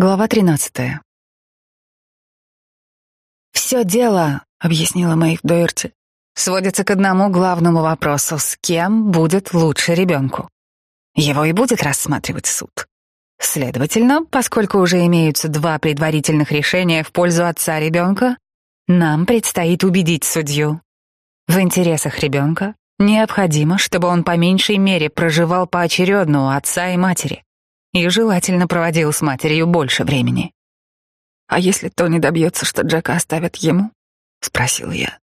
Глава 13. «Все дело», — объяснила Мэйв Дойерти, «сводится к одному главному вопросу — с кем будет лучше ребенку? Его и будет рассматривать суд. Следовательно, поскольку уже имеются два предварительных решения в пользу отца ребенка, нам предстоит убедить судью. В интересах ребенка необходимо, чтобы он по меньшей мере проживал поочередно у отца и матери и желательно проводил с матерью больше времени. «А если Тони добьется, что Джека оставят ему?» — спросил я.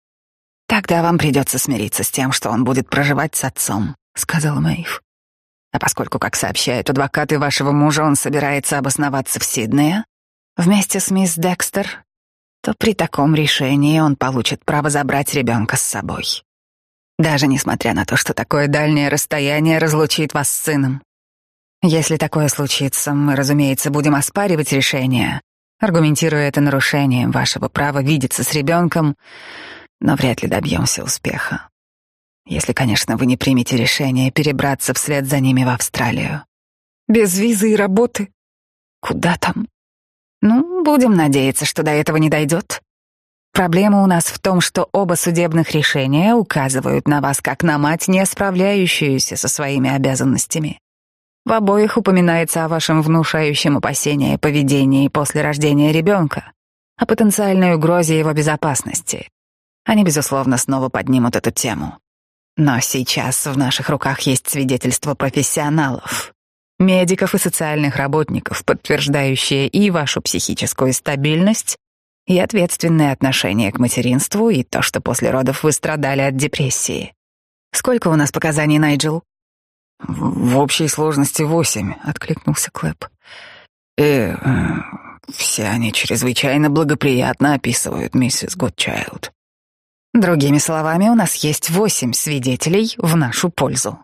«Тогда вам придется смириться с тем, что он будет проживать с отцом», — сказала Мэйв. «А поскольку, как сообщают адвокаты вашего мужа, он собирается обосноваться в Сиднее вместе с мисс Декстер, то при таком решении он получит право забрать ребенка с собой. Даже несмотря на то, что такое дальнее расстояние разлучит вас с сыном. Если такое случится, мы, разумеется, будем оспаривать решение, аргументируя это нарушением вашего права видеться с ребенком, но вряд ли добьемся успеха. Если, конечно, вы не примете решение перебраться вслед за ними в Австралию. Без визы и работы. Куда там? Ну, будем надеяться, что до этого не дойдет. Проблема у нас в том, что оба судебных решения указывают на вас как на мать, не справляющуюся со своими обязанностями. В обоих упоминается о вашем внушающем опасения поведении после рождения ребенка, о потенциальной угрозе его безопасности. Они, безусловно, снова поднимут эту тему. Но сейчас в наших руках есть свидетельства профессионалов, медиков и социальных работников, подтверждающие и вашу психическую стабильность, и ответственное отношение к материнству, и то, что после родов вы страдали от депрессии. Сколько у нас показаний, Найджел? В общей сложности восемь, откликнулся Клэп. И э, все они чрезвычайно благоприятно описывают миссис Годчайлд. Другими словами, у нас есть восемь свидетелей в нашу пользу.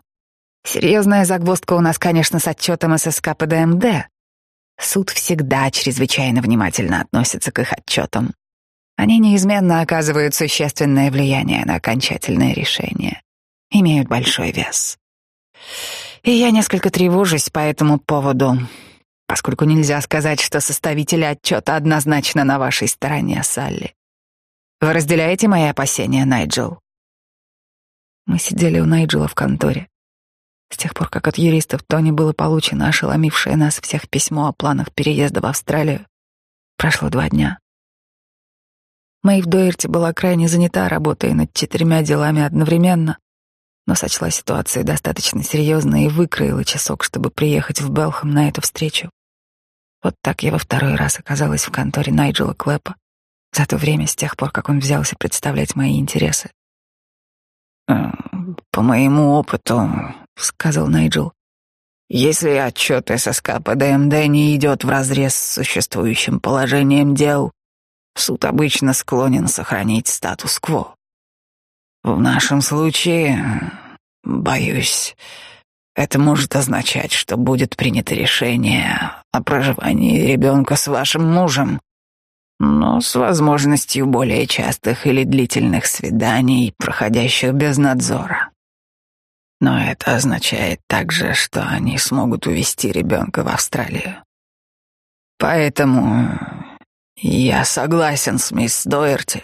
Серьезная загвоздка у нас, конечно, с отчетом ССК ПДМД. Суд всегда чрезвычайно внимательно относится к их отчетам. Они неизменно оказывают существенное влияние на окончательное решение, имеют большой вес. И я несколько тревожусь по этому поводу, поскольку нельзя сказать, что составители отчета однозначно на вашей стороне, Салли. Вы разделяете мои опасения, Найджел? Мы сидели у Найджела в конторе. С тех пор, как от юристов Тони было получено ошеломившее нас всех письмо о планах переезда в Австралию, прошло два дня. Мэйв Дойерти была крайне занята, работая над четырьмя делами одновременно, но сочла ситуацию достаточно серьезной и выкроила часок, чтобы приехать в Белхам на эту встречу. Вот так я во второй раз оказалась в конторе Найджела Клэпа за то время с тех пор, как он взялся представлять мои интересы. Э, «По моему опыту», — сказал Найджел, «если отчет ССК по ДМД не идет вразрез с существующим положением дел, суд обычно склонен сохранить статус-кво. В нашем случае, боюсь, это может означать, что будет принято решение о проживании ребенка с вашим мужем, но с возможностью более частых или длительных свиданий, проходящих без надзора. Но это означает также, что они смогут увезти ребенка в Австралию. Поэтому я согласен с мисс Дойерти.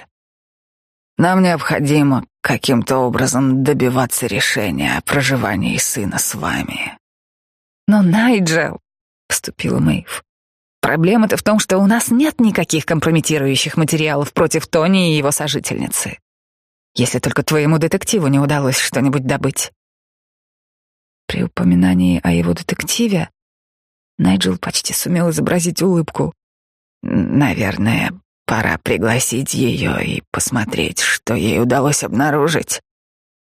Нам необходимо каким-то образом добиваться решения о проживании сына с вами. Но, Найджел, — вступила Мэйв, — проблема-то в том, что у нас нет никаких компрометирующих материалов против Тони и его сожительницы. Если только твоему детективу не удалось что-нибудь добыть. При упоминании о его детективе Найджел почти сумел изобразить улыбку. Наверное, Пора пригласить ее и посмотреть, что ей удалось обнаружить.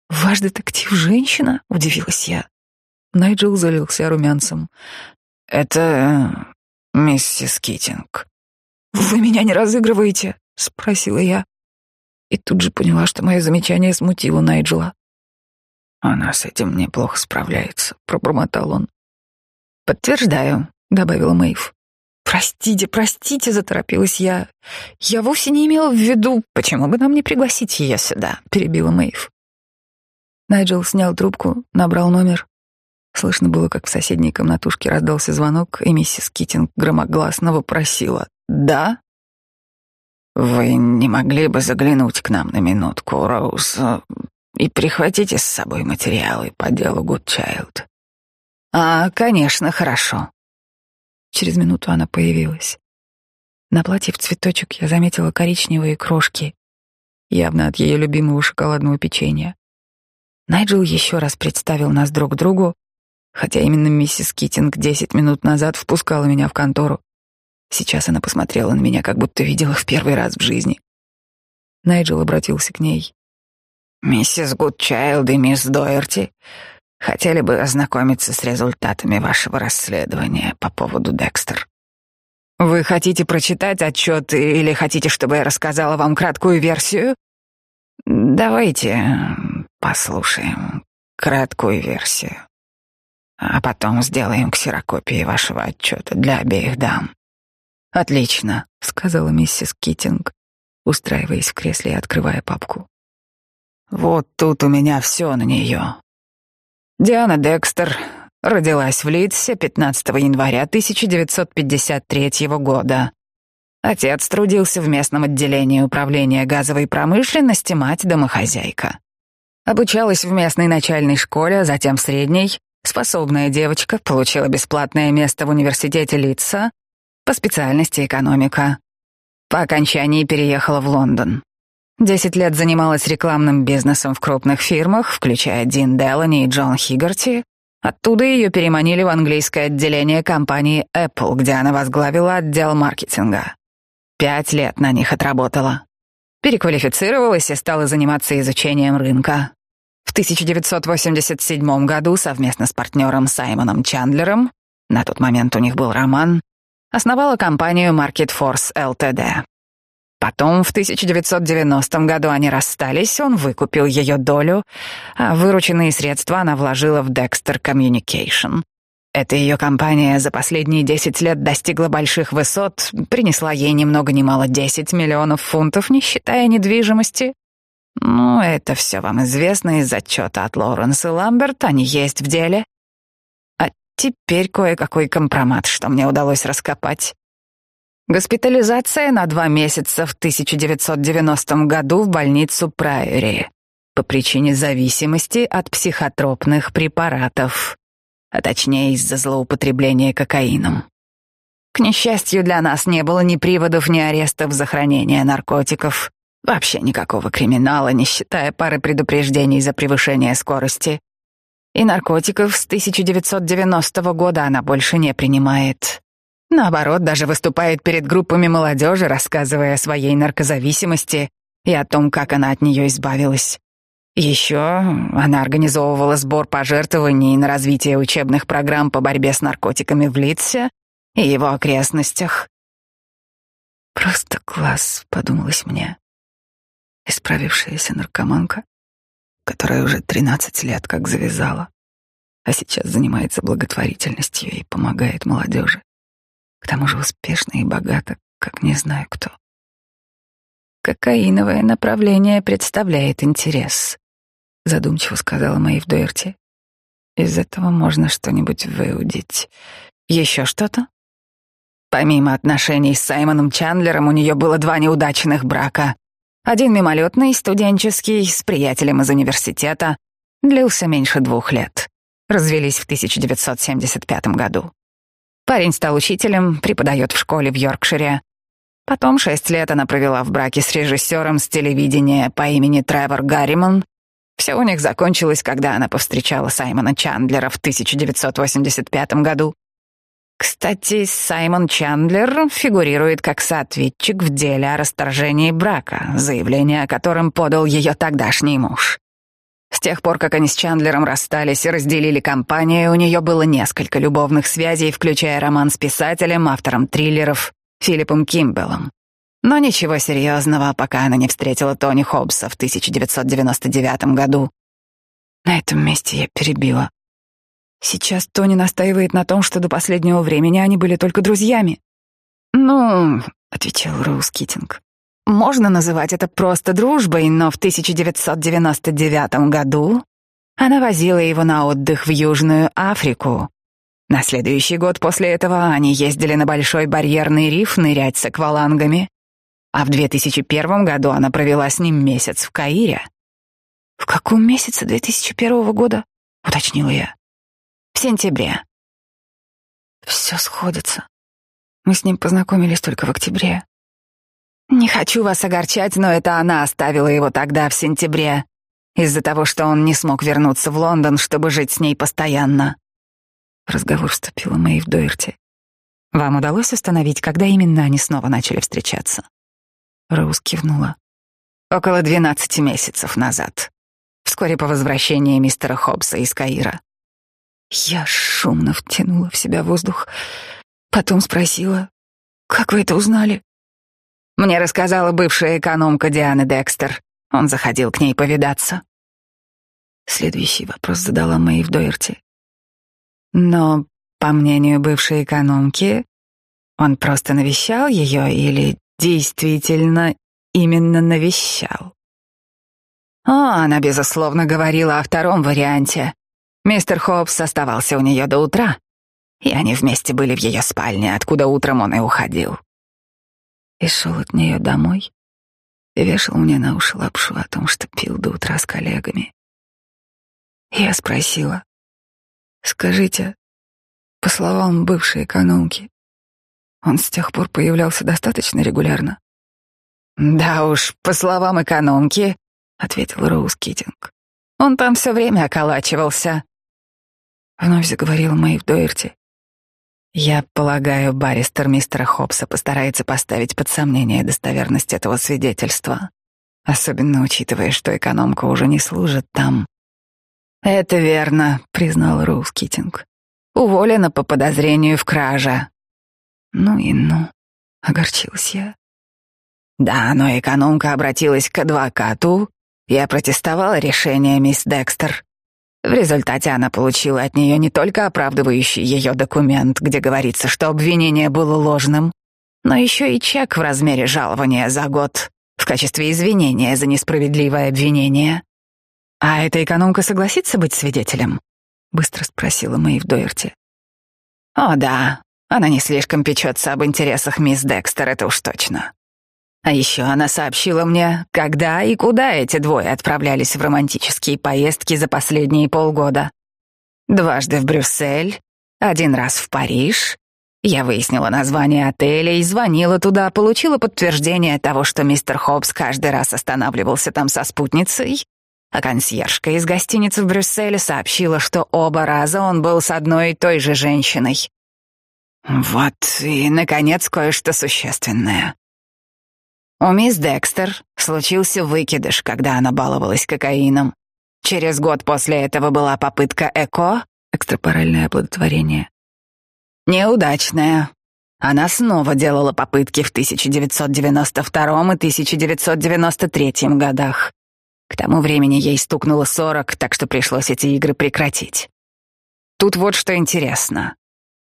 «Ваш детектив женщина?» — удивилась я. Найджел залился румянцем. «Это миссис Китинг». «Вы меня не разыгрываете?» — спросила я. И тут же поняла, что мое замечание смутило Найджела. «Она с этим неплохо справляется», — пробормотал он. «Подтверждаю», — добавила Мэйв. «Простите, простите», — заторопилась я. «Я вовсе не имела в виду...» «Почему бы нам не пригласить ее сюда?» — перебила Мэйв. Найджел снял трубку, набрал номер. Слышно было, как в соседней комнатушке раздался звонок, и миссис Китинг громогласно вопросила «Да?» «Вы не могли бы заглянуть к нам на минутку, Роуз, и прихватите с собой материалы по делу Гудчайлд?» «А, конечно, хорошо». Через минуту она появилась. На платье в цветочек я заметила коричневые крошки, явно от ее любимого шоколадного печенья. Найджел еще раз представил нас друг другу, хотя именно миссис Китинг десять минут назад впускала меня в контору. Сейчас она посмотрела на меня, как будто видела в первый раз в жизни. Найджел обратился к ней. «Миссис Гудчайлд и мисс Дойерти хотели бы ознакомиться с результатами вашего расследования по поводу Декстер». «Вы хотите прочитать отчет или хотите, чтобы я рассказала вам краткую версию?» «Давайте послушаем краткую версию, а потом сделаем ксерокопии вашего отчета для обеих дам». «Отлично», — сказала миссис Китинг, устраиваясь в кресле и открывая папку. «Вот тут у меня все на нее. Диана Декстер родилась в Лидсе 15 января 1953 года. Отец трудился в местном отделении управления газовой промышленности, мать — домохозяйка. Обучалась в местной начальной школе, а затем в средней. Способная девочка, получила бесплатное место в университете Лидса, по специальности экономика. По окончании переехала в Лондон. Десять лет занималась рекламным бизнесом в крупных фирмах, включая Дин Делани и Джон Хигарти. Оттуда ее переманили в английское отделение компании Apple, где она возглавила отдел маркетинга. Пять лет на них отработала. Переквалифицировалась и стала заниматься изучением рынка. В 1987 году совместно с партнером Саймоном Чандлером, на тот момент у них был роман, Основала компанию Market Force Ltd. Потом, в 1990 году они расстались, он выкупил ее долю, а вырученные средства она вложила в Dexter Communication. Эта ее компания за последние 10 лет достигла больших высот, принесла ей ни много ни мало 10 миллионов фунтов, не считая недвижимости. Ну, это все вам известно из отчета от Лоуренса Ламберт, они есть в деле. Теперь кое-какой компромат, что мне удалось раскопать. Госпитализация на два месяца в 1990 году в больницу Прайори по причине зависимости от психотропных препаратов, а точнее из-за злоупотребления кокаином. К несчастью, для нас не было ни приводов, ни арестов за хранение наркотиков, вообще никакого криминала, не считая пары предупреждений за превышение скорости и наркотиков с 1990 года она больше не принимает. Наоборот, даже выступает перед группами молодежи, рассказывая о своей наркозависимости и о том, как она от нее избавилась. Еще она организовывала сбор пожертвований на развитие учебных программ по борьбе с наркотиками в Литсе и его окрестностях. «Просто класс», — подумалось мне. Исправившаяся наркоманка которая уже 13 лет как завязала, а сейчас занимается благотворительностью и помогает молодежи. К тому же успешно и богато, как не знаю кто. «Кокаиновое направление представляет интерес», — задумчиво сказала Мэйв Дуэрти. «Из этого можно что-нибудь выудить. Еще что-то?» Помимо отношений с Саймоном Чандлером, у нее было два неудачных брака. Один мимолетный, студенческий, с приятелем из университета, длился меньше двух лет. Развелись в 1975 году. Парень стал учителем, преподает в школе в Йоркшире. Потом шесть лет она провела в браке с режиссером с телевидения по имени Тревор Гарриман. Все у них закончилось, когда она повстречала Саймона Чандлера в 1985 году. Кстати, Саймон Чандлер фигурирует как соответчик в деле о расторжении брака, заявление о котором подал ее тогдашний муж. С тех пор, как они с Чандлером расстались и разделили компанию, у нее было несколько любовных связей, включая роман с писателем, автором триллеров Филиппом Кимбеллом. Но ничего серьезного, пока она не встретила Тони Хоббса в 1999 году. На этом месте я перебила. Сейчас Тони настаивает на том, что до последнего времени они были только друзьями. «Ну», — отвечал Роуз Китинг, — «можно называть это просто дружбой, но в 1999 году Она возила его на отдых в Южную Африку. На следующий год после этого они ездили на Большой барьерный риф нырять с аквалангами, а в 2001 году она провела с ним месяц в Каире. «В каком месяце 2001 года?» — уточнила я. «В сентябре». Все сходится. Мы с ним познакомились только в октябре. Не хочу вас огорчать, но это она оставила его тогда, в сентябре, из-за того, что он не смог вернуться в Лондон, чтобы жить с ней постоянно. В разговор вступила Мэйв Дойерти. Вам удалось установить, когда именно они снова начали встречаться? Роуз кивнула. Около двенадцати месяцев назад. Вскоре по возвращении мистера Хоббса из Каира. Я шумно втянула в себя воздух, потом спросила, «Как вы это узнали?» Мне рассказала бывшая экономка Дианы Декстер. Он заходил к ней повидаться. Следующий вопрос задала Мэйв Дойерти. Но, по мнению бывшей экономки, он просто навещал ее или действительно именно навещал? О, она, безусловно, говорила о втором варианте. Мистер Хопс оставался у нее до утра, и они вместе были в ее спальне, откуда утром он и уходил и шел от нее домой и вешал мне на уши лапшу о том, что пил до утра с коллегами. Я спросила, скажите, по словам бывшей экономки, он с тех пор появлялся достаточно регулярно? Да уж, по словам экономки, ответил Роуз Китинг. Он там все время околачивался. Вновь заговорила Мэйв Дойерти. Я полагаю, баристер мистера Хопса постарается поставить под сомнение достоверность этого свидетельства, особенно учитывая, что экономка уже не служит там. Это верно, признал Роуз Китинг. Уволена по подозрению в краже. Ну и ну, огорчилась я. Да, но экономка обратилась к адвокату. Я протестовала решение мисс Декстер. В результате она получила от нее не только оправдывающий ее документ, где говорится, что обвинение было ложным, но еще и чек в размере жалования за год в качестве извинения за несправедливое обвинение. «А эта экономка согласится быть свидетелем?» — быстро спросила Мэйв Дойерти. «О, да, она не слишком печется об интересах мисс Декстер, это уж точно. А еще она сообщила мне, когда и куда эти двое отправлялись в романтические поездки за последние полгода. Дважды в Брюссель, один раз в Париж. Я выяснила название отеля и звонила туда, получила подтверждение того, что мистер Хоббс каждый раз останавливался там со спутницей, а консьержка из гостиницы в Брюсселе сообщила, что оба раза он был с одной и той же женщиной. Вот и, наконец, кое-что существенное. У мисс Декстер случился выкидыш, когда она баловалась кокаином. Через год после этого была попытка ЭКО, экстрапоральное оплодотворение. Неудачная. Она снова делала попытки в 1992 и 1993 годах. К тому времени ей стукнуло 40, так что пришлось эти игры прекратить. Тут вот что интересно.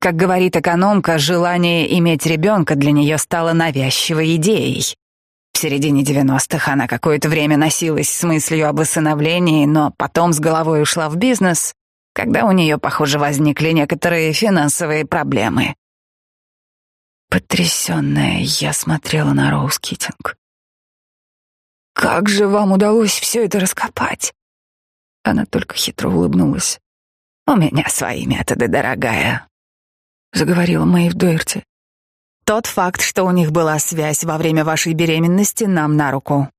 Как говорит экономка, желание иметь ребенка для нее стало навязчивой идеей. В середине девяностых она какое-то время носилась с мыслью об усыновлении, но потом с головой ушла в бизнес, когда у нее, похоже, возникли некоторые финансовые проблемы. Потрясенная, я смотрела на Роуз Китинг. «Как же вам удалось все это раскопать?» Она только хитро улыбнулась. «У меня свои методы, дорогая», — заговорила Мэйв Дойерти. Тот факт, что у них была связь во время вашей беременности, нам на руку.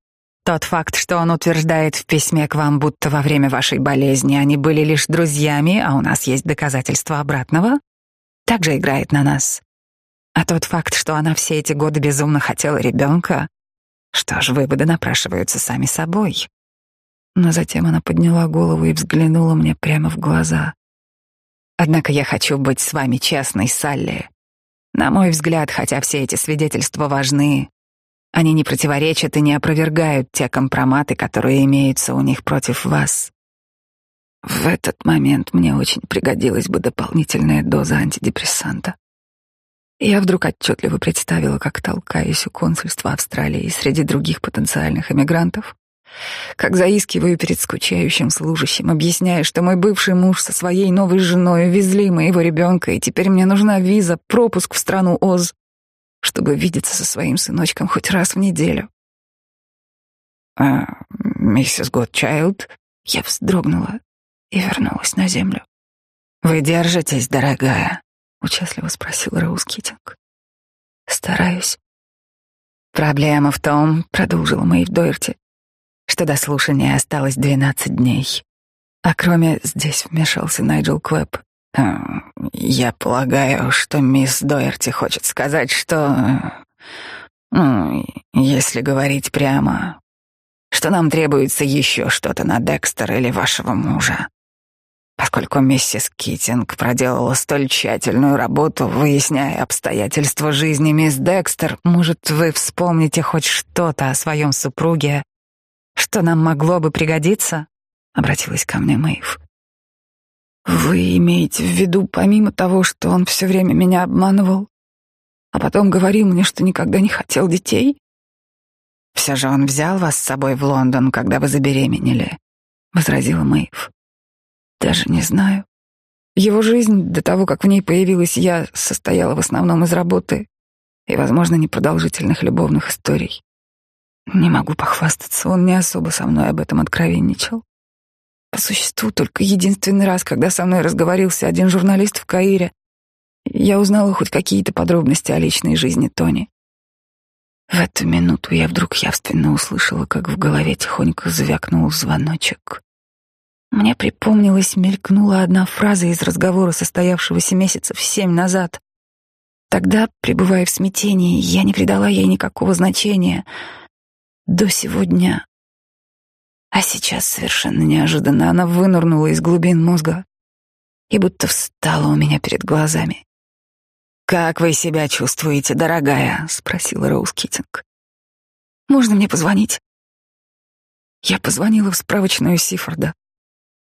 Тот факт, что он утверждает в письме к вам, будто во время вашей болезни они были лишь друзьями, а у нас есть доказательства обратного, также играет на нас. А тот факт, что она все эти годы безумно хотела ребенка, что ж, выводы напрашиваются сами собой. Но затем она подняла голову и взглянула мне прямо в глаза. Однако я хочу быть с вами честной, Салли. На мой взгляд, хотя все эти свидетельства важны, они не противоречат и не опровергают те компроматы, которые имеются у них против вас. В этот момент мне очень пригодилась бы дополнительная доза антидепрессанта. Я вдруг отчетливо представила, как толкаюсь у консульства Австралии среди других потенциальных эмигрантов, как заискиваю перед скучающим служащим, объясняя, что мой бывший муж со своей новой женой увезли моего ребенка, и теперь мне нужна виза, пропуск в страну Оз, чтобы видеться со своим сыночком хоть раз в неделю. А, миссис Годчайлд, я вздрогнула и вернулась на землю. «Вы держитесь, дорогая?» — участливо спросил Роуз Китинг. «Стараюсь». «Проблема в том», — продолжила Мэйв Дойерти, что до слушания осталось двенадцать дней. А кроме здесь вмешался Найджел Клэп. «Я полагаю, что мисс Дойерти хочет сказать, что... Ну, если говорить прямо, что нам требуется еще что-то на Декстер или вашего мужа. Поскольку миссис Китинг проделала столь тщательную работу, выясняя обстоятельства жизни мисс Декстер, может, вы вспомните хоть что-то о своем супруге, что нам могло бы пригодиться? Обратилась ко мне Мэйв. Вы имеете в виду, помимо того, что он все время меня обманывал, а потом говорил мне, что никогда не хотел детей? Все же он взял вас с собой в Лондон, когда вы забеременели, возразила Мэйв. Даже не знаю. Его жизнь до того, как в ней появилась я, состояла в основном из работы и, возможно, непродолжительных любовных историй. Не могу похвастаться, он не особо со мной об этом откровенничал. По существу, только единственный раз, когда со мной разговорился один журналист в Каире, я узнала хоть какие-то подробности о личной жизни Тони. В эту минуту я вдруг явственно услышала, как в голове тихонько звякнул звоночек. Мне припомнилась, мелькнула одна фраза из разговора, состоявшегося месяцев семь назад. Тогда, пребывая в смятении, я не придала ей никакого значения. До сегодня. А сейчас совершенно неожиданно она вынырнула из глубин мозга и будто встала у меня перед глазами. «Как вы себя чувствуете, дорогая?» — спросила Роуз Китинг. «Можно мне позвонить?» Я позвонила в справочную Сифорда.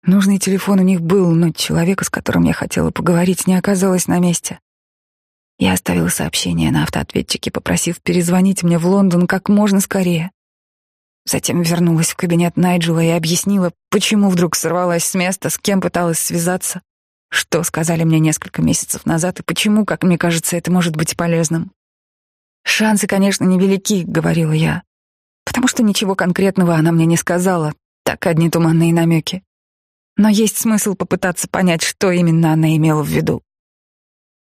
Нужный телефон у них был, но человека, с которым я хотела поговорить, не оказалось на месте. Я оставила сообщение на автоответчике, попросив перезвонить мне в Лондон как можно скорее. Затем вернулась в кабинет Найджела и объяснила, почему вдруг сорвалась с места, с кем пыталась связаться, что сказали мне несколько месяцев назад и почему, как мне кажется, это может быть полезным. «Шансы, конечно, невелики», — говорила я, потому что ничего конкретного она мне не сказала, так одни туманные намеки. Но есть смысл попытаться понять, что именно она имела в виду.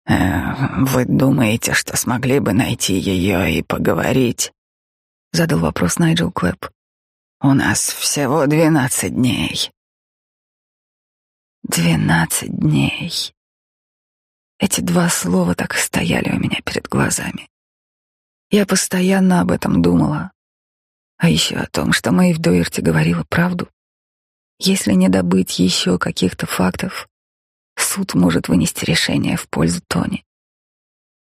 Э, «Вы думаете, что смогли бы найти ее и поговорить?» — задал вопрос Найджел Клэп. «У нас всего двенадцать дней». «Двенадцать дней». Эти два слова так стояли у меня перед глазами. Я постоянно об этом думала. А еще о том, что Мэйв Дуэрти говорила правду. Если не добыть еще каких-то фактов, суд может вынести решение в пользу Тони.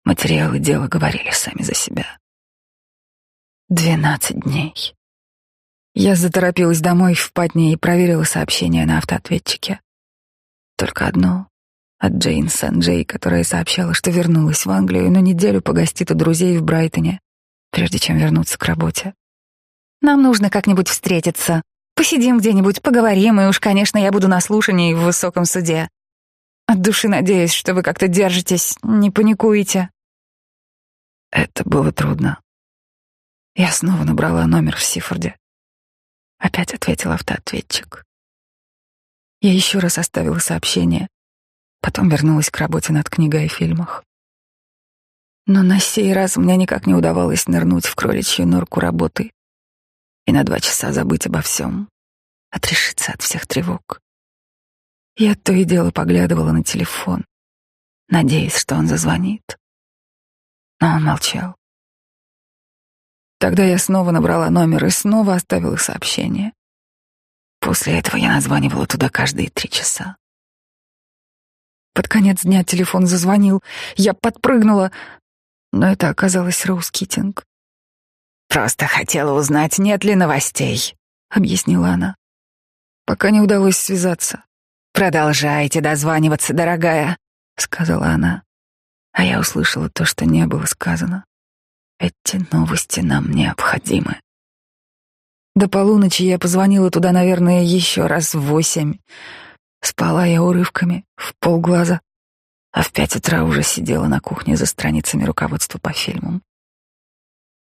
Материалы дела говорили сами за себя. Двенадцать дней. Я заторопилась домой в Патне и проверила сообщение на автоответчике. Только одно от Джейн Сан-Джей, которая сообщала, что вернулась в Англию, но неделю погостит у друзей в Брайтоне, прежде чем вернуться к работе. «Нам нужно как-нибудь встретиться», Посидим где-нибудь, поговорим, и уж, конечно, я буду на слушании в высоком суде. От души надеюсь, что вы как-то держитесь, не паникуете. Это было трудно. Я снова набрала номер в Сифорде. Опять ответил автоответчик. Я еще раз оставила сообщение, потом вернулась к работе над книгой о фильмах. Но на сей раз мне никак не удавалось нырнуть в кроличью норку работы и на два часа забыть обо всем, отрешиться от всех тревог. Я то и дело поглядывала на телефон, надеясь, что он зазвонит. Но он молчал. Тогда я снова набрала номер и снова оставила сообщение. После этого я названивала туда каждые три часа. Под конец дня телефон зазвонил, я подпрыгнула, но это оказалось Роуз Китинг. «Просто хотела узнать, нет ли новостей», — объяснила она. «Пока не удалось связаться». «Продолжайте дозваниваться, дорогая», — сказала она. А я услышала то, что не было сказано. Эти новости нам необходимы. До полуночи я позвонила туда, наверное, еще раз в восемь. Спала я урывками, в полглаза, а в пять утра уже сидела на кухне за страницами руководства по фильмам.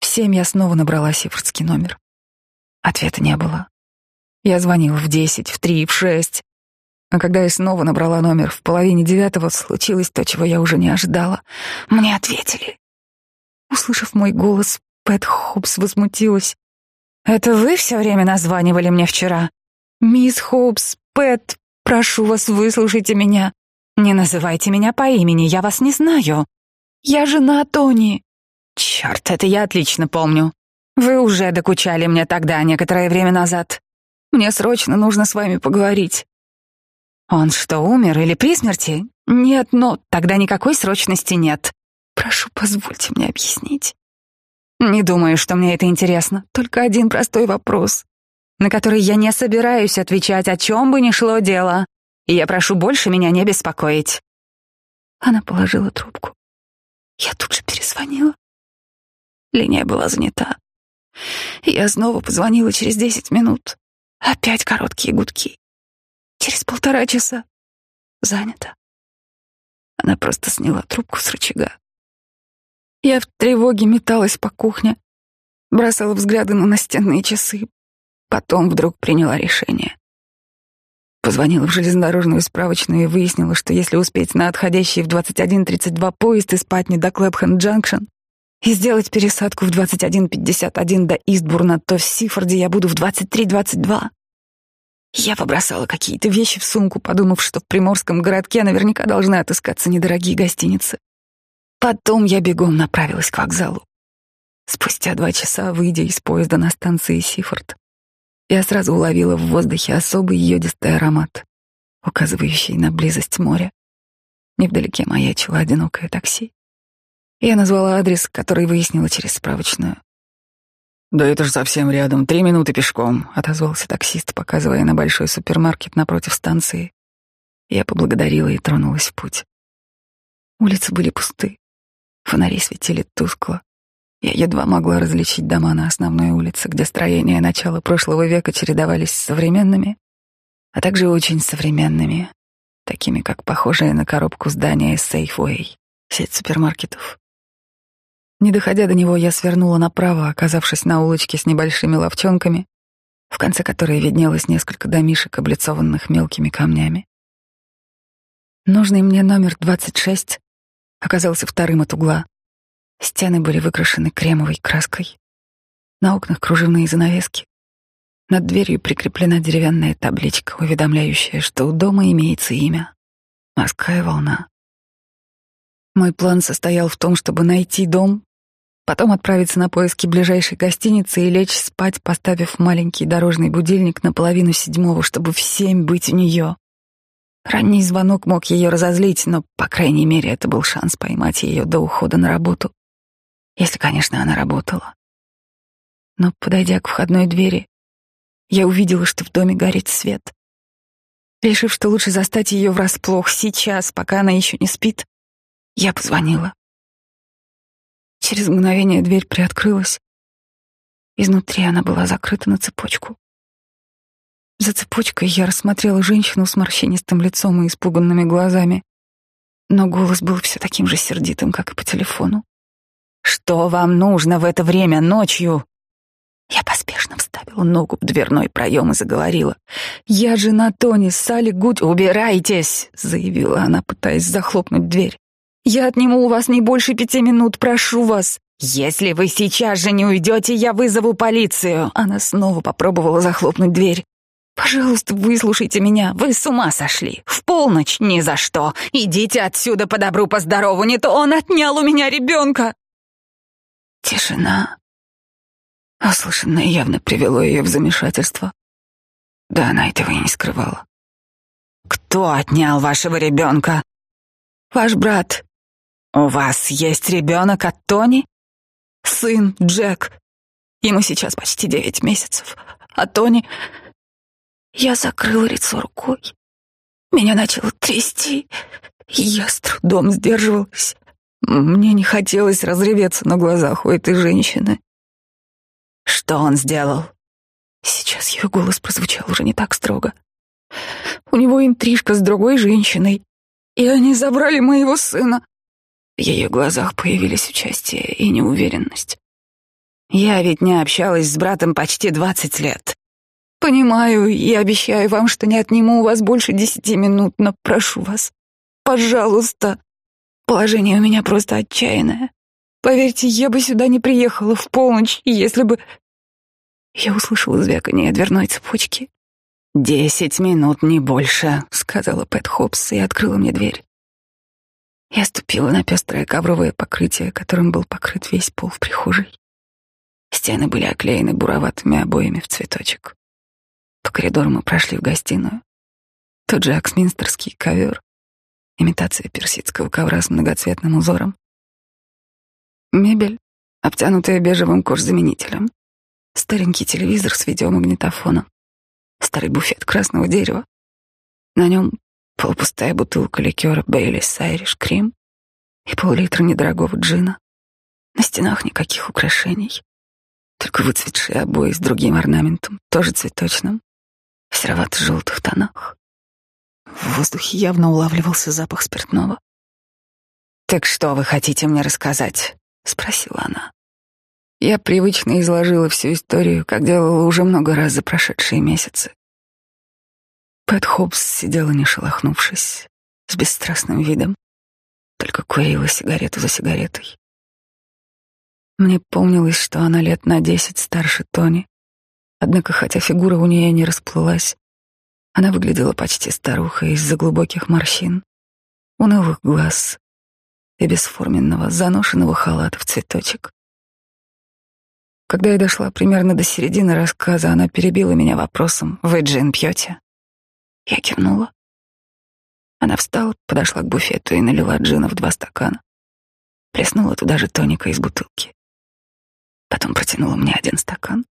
В семь я снова набрала сифртский номер. Ответа не было. Я звонила в десять, в три, в шесть. А когда я снова набрала номер в половине девятого, случилось то, чего я уже не ожидала. Мне ответили. Услышав мой голос, Пэт Хопс возмутилась. «Это вы все время названивали мне вчера? Мисс Хопс, Пэт, прошу вас, выслушайте меня. Не называйте меня по имени, я вас не знаю. Я жена Тони». «Черт, это я отлично помню. Вы уже докучали мне тогда, некоторое время назад. Мне срочно нужно с вами поговорить. Он что, умер или при смерти? Нет, но тогда никакой срочности нет. Прошу, позвольте мне объяснить. Не думаю, что мне это интересно. Только один простой вопрос, на который я не собираюсь отвечать, о чем бы ни шло дело. И я прошу больше меня не беспокоить. Она положила трубку. Я тут же перезвонила. Линия была занята. Я снова позвонила через десять минут. Опять короткие гудки. Через полтора часа. Занято. Она просто сняла трубку с рычага. Я в тревоге металась по кухне, бросала взгляды на настенные часы. Потом вдруг приняла решение. Позвонила в железнодорожную справочную и выяснила, что если успеть на отходящий в 21.32 поезд из Патни до Клэпхэн-Джанкшен и сделать пересадку в 21.51 до Истбурна, то в Сифорде я буду в 23.22. Я побросала какие-то вещи в сумку, подумав, что в приморском городке наверняка должны отыскаться недорогие гостиницы. Потом я бегом направилась к вокзалу. Спустя два часа, выйдя из поезда на станции Сифорд, я сразу уловила в воздухе особый йодистый аромат, указывающий на близость моря. Невдалеке маячило одинокое такси. Я назвала адрес, который выяснила через справочную. «Да это же совсем рядом, три минуты пешком», — отозвался таксист, показывая на большой супермаркет напротив станции. Я поблагодарила и тронулась в путь. Улицы были пусты, фонари светили тускло. Я едва могла различить дома на основной улице, где строения начала прошлого века чередовались с современными, а также очень современными, такими как похожие на коробку здания Safeway, сеть супермаркетов. Не доходя до него, я свернула направо, оказавшись на улочке с небольшими ловчонками, в конце которой виднелось несколько домишек, облицованных мелкими камнями. Нужный мне номер 26 оказался вторым от угла. Стены были выкрашены кремовой краской. На окнах кружевные занавески. Над дверью прикреплена деревянная табличка, уведомляющая, что у дома имеется имя — «Морская волна». Мой план состоял в том, чтобы найти дом, потом отправиться на поиски ближайшей гостиницы и лечь спать, поставив маленький дорожный будильник на половину седьмого, чтобы в семь быть у нее. Ранний звонок мог ее разозлить, но, по крайней мере, это был шанс поймать ее до ухода на работу. Если, конечно, она работала. Но, подойдя к входной двери, я увидела, что в доме горит свет. Решив, что лучше застать ее врасплох сейчас, пока она еще не спит, я позвонила. Через мгновение дверь приоткрылась. Изнутри она была закрыта на цепочку. За цепочкой я рассмотрела женщину с морщинистым лицом и испуганными глазами, но голос был все таким же сердитым, как и по телефону. «Что вам нужно в это время ночью?» Я поспешно вставила ногу в дверной проем и заговорила. «Я жена Тони, Салли Гуд...» «Убирайтесь!» — заявила она, пытаясь захлопнуть дверь. Я отниму у вас не больше пяти минут, прошу вас. Если вы сейчас же не уйдете, я вызову полицию. Она снова попробовала захлопнуть дверь. Пожалуйста, выслушайте меня. Вы с ума сошли. В полночь ни за что. Идите отсюда по добру, по здорову, не то он отнял у меня ребенка. Тишина. Услышанное явно привело ее в замешательство. Да она этого и не скрывала. Кто отнял вашего ребенка? Ваш брат. «У вас есть ребенок от Тони?» «Сын Джек. Ему сейчас почти девять месяцев. А Тони...» Я закрыла лицо рукой. Меня начало трясти, и я с трудом сдерживалась. Мне не хотелось разреветься на глазах у этой женщины. «Что он сделал?» Сейчас ее голос прозвучал уже не так строго. У него интрижка с другой женщиной, и они забрали моего сына. В ее глазах появились участие и неуверенность. Я ведь не общалась с братом почти двадцать лет. Понимаю и обещаю вам, что не отниму у вас больше десяти минут, но прошу вас, пожалуйста. Положение у меня просто отчаянное. Поверьте, я бы сюда не приехала в полночь, если бы... Я услышала звяканье дверной цепочки. «Десять минут, не больше», — сказала Пэт Хопс и открыла мне дверь. Я ступила на пестрое ковровое покрытие, которым был покрыт весь пол в прихожей. Стены были оклеены буроватыми обоями в цветочек. По коридору мы прошли в гостиную. Тот же аксминстерский ковер, имитация персидского ковра с многоцветным узором. Мебель, обтянутая бежевым кожзаменителем. Старенький телевизор с видеомагнитофоном. Старый буфет красного дерева. На нем полупустая бутылка ликера Бейлис Айриш Крим и пол-литра недорогого джина. На стенах никаких украшений. Только выцветшие обои с другим орнаментом, тоже цветочным, в серовато-желтых тонах. В воздухе явно улавливался запах спиртного. «Так что вы хотите мне рассказать?» — спросила она. Я привычно изложила всю историю, как делала уже много раз за прошедшие месяцы. Пэт Хоббс сидела, не шелохнувшись, с бесстрастным видом, только курила сигарету за сигаретой. Мне помнилось, что она лет на десять старше Тони. Однако, хотя фигура у нее не расплылась, она выглядела почти старухой из-за глубоких морщин, унылых глаз и бесформенного, заношенного халата в цветочек. Когда я дошла примерно до середины рассказа, она перебила меня вопросом «Вы джин пьете?» Я кивнула. Она встала, подошла к буфету и налила джина в два стакана. Плеснула туда же тоника из бутылки. Потом протянула мне один стакан.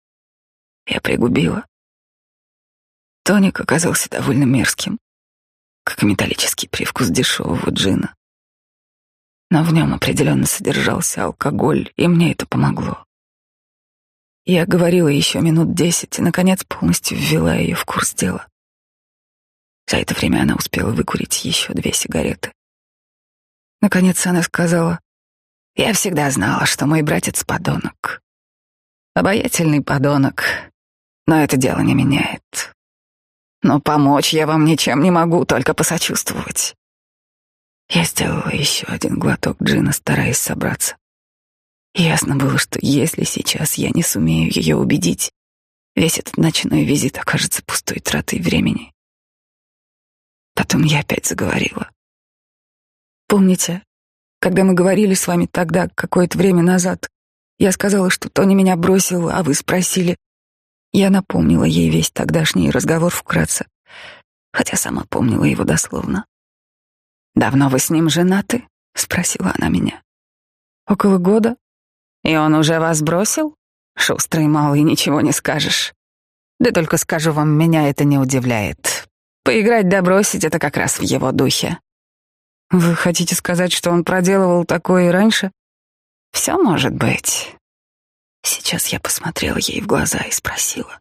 Я пригубила. Тоник оказался довольно мерзким, как металлический привкус дешевого джина. Но в нем определенно содержался алкоголь, и мне это помогло. Я говорила еще минут десять и, наконец, полностью ввела ее в курс дела. За это время она успела выкурить еще две сигареты. Наконец она сказала, «Я всегда знала, что мой братец — подонок. Обаятельный подонок, но это дело не меняет. Но помочь я вам ничем не могу, только посочувствовать. Я сделала еще один глоток джина, стараясь собраться. Ясно было, что если сейчас я не сумею ее убедить, весь этот ночной визит окажется пустой тратой времени. Потом я опять заговорила. Помните, когда мы говорили с вами тогда, какое-то время назад, я сказала, что Тони меня бросил, а вы спросили. Я напомнила ей весь тогдашний разговор вкратце, хотя сама помнила его дословно. «Давно вы с ним женаты?» — спросила она меня. «Около года. И он уже вас бросил? Шустрый малый, ничего не скажешь. Да только скажу вам, меня это не удивляет. Поиграть да бросить — это как раз в его духе. Вы хотите сказать, что он проделывал такое и раньше? Все может быть. Сейчас я посмотрела ей в глаза и спросила.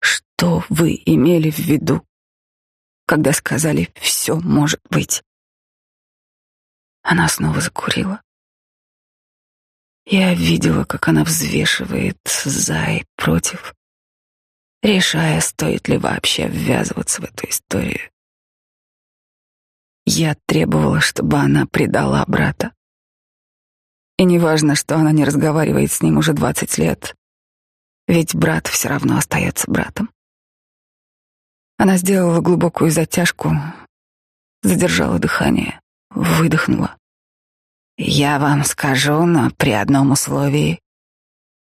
Что вы имели в виду, когда сказали «все может быть»? Она снова закурила. Я видела, как она взвешивает за и против, решая, стоит ли вообще ввязываться в эту историю. Я требовала, чтобы она предала брата. И не важно, что она не разговаривает с ним уже двадцать лет, ведь брат все равно остается братом. Она сделала глубокую затяжку, задержала дыхание, выдохнула. Я вам скажу, но при одном условии.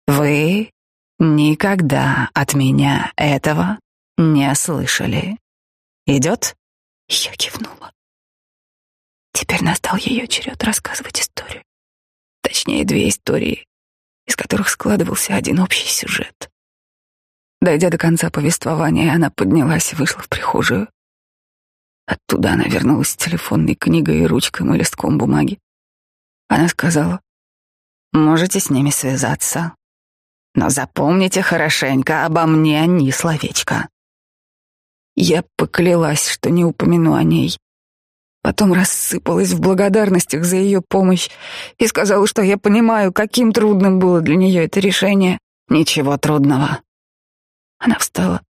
Вы никогда от меня этого не слышали. Идет? Я кивнула. Теперь настал ее черед рассказывать историю. Точнее, две истории, из которых складывался один общий сюжет. Дойдя до конца повествования, она поднялась и вышла в прихожую. Оттуда она вернулась с телефонной книгой и ручкой и листком бумаги. Она сказала, «Можете с ними связаться. Но запомните хорошенько, обо мне ни словечко. Я поклялась, что не упомяну о ней. Потом рассыпалась в благодарностях за ее помощь и сказала, что я понимаю, каким трудным было для нее это решение. Ничего трудного. Она встала,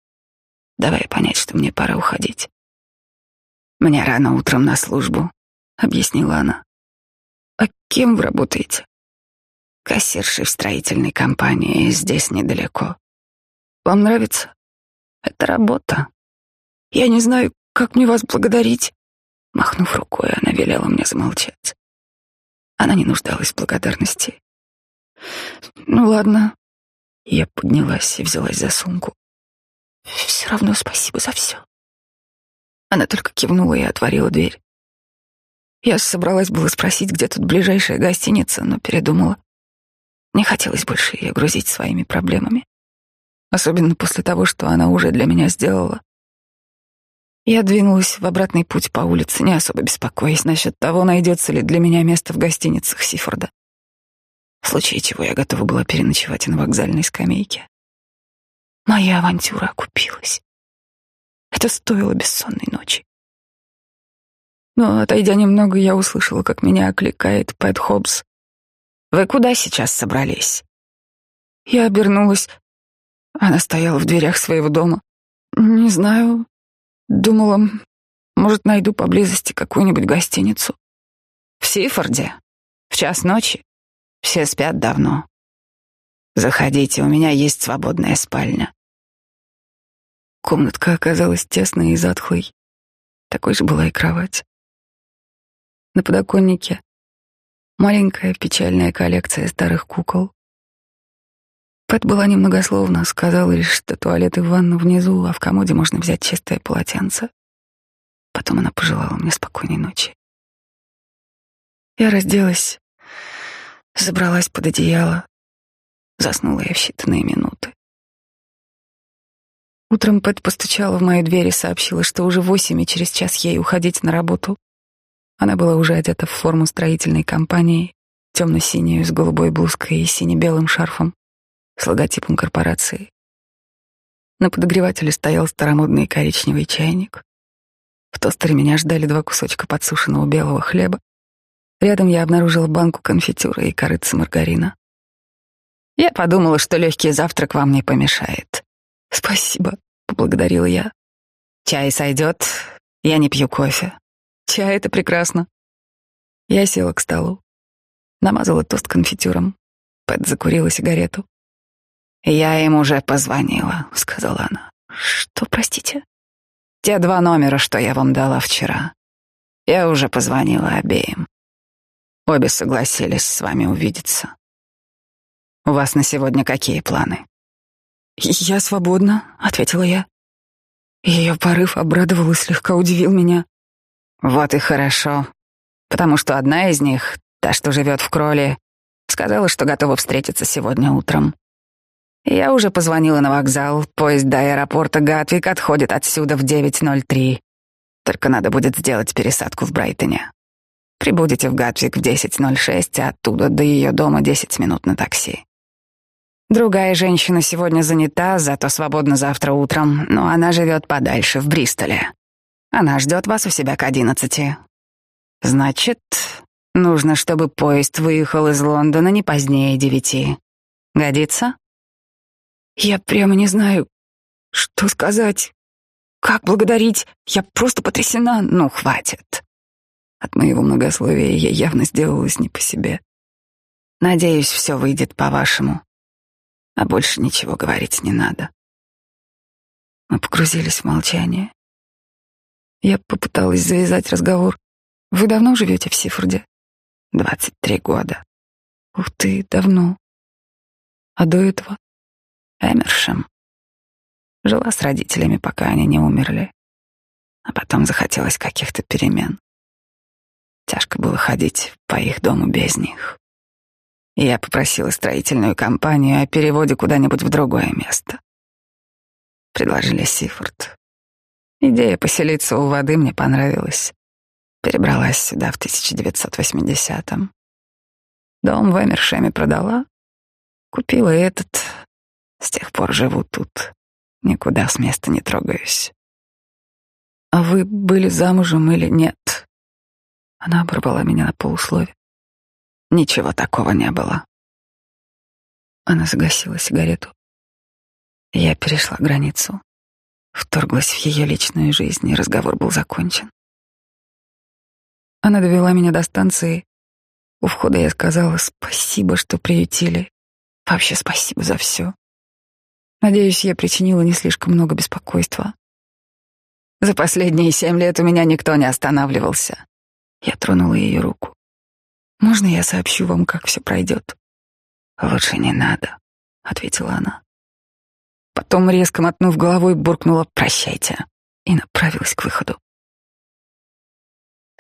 давая понять, что мне пора уходить. «Мне рано утром на службу», — объяснила она. «А кем вы работаете?» «Кассиршей в строительной компании, здесь недалеко». «Вам нравится?» «Это работа». «Я не знаю, как мне вас благодарить». Махнув рукой, она велела мне замолчать. Она не нуждалась в благодарности. «Ну ладно». Я поднялась и взялась за сумку. «Все равно спасибо за все». Она только кивнула и отворила дверь. Я собралась было спросить, где тут ближайшая гостиница, но передумала. Не хотелось больше ее грузить своими проблемами. Особенно после того, что она уже для меня сделала. Я двинулась в обратный путь по улице, не особо беспокоясь насчет того, найдется ли для меня место в гостиницах Сифорда. В случае чего я готова была переночевать на вокзальной скамейке. Моя авантюра окупилась. Это стоило бессонной ночи. Но, отойдя немного, я услышала, как меня окликает Пэт Хоббс. «Вы куда сейчас собрались?» Я обернулась. Она стояла в дверях своего дома. Не знаю, Думала, может, найду поблизости какую-нибудь гостиницу. В Сифорде? В час ночи? Все спят давно. Заходите, у меня есть свободная спальня. Комнатка оказалась тесной и затхлой. Такой же была и кровать. На подоконнике маленькая печальная коллекция старых кукол. Пэт была немногословна, сказала лишь, что туалет и ванна внизу, а в комоде можно взять чистое полотенце. Потом она пожелала мне спокойной ночи. Я разделась, забралась под одеяло, заснула я в считанные минуты. Утром Пэт постучала в мою дверь и сообщила, что уже восемь, и через час ей уходить на работу. Она была уже одета в форму строительной компании, темно-синюю с голубой блузкой и сине-белым шарфом с логотипом корпорации. На подогревателе стоял старомодный коричневый чайник. В тостере меня ждали два кусочка подсушенного белого хлеба. Рядом я обнаружила банку конфитюра и корыца маргарина. Я подумала, что легкий завтрак вам не помешает. Спасибо, поблагодарила я. Чай сойдет. Я не пью кофе. Чай — это прекрасно. Я села к столу, намазала тост конфитюром. Пэт закурила сигарету. «Я им уже позвонила», — сказала она. «Что, простите?» «Те два номера, что я вам дала вчера. Я уже позвонила обеим. Обе согласились с вами увидеться. У вас на сегодня какие планы?» «Я свободна», — ответила я. Ее порыв обрадовал и слегка удивил меня. «Вот и хорошо, потому что одна из них, та, что живет в Кроле, сказала, что готова встретиться сегодня утром. Я уже позвонила на вокзал. Поезд до аэропорта Гатвик отходит отсюда в 9.03. Только надо будет сделать пересадку в Брайтоне. Прибудете в Гатвик в 10.06, а оттуда до ее дома 10 минут на такси. Другая женщина сегодня занята, зато свободна завтра утром, но она живет подальше, в Бристоле. Она ждет вас у себя к одиннадцати. Значит, нужно, чтобы поезд выехал из Лондона не позднее девяти. Годится? Я прямо не знаю, что сказать, как благодарить. Я просто потрясена. Ну, хватит. От моего многословия я явно сделалась не по себе. Надеюсь, все выйдет по-вашему. А больше ничего говорить не надо. Мы погрузились в молчание. Я попыталась завязать разговор. Вы давно живете в Сифорде? Двадцать три года. Ух ты, давно. А до этого? Эмершем. Жила с родителями, пока они не умерли. А потом захотелось каких-то перемен. Тяжко было ходить по их дому без них. И я попросила строительную компанию о переводе куда-нибудь в другое место. Предложили Сифорд. Идея поселиться у воды мне понравилась. Перебралась сюда в 1980-м. Дом в Эмершеме продала. Купила этот, С тех пор живу тут, никуда с места не трогаюсь. А вы были замужем или нет? Она оборвала меня на полуслове. Ничего такого не было. Она загасила сигарету. Я перешла границу, вторглась в ее личную жизнь, и разговор был закончен. Она довела меня до станции. У входа я сказала спасибо, что приютили. Вообще спасибо за все. Надеюсь, я причинила не слишком много беспокойства. За последние семь лет у меня никто не останавливался. Я тронула ее руку. Можно я сообщу вам, как все пройдет? Лучше не надо, ответила она. Потом, резко мотнув головой, буркнула «прощайте» и направилась к выходу.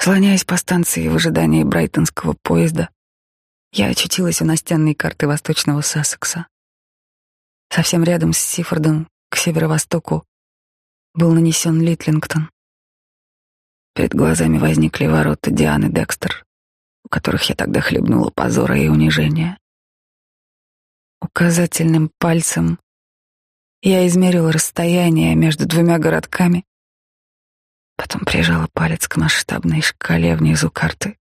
Слоняясь по станции в ожидании брайтонского поезда, я очутилась у настенной карты восточного Сассекса. Совсем рядом с Сифордом, к северо-востоку, был нанесен Литлингтон. Перед глазами возникли ворота Дианы Декстер, у которых я тогда хлебнула позора и унижения. Указательным пальцем я измерила расстояние между двумя городками, потом прижала палец к масштабной шкале внизу карты.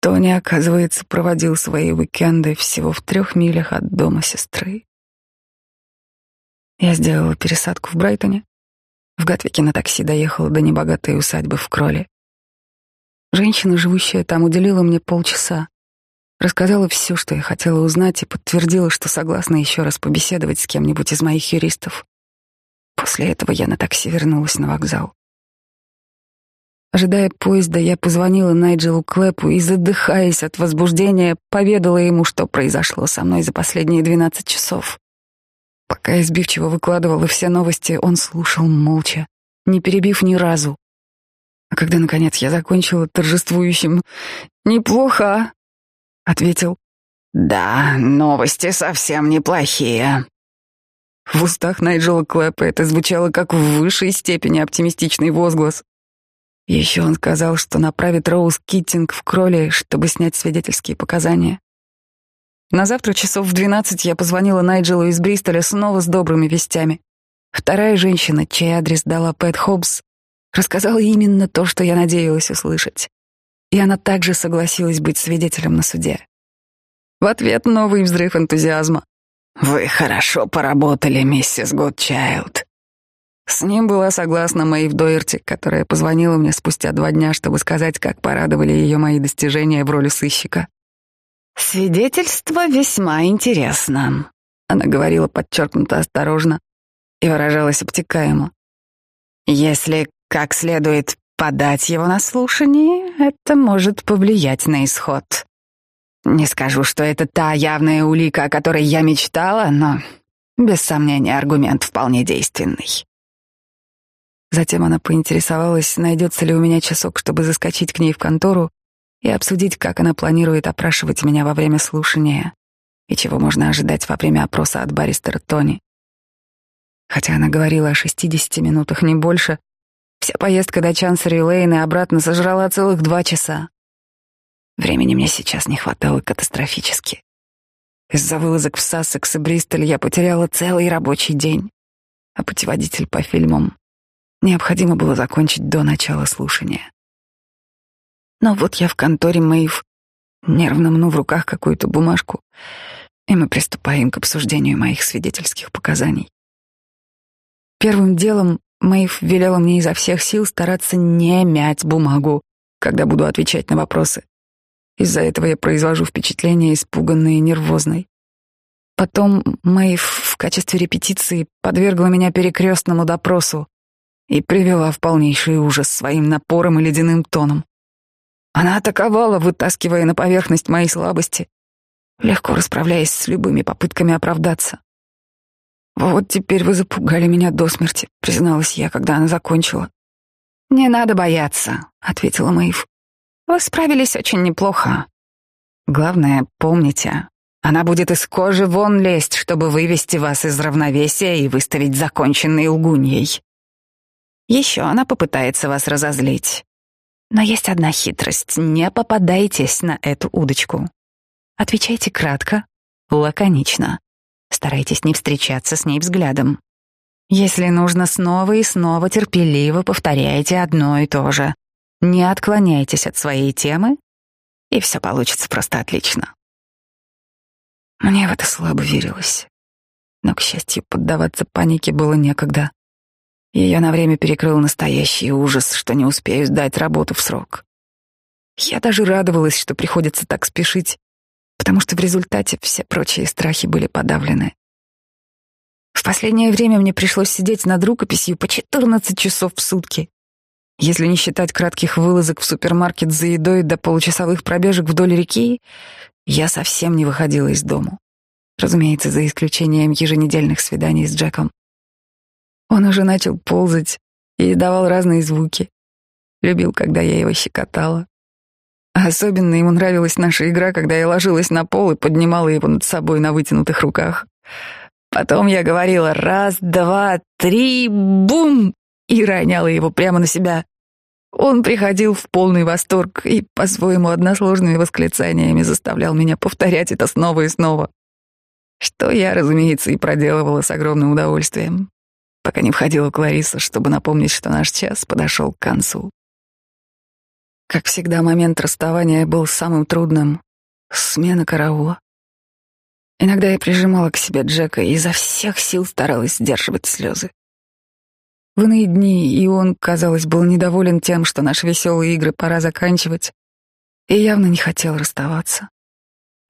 Тони, оказывается, проводил свои уикенды всего в трех милях от дома сестры. Я сделала пересадку в Брайтоне, в Гатвике на такси доехала до небогатой усадьбы в Кроле. Женщина, живущая там, уделила мне полчаса, рассказала все, что я хотела узнать, и подтвердила, что согласна еще раз побеседовать с кем-нибудь из моих юристов. После этого я на такси вернулась на вокзал. Ожидая поезда, я позвонила Найджелу Клэпу и, задыхаясь от возбуждения, поведала ему, что произошло со мной за последние двенадцать часов. Пока я сбивчиво выкладывала все новости, он слушал молча, не перебив ни разу. А когда, наконец, я закончила торжествующим «Неплохо», а?» ответил «Да, новости совсем неплохие». В устах Найджела Клэпа это звучало как в высшей степени оптимистичный возглас. Еще он сказал, что направит Роуз Киттинг в Кроли, чтобы снять свидетельские показания. На завтра часов в двенадцать я позвонила Найджелу из Бристоля снова с добрыми вестями. Вторая женщина, чей адрес дала Пэт Хоббс, рассказала именно то, что я надеялась услышать. И она также согласилась быть свидетелем на суде. В ответ новый взрыв энтузиазма. «Вы хорошо поработали, миссис Гудчайлд». С ним была согласна Мэйв Дойерти, которая позвонила мне спустя два дня, чтобы сказать, как порадовали ее мои достижения в роли сыщика. «Свидетельство весьма интересно», — она говорила подчеркнуто осторожно и выражалась обтекаемо. «Если как следует подать его на слушание, это может повлиять на исход. Не скажу, что это та явная улика, о которой я мечтала, но, без сомнения, аргумент вполне действенный». Затем она поинтересовалась, найдется ли у меня часок, чтобы заскочить к ней в контору и обсудить, как она планирует опрашивать меня во время слушания и чего можно ожидать во время опроса от баристера Тони. Хотя она говорила о 60 минутах, не больше, вся поездка до Чансери Лейн и обратно сожрала целых два часа. Времени мне сейчас не хватало катастрофически. Из-за вылазок в Сассекс и Бристоль я потеряла целый рабочий день, а путеводитель по фильмам необходимо было закончить до начала слушания. Но вот я в конторе Мэйв, нервно мну в руках какую-то бумажку, и мы приступаем к обсуждению моих свидетельских показаний. Первым делом Мэйв велела мне изо всех сил стараться не мять бумагу, когда буду отвечать на вопросы. Из-за этого я произвожу впечатление испуганной и нервозной. Потом Мэйв в качестве репетиции подвергла меня перекрестному допросу и привела в полнейший ужас своим напором и ледяным тоном. Она атаковала, вытаскивая на поверхность мои слабости, легко расправляясь с любыми попытками оправдаться. «Вот теперь вы запугали меня до смерти», — призналась я, когда она закончила. «Не надо бояться», — ответила Мэйв. «Вы справились очень неплохо. Главное, помните, она будет из кожи вон лезть, чтобы вывести вас из равновесия и выставить законченной лгуньей. Еще она попытается вас разозлить. Но есть одна хитрость. Не попадайтесь на эту удочку. Отвечайте кратко, лаконично. Старайтесь не встречаться с ней взглядом. Если нужно снова и снова терпеливо повторяйте одно и то же. Не отклоняйтесь от своей темы, и все получится просто отлично. Мне в это слабо верилось. Но, к счастью, поддаваться панике было некогда. Ее на время перекрыл настоящий ужас, что не успею сдать работу в срок. Я даже радовалась, что приходится так спешить, потому что в результате все прочие страхи были подавлены. В последнее время мне пришлось сидеть над рукописью по 14 часов в сутки. Если не считать кратких вылазок в супермаркет за едой до получасовых пробежек вдоль реки, я совсем не выходила из дому. Разумеется, за исключением еженедельных свиданий с Джеком. Он уже начал ползать и издавал разные звуки. Любил, когда я его щекотала. Особенно ему нравилась наша игра, когда я ложилась на пол и поднимала его над собой на вытянутых руках. Потом я говорила «раз, два, три, бум!» и роняла его прямо на себя. Он приходил в полный восторг и по-своему односложными восклицаниями заставлял меня повторять это снова и снова. Что я, разумеется, и проделывала с огромным удовольствием, пока не входила Клариса, чтобы напомнить, что наш час подошел к концу. Как всегда, момент расставания был самым трудным. Смена караула. Иногда я прижимала к себе Джека и изо всех сил старалась сдерживать слезы. В иные дни и он, казалось, был недоволен тем, что наши веселые игры пора заканчивать, и явно не хотел расставаться,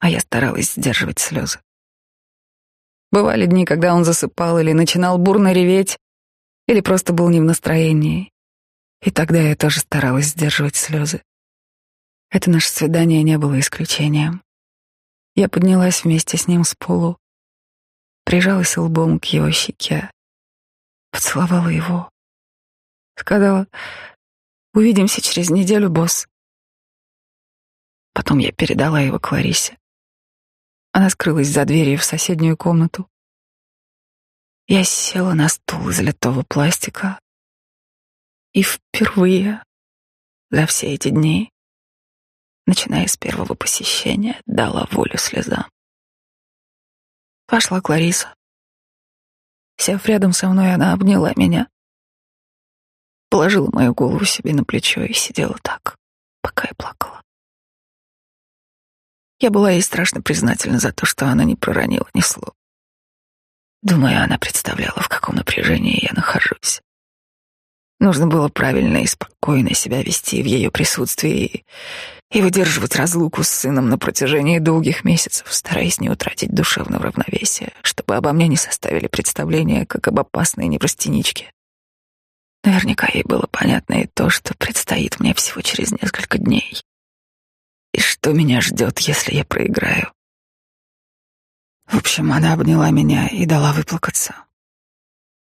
а я старалась сдерживать слезы. Бывали дни, когда он засыпал или начинал бурно реветь, или просто был не в настроении, и тогда я тоже старалась сдерживать слезы. Это наше свидание не было исключением. Я поднялась вместе с ним с полу, прижалась лбом к его щеке, поцеловала его. Сказала, увидимся через неделю, босс. Потом я передала его Кларисе. Она скрылась за дверью в соседнюю комнату. Я села на стул из литого пластика, и впервые за все эти дни, начиная с первого посещения, дала волю слезам. Пошла Клариса. Сев рядом со мной, она обняла меня, положила мою голову себе на плечо и сидела так, пока я плакала. Я была ей страшно признательна за то, что она не проронила ни слова. Думаю, она представляла, в каком напряжении я нахожусь. Нужно было правильно и спокойно себя вести в ее присутствии и выдерживать разлуку с сыном на протяжении долгих месяцев, стараясь не утратить душевного равновесия, чтобы обо мне не составили представление, как об опасной неврастеничке. Наверняка ей было понятно и то, что предстоит мне всего через несколько дней, и что меня ждет, если я проиграю. В общем, она обняла меня и дала выплакаться.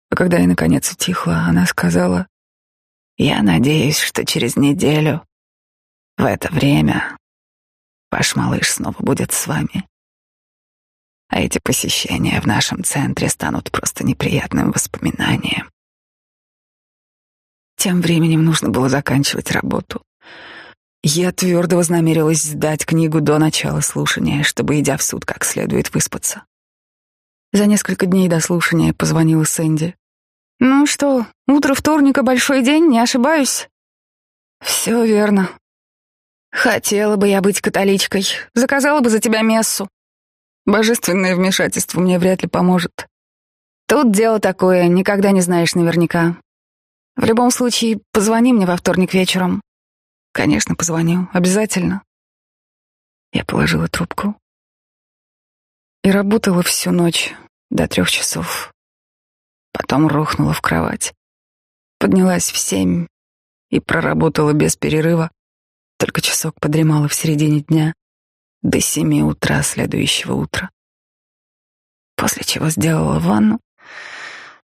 А когда я наконец утихла, она сказала, я надеюсь, что через неделю, в это время, ваш малыш снова будет с вами. А эти посещения в нашем центре станут просто неприятным воспоминанием. Тем временем нужно было заканчивать работу. Я твердо вознамерилась сдать книгу до начала слушания, чтобы, идя в суд, как следует выспаться. За несколько дней до слушания позвонила Сэнди. Ну что, утро вторника — большой день, не ошибаюсь? Все верно. Хотела бы я быть католичкой, заказала бы за тебя мессу. Божественное вмешательство мне вряд ли поможет. Тут дело такое, никогда не знаешь наверняка. В любом случае, позвони мне во вторник вечером. Конечно, позвоню, обязательно. Я положила трубку и работала всю ночь до трех часов. Потом рухнула в кровать. Поднялась в семь и проработала без перерыва. Только часок подремала в середине дня до семи утра следующего утра. После чего сделала ванну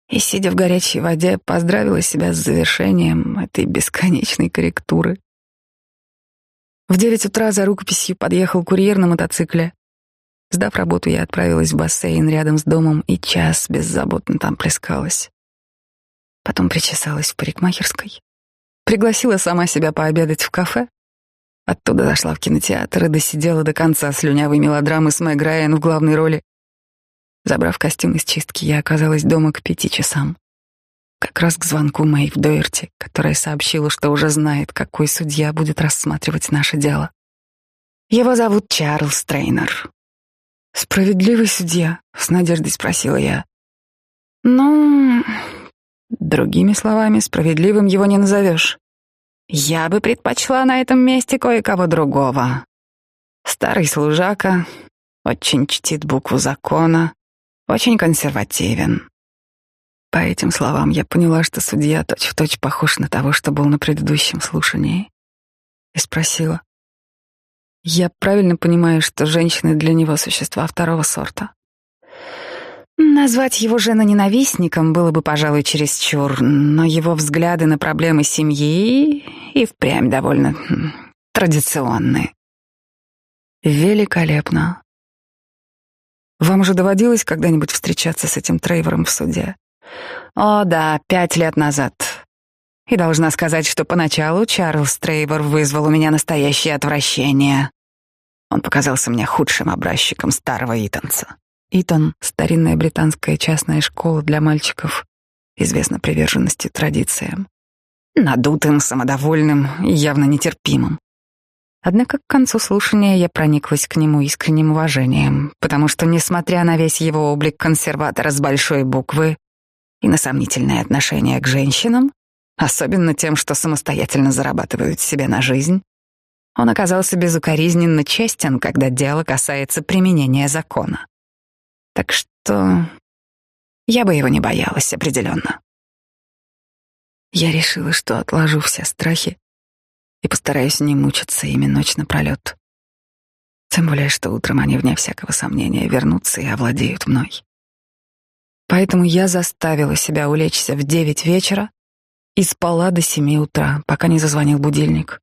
и, сидя в горячей воде, поздравила себя с завершением этой бесконечной корректуры. В девять утра за рукописью подъехал курьер на мотоцикле. Сдав работу, я отправилась в бассейн рядом с домом и час беззаботно там плескалась. Потом причесалась в парикмахерской. Пригласила сама себя пообедать в кафе. Оттуда зашла в кинотеатр и досидела до конца слюнявой мелодрамы с Мэг Райан в главной роли. Забрав костюм из чистки, я оказалась дома к пяти часам. Как раз к звонку Мэйв Дойерти, которая сообщила, что уже знает, какой судья будет рассматривать наше дело. Его зовут Чарльз Трейнер. «Справедливый судья?» — с надеждой спросила я. «Ну, другими словами, справедливым его не назовешь. Я бы предпочла на этом месте кое-кого другого. Старый служака, очень чтит букву закона, очень консервативен. По этим словам я поняла, что судья точь-в-точь точь похож на того, что был на предыдущем слушании. И спросила. «Я правильно понимаю, что женщины для него существа второго сорта?» Назвать его жена-ненавистником было бы, пожалуй, чересчур, но его взгляды на проблемы семьи и впрямь довольно традиционные. Великолепно. Вам уже доводилось когда-нибудь встречаться с этим Трейвором в суде? О, да, пять лет назад. И должна сказать, что поначалу Чарльз Трейвор вызвал у меня настоящее отвращение. Он показался мне худшим образчиком старого Итанца. Итон — старинная британская частная школа для мальчиков, известна приверженностью традициям. Надутым, самодовольным и явно нетерпимым. Однако к концу слушания я прониклась к нему искренним уважением, потому что, несмотря на весь его облик консерватора с большой буквы и на сомнительное отношение к женщинам, особенно тем, что самостоятельно зарабатывают себе на жизнь, он оказался безукоризненно честен, когда дело касается применения закона. Так что я бы его не боялась определенно. Я решила, что отложу все страхи и постараюсь не мучиться ими ночь напролет. Тем более, что утром они, вне всякого сомнения, вернутся и овладеют мной. Поэтому я заставила себя улечься в девять вечера и спала до семи утра, пока не зазвонил будильник.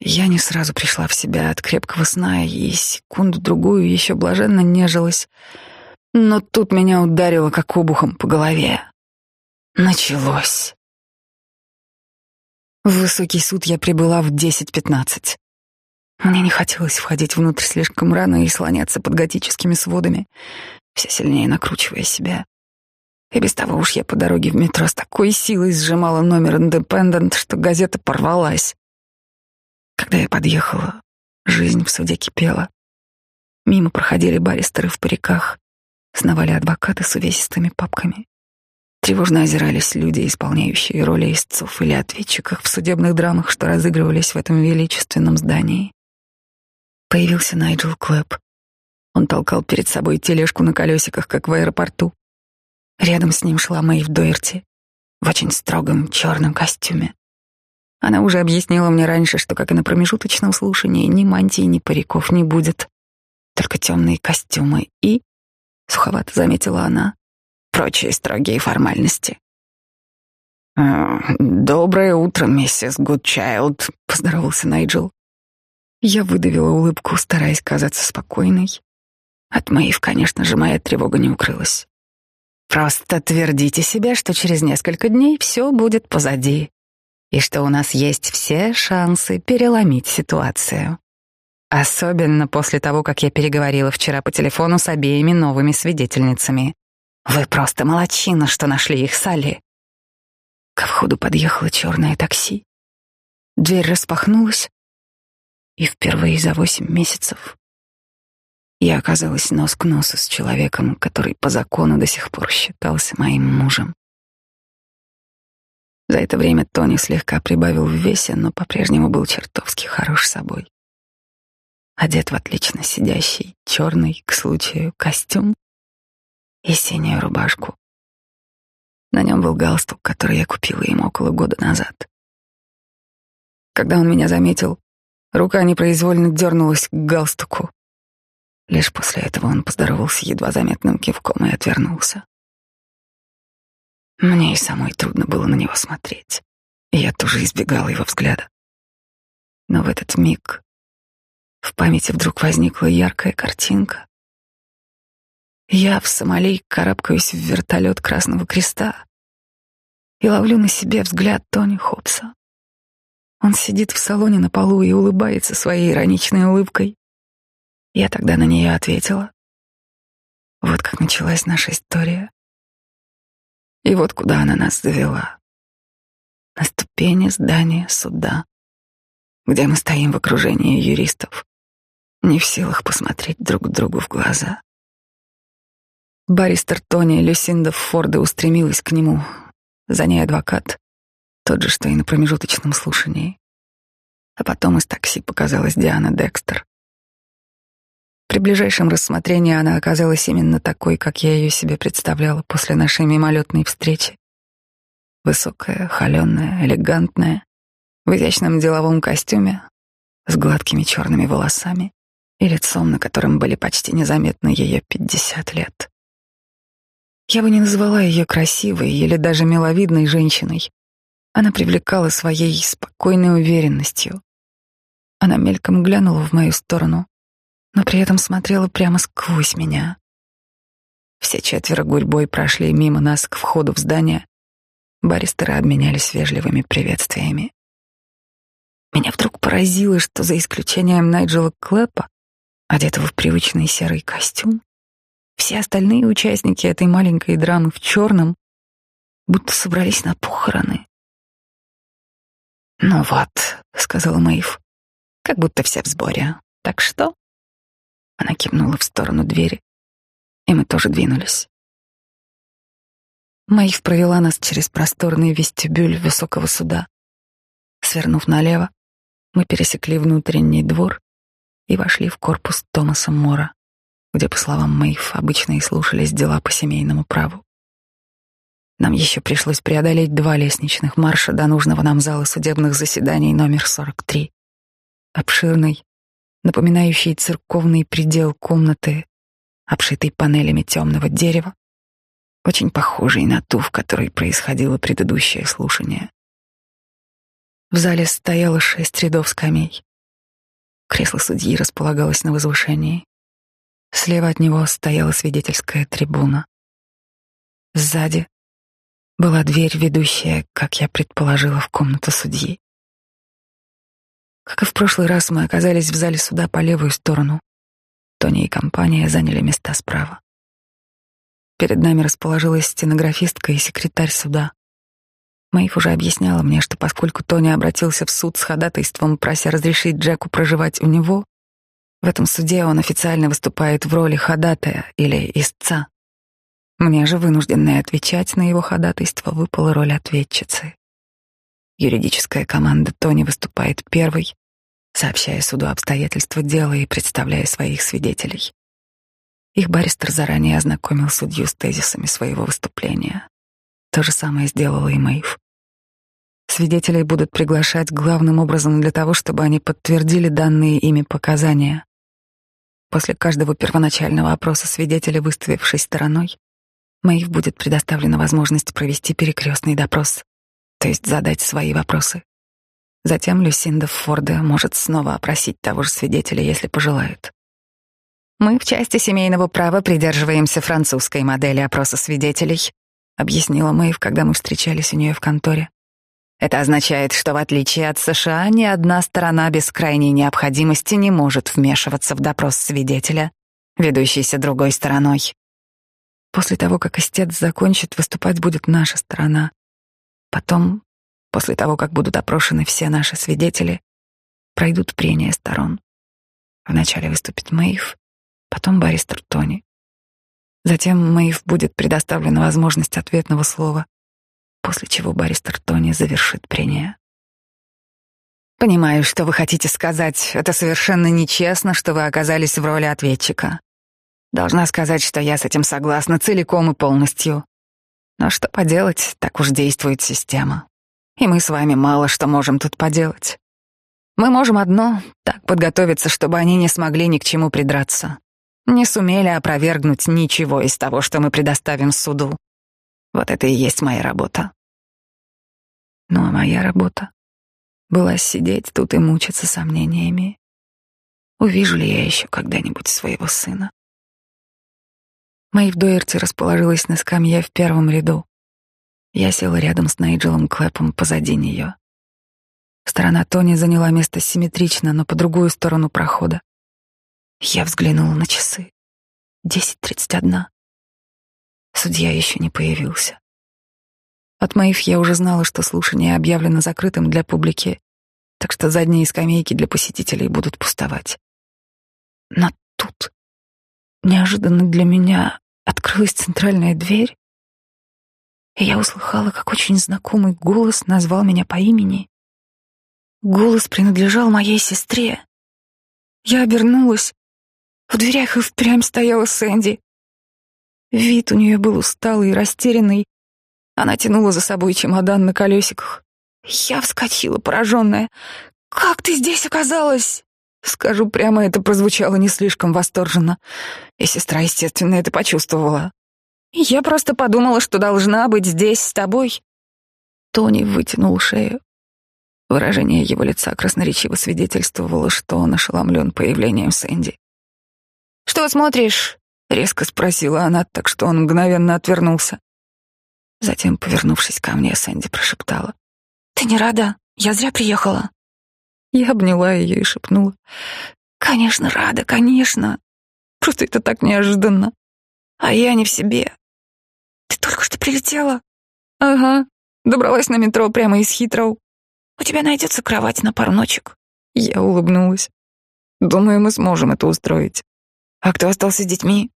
Я не сразу пришла в себя от крепкого сна и секунду-другую еще блаженно нежилась. Но тут меня ударило как обухом по голове. Началось. В высокий суд я прибыла в 10.15. Мне не хотелось входить внутрь слишком рано и слоняться под готическими сводами, все сильнее накручивая себя. И без того уж я по дороге в метро с такой силой сжимала номер «Индепендент», что газета порвалась. Когда я подъехала, жизнь в суде кипела. Мимо проходили баристеры в париках, сновали адвокаты с увесистыми папками. Тревожно озирались люди, исполняющие роли истцов или ответчиков в судебных драмах, что разыгрывались в этом величественном здании. Появился Найджел Клэп. Он толкал перед собой тележку на колесиках, как в аэропорту. Рядом с ним шла Мэйв Дойерти в очень строгом черном костюме. Она уже объяснила мне раньше, что, как и на промежуточном слушании, ни мантии, ни париков не будет, только темные костюмы и, суховато заметила она, прочие строгие формальности. «Э, «Доброе утро, миссис Гудчайлд», — поздоровался Найджел. Я выдавила улыбку, стараясь казаться спокойной. От Мэйв, конечно же, моя тревога не укрылась. «Просто твердите себе, что через несколько дней все будет позади», и что у нас есть все шансы переломить ситуацию. Особенно после того, как я переговорила вчера по телефону с обеими новыми свидетельницами. Вы просто молодчина, что нашли их, Салли. Ко входу подъехало черное такси. Дверь распахнулась, и впервые за восемь месяцев я оказалась нос к носу с человеком, который по закону до сих пор считался моим мужем. За это время Тони слегка прибавил в весе, но по-прежнему был чертовски хорош собой. Одет в отлично сидящий черный, к случаю, костюм и синюю рубашку. На нем был галстук, который я купила ему около года назад. Когда он меня заметил, рука непроизвольно дернулась к галстуку. Лишь после этого он поздоровался едва заметным кивком и отвернулся. Мне и самой трудно было на него смотреть, и я тоже избегала его взгляда. Но в этот миг в памяти вдруг возникла яркая картинка. Я в Сомали карабкаюсь в вертолет Красного Креста и ловлю на себе взгляд Тони Хопса. Он сидит в салоне на полу и улыбается своей ироничной улыбкой. Я тогда на нее ответила. Вот как началась наша история. И вот куда она нас завела. На ступени здания суда, где мы стоим в окружении юристов, не в силах посмотреть друг другу в глаза. Баристер Тони Люсинда Форда устремилась к нему. За ней адвокат, тот же, что и на промежуточном слушании. А потом из такси показалась Диана Декстер. При ближайшем рассмотрении она оказалась именно такой, как я ее себе представляла после нашей мимолетной встречи. Высокая, холеная, элегантная, в изящном деловом костюме, с гладкими черными волосами и лицом, на котором были почти незаметны ее пятьдесят лет. Я бы не назвала ее красивой или даже миловидной женщиной. Она привлекала своей спокойной уверенностью. Она мельком глянула в мою сторону, но при этом смотрела прямо сквозь меня. Все четверо гурьбой прошли мимо нас к входу в здание. Баристеры обменялись вежливыми приветствиями. Меня вдруг поразило, что за исключением Найджела Клэпа, одетого в привычный серый костюм, все остальные участники этой маленькой драмы в черном будто собрались на похороны. «Ну вот», — сказала Мэйв, — «как будто все в сборе. Так что?» Она кивнула в сторону двери, и мы тоже двинулись. Мэйв провела нас через просторный вестибюль высокого суда. Свернув налево, мы пересекли внутренний двор и вошли в корпус Томаса Мора, где, по словам Мэйв, обычно и слушались дела по семейному праву. Нам еще пришлось преодолеть два лестничных марша до нужного нам зала судебных заседаний номер 43. Обширный, напоминающий церковный предел комнаты, обшитый панелями темного дерева, очень похожий на ту, в которой происходило предыдущее слушание. В зале стояло шесть рядов скамей. Кресло судьи располагалось на возвышении. Слева от него стояла свидетельская трибуна. Сзади была дверь, ведущая, как я предположила, в комнату судьи. Как и в прошлый раз, мы оказались в зале суда по левую сторону. Тони и компания заняли места справа. Перед нами расположилась стенографистка и секретарь суда. Мэйв уже объясняла мне, что поскольку Тони обратился в суд с ходатайством, прося разрешить Джеку проживать у него, в этом суде он официально выступает в роли ходатая или истца. Мне же, вынужденной отвечать на его ходатайство, выпала роль ответчицы. Юридическая команда Тони выступает первой, сообщая суду обстоятельства дела и представляя своих свидетелей. Их баристер заранее ознакомил судью с тезисами своего выступления. То же самое сделала и Мэйв. Свидетелей будут приглашать главным образом для того, чтобы они подтвердили данные ими показания. После каждого первоначального опроса свидетеля, выставившись стороной, Мэйв будет предоставлена возможность провести перекрестный допрос то есть задать свои вопросы. Затем Люсинда Форда может снова опросить того же свидетеля, если пожелает. Мы в части семейного права придерживаемся французской модели опроса свидетелей, объяснила Мэйв, когда мы встречались у нее в конторе. Это означает, что в отличие от США, ни одна сторона без крайней необходимости не может вмешиваться в допрос свидетеля, ведущийся другой стороной. После того, как истец закончит, выступать будет наша сторона, Потом, после того, как будут опрошены все наши свидетели, пройдут прения сторон. Вначале выступит Мэйв, потом баристер Тони. Затем Мэйв будет предоставлена возможность ответного слова, после чего баристер Тони завершит прения. Понимаю, что вы хотите сказать. Это совершенно нечестно, что вы оказались в роли ответчика. Должна сказать, что я с этим согласна целиком и полностью. Но что поделать, так уж действует система. И мы с вами мало что можем тут поделать. Мы можем одно — так подготовиться, чтобы они не смогли ни к чему придраться. Не сумели опровергнуть ничего из того, что мы предоставим суду. Вот это и есть моя работа. Ну а моя работа была сидеть тут и мучиться сомнениями. Увижу ли я еще когда-нибудь своего сына? Мэйв Дуэрти расположилась на скамье в первом ряду. Я села рядом с Найджелом Клэпом позади нее. Сторона Тони заняла место симметрично, но по другую сторону прохода. Я взглянула на часы. Десять тридцать одна. Судья еще не появился. От Мэйв я уже знала, что слушание объявлено закрытым для публики, так что задние скамейки для посетителей будут пустовать. Но тут неожиданно для меня открылась центральная дверь, и я услыхала, как очень знакомый голос назвал меня по имени. Голос принадлежал моей сестре. Я обернулась. В дверях и впрямь стояла Сэнди. Вид у нее был усталый и растерянный. Она тянула за собой чемодан на колесиках. Я вскочила, пораженная. «Как ты здесь оказалась?» Скажу прямо, это прозвучало не слишком восторженно. И сестра, естественно, это почувствовала. Я просто подумала, что должна быть здесь с тобой. Тони вытянул шею. Выражение его лица красноречиво свидетельствовало, что он ошеломлен появлением Сэнди. «Что смотришь?» — резко спросила она, так что он мгновенно отвернулся. Затем, повернувшись ко мне, Сэнди прошептала. «Ты не рада? Я зря приехала». Я обняла ее и шепнула. «Конечно, рада, конечно. Просто это так неожиданно. А я не в себе. Ты только что прилетела?» «Ага. Добралась на метро прямо из Хитроу. У тебя найдется кровать на пару ночек». Я улыбнулась. «Думаю, мы сможем это устроить. А кто остался с детьми?»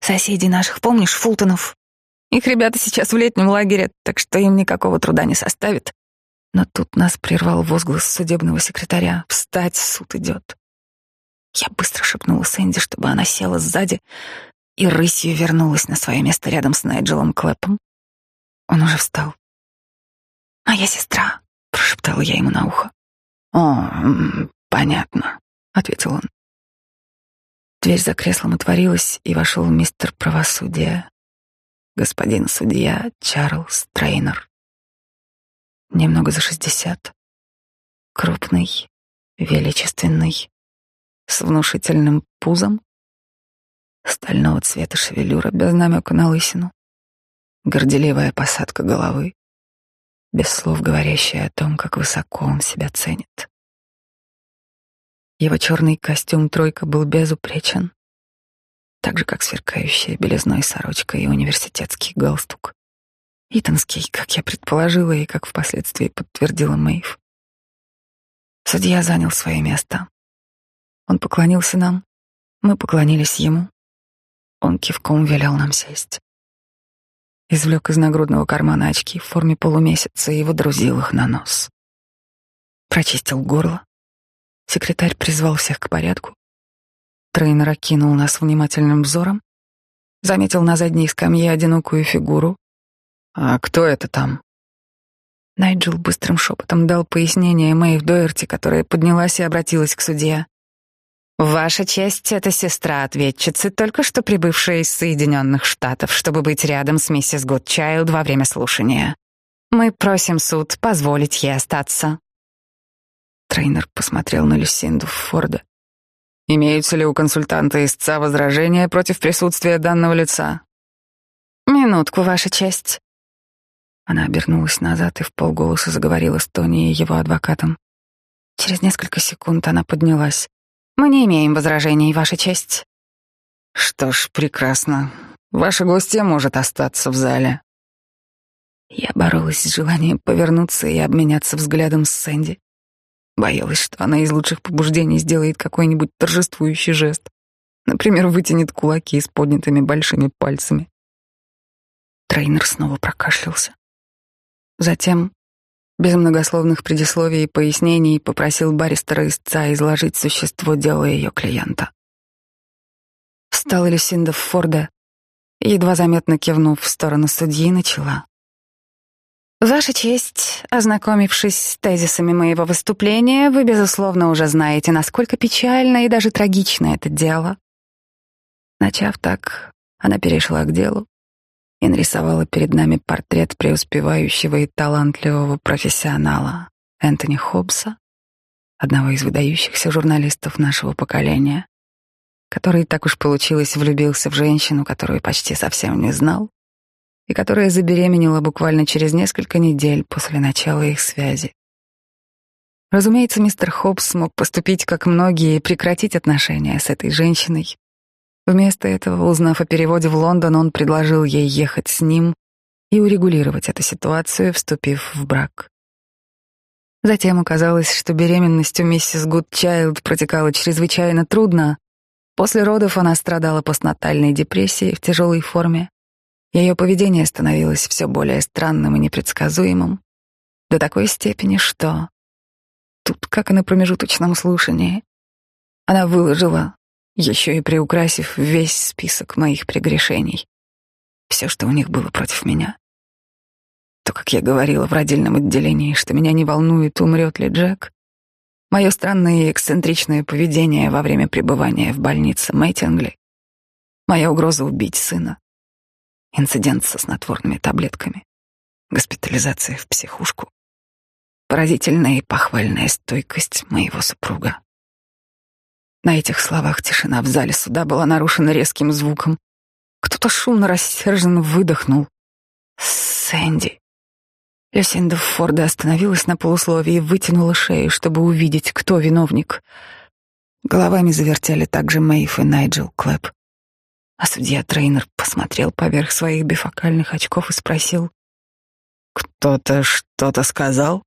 «Соседи наших, помнишь, Фултонов? Их ребята сейчас в летнем лагере, так что им никакого труда не составит. Но тут нас прервал возглас судебного секретаря. «Встать, суд идет!» Я быстро шепнула Сэнди, чтобы она села сзади, и рысью вернулась на свое место рядом с Найджелом Клэпом. Он уже встал. «Моя сестра», — прошептала я ему на ухо. «О, понятно», — ответил он. Дверь за креслом отворилась, и вошел мистер правосудия, господин судья Чарльз Трейнер. Немного за шестьдесят. Крупный, величественный, с внушительным пузом, стального цвета шевелюра без намека на лысину, горделивая посадка головы, без слов говорящая о том, как высоко он себя ценит. Его черный костюм тройка был безупречен, так же, как сверкающая белизной сорочка и университетский галстук. Итанский, как я предположила и как впоследствии подтвердила Мэйв. Судья занял свое место. Он поклонился нам, мы поклонились ему. Он кивком велел нам сесть. Извлек из нагрудного кармана очки в форме полумесяца и водрузил их на нос. Прочистил горло. Секретарь призвал всех к порядку. Трейнер окинул нас внимательным взором, заметил на задней скамье одинокую фигуру. «А кто это там?» Найджел быстрым шепотом дал пояснение Мэйв Доерти, которая поднялась и обратилась к судье. «Ваша честь — это сестра ответчицы, только что прибывшая из Соединенных Штатов, чтобы быть рядом с миссис Гудчайлд во время слушания. Мы просим суд позволить ей остаться». Трейнер посмотрел на Люсинду Форд. Имеются ли у консультанта истца возражения против присутствия данного лица? Минутку, Ваша честь. Она обернулась назад и вполголоса заговорила с Тони и его адвокатом. Через несколько секунд она поднялась. Мы не имеем возражений, Ваша честь. Что ж, прекрасно. Ваша гостья может остаться в зале. Я боролась с желанием повернуться и обменяться взглядом с Сэнди. Боялась, что она из лучших побуждений сделает какой-нибудь торжествующий жест. Например, вытянет кулаки с поднятыми большими пальцами. Трейнер снова прокашлялся. Затем, без многословных предисловий и пояснений, попросил баристера истца изложить существо дела ее клиента. Встала Люсинда Форда, едва заметно кивнув в сторону судьи, начала. Ваша честь, ознакомившись с тезисами моего выступления, вы, безусловно, уже знаете, насколько печально и даже трагично это дело. Начав так, она перешла к делу и нарисовала перед нами портрет преуспевающего и талантливого профессионала Энтони Хоббса, одного из выдающихся журналистов нашего поколения, который, так уж получилось, влюбился в женщину, которую почти совсем не знал, и которая забеременела буквально через несколько недель после начала их связи. Разумеется, мистер Хоббс мог поступить, как многие, и прекратить отношения с этой женщиной, Вместо этого, узнав о переводе в Лондон, он предложил ей ехать с ним и урегулировать эту ситуацию, вступив в брак. Затем оказалось, что беременность у миссис Гудчайлд протекала чрезвычайно трудно. После родов она страдала постнатальной депрессией в тяжелой форме. Ее поведение становилось все более странным и непредсказуемым, до такой степени, что тут, как и на промежуточном слушании, она выложила еще и приукрасив весь список моих прегрешений. Все, что у них было против меня. То, как я говорила в родильном отделении, что меня не волнует, умрет ли Джек, мое странное и эксцентричное поведение во время пребывания в больнице Мэйтингли, моя угроза убить сына, инцидент со снотворными таблетками, госпитализация в психушку, поразительная и похвальная стойкость моего супруга. На этих словах тишина в зале суда была нарушена резким звуком. Кто-то шумно рассерженно выдохнул. «Сэнди!» Люсинда Форда остановилась на полусловии и вытянула шею, чтобы увидеть, кто виновник. Головами завертели также Мэйв и Найджел Клэп. А судья-трейнер посмотрел поверх своих бифокальных очков и спросил. «Кто-то что-то сказал?»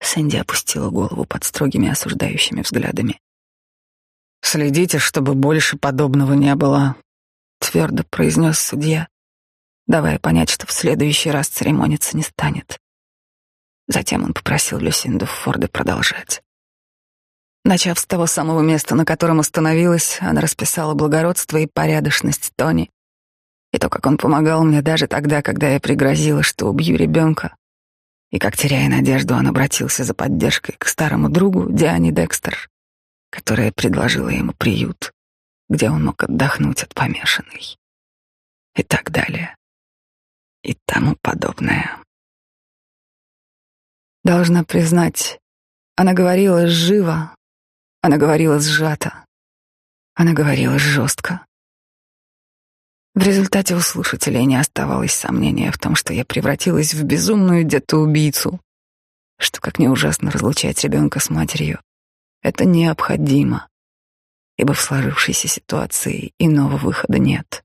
Сэнди опустила голову под строгими осуждающими взглядами. Следите, чтобы больше подобного не было, твердо произнес судья, давая понять, что в следующий раз церемониться не станет. Затем он попросил Люсинду Форда продолжать. Начав с того самого места, на котором остановилась, она расписала благородство и порядочность Тони, и то, как он помогал мне даже тогда, когда я пригрозила, что убью ребенка, и как, теряя надежду, он обратился за поддержкой к старому другу Диане Декстер, которая предложила ему приют, где он мог отдохнуть от помешанной. И так далее. И тому подобное. Должна признать, она говорила живо, она говорила сжато, она говорила жестко. В результате у слушателей не оставалось сомнения в том, что я превратилась в безумную детоубийцу, что, как не ужасно разлучать ребенка с матерью, это необходимо, ибо в сложившейся ситуации иного выхода нет.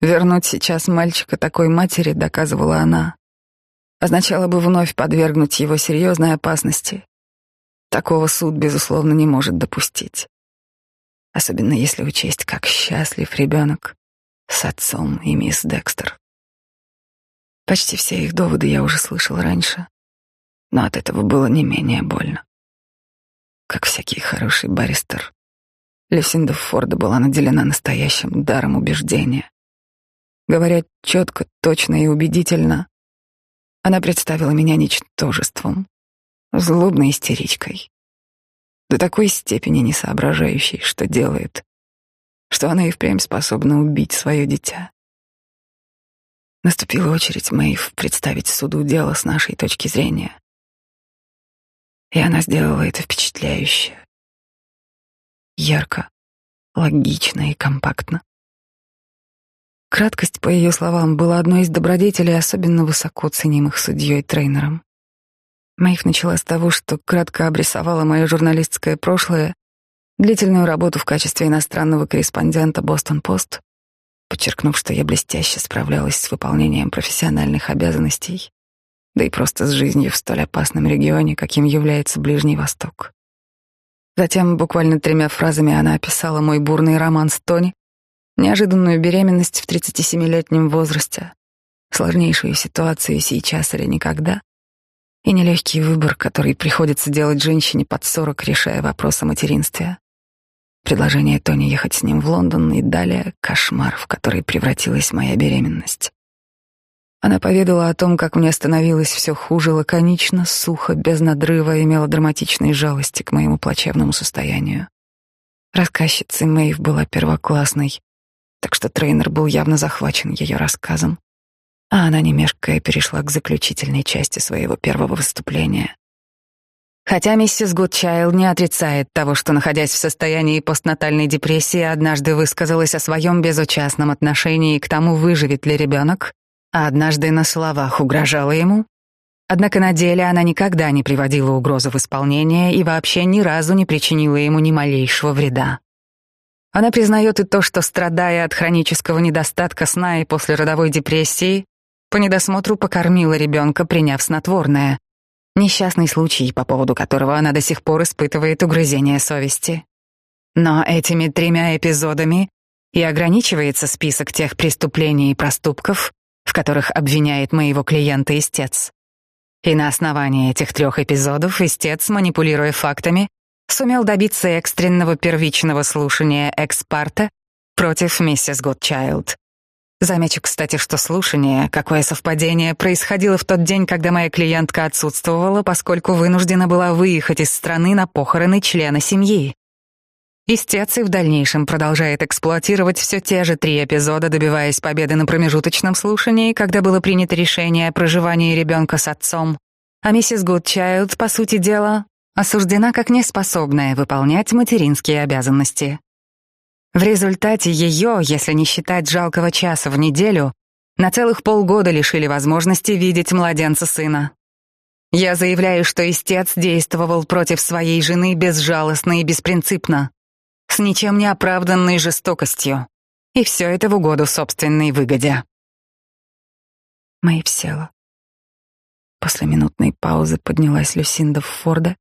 Вернуть сейчас мальчика такой матери, доказывала она, означало бы вновь подвергнуть его серьезной опасности. Такого суд, безусловно, не может допустить. Особенно если учесть, как счастлив ребенок с отцом и мисс Декстер. Почти все их доводы я уже слышал раньше, но от этого было не менее больно. Как всякий хороший баристер, Люсинда Форда была наделена настоящим даром убеждения. Говоря четко, точно и убедительно, она представила меня ничтожеством, злобной истеричкой, до такой степени не соображающей, что делает, что она и впрямь способна убить свое дитя. Наступила очередь Мэйв представить суду дело с нашей точки зрения. И она сделала это впечатляюще. Ярко, логично и компактно. Краткость, по ее словам, была одной из добродетелей, особенно высоко ценимых судьей-трейнером. Мэйв начала с того, что кратко обрисовала мое журналистское прошлое, длительную работу в качестве иностранного корреспондента «Бостон-Пост», подчеркнув, что я блестяще справлялась с выполнением профессиональных обязанностей, да и просто с жизнью в столь опасном регионе, каким является Ближний Восток. Затем буквально тремя фразами она описала мой бурный роман с Тони, неожиданную беременность в 37-летнем возрасте, сложнейшую ситуацию сейчас или никогда, и нелегкий выбор, который приходится делать женщине под 40, решая вопрос о материнстве. Предложение Тони ехать с ним в Лондон и далее кошмар, в который превратилась моя беременность. Она поведала о том, как мне становилось все хуже лаконично, сухо, без надрыва и мелодраматичной жалости к моему плачевному состоянию. Рассказчицей Мэйв была первоклассной, так что тренер был явно захвачен ее рассказом. А она, не мешкая, перешла к заключительной части своего первого выступления. Хотя миссис Гудчайлд не отрицает того, что, находясь в состоянии постнатальной депрессии, однажды высказалась о своем безучастном отношении к тому, выживет ли ребенок, а однажды на словах угрожала ему. Однако на деле она никогда не приводила угрозу в исполнение и вообще ни разу не причинила ему ни малейшего вреда. Она признает и то, что, страдая от хронического недостатка сна и после родовой депрессии, по недосмотру покормила ребенка, приняв снотворное. Несчастный случай, по поводу которого она до сих пор испытывает угрызение совести. Но этими тремя эпизодами и ограничивается список тех преступлений и проступков, в которых обвиняет моего клиента истец. И на основании этих трех эпизодов истец, манипулируя фактами, сумел добиться экстренного первичного слушания экспарта против миссис Гудчайлд. Замечу, кстати, что слушание, какое совпадение, происходило в тот день, когда моя клиентка отсутствовала, поскольку вынуждена была выехать из страны на похороны члена семьи. Истец и в дальнейшем продолжает эксплуатировать все те же три эпизода, добиваясь победы на промежуточном слушании, когда было принято решение о проживании ребенка с отцом. А миссис Гудчайлд, по сути дела, осуждена как неспособная выполнять материнские обязанности. В результате ее, если не считать жалкого часа в неделю, на целых полгода лишили возможности видеть младенца сына. Я заявляю, что истец действовал против своей жены безжалостно и беспринципно с ничем не оправданной жестокостью. И все это в угоду собственной выгоде. Мэйв села. После минутной паузы поднялась Люсинда Форда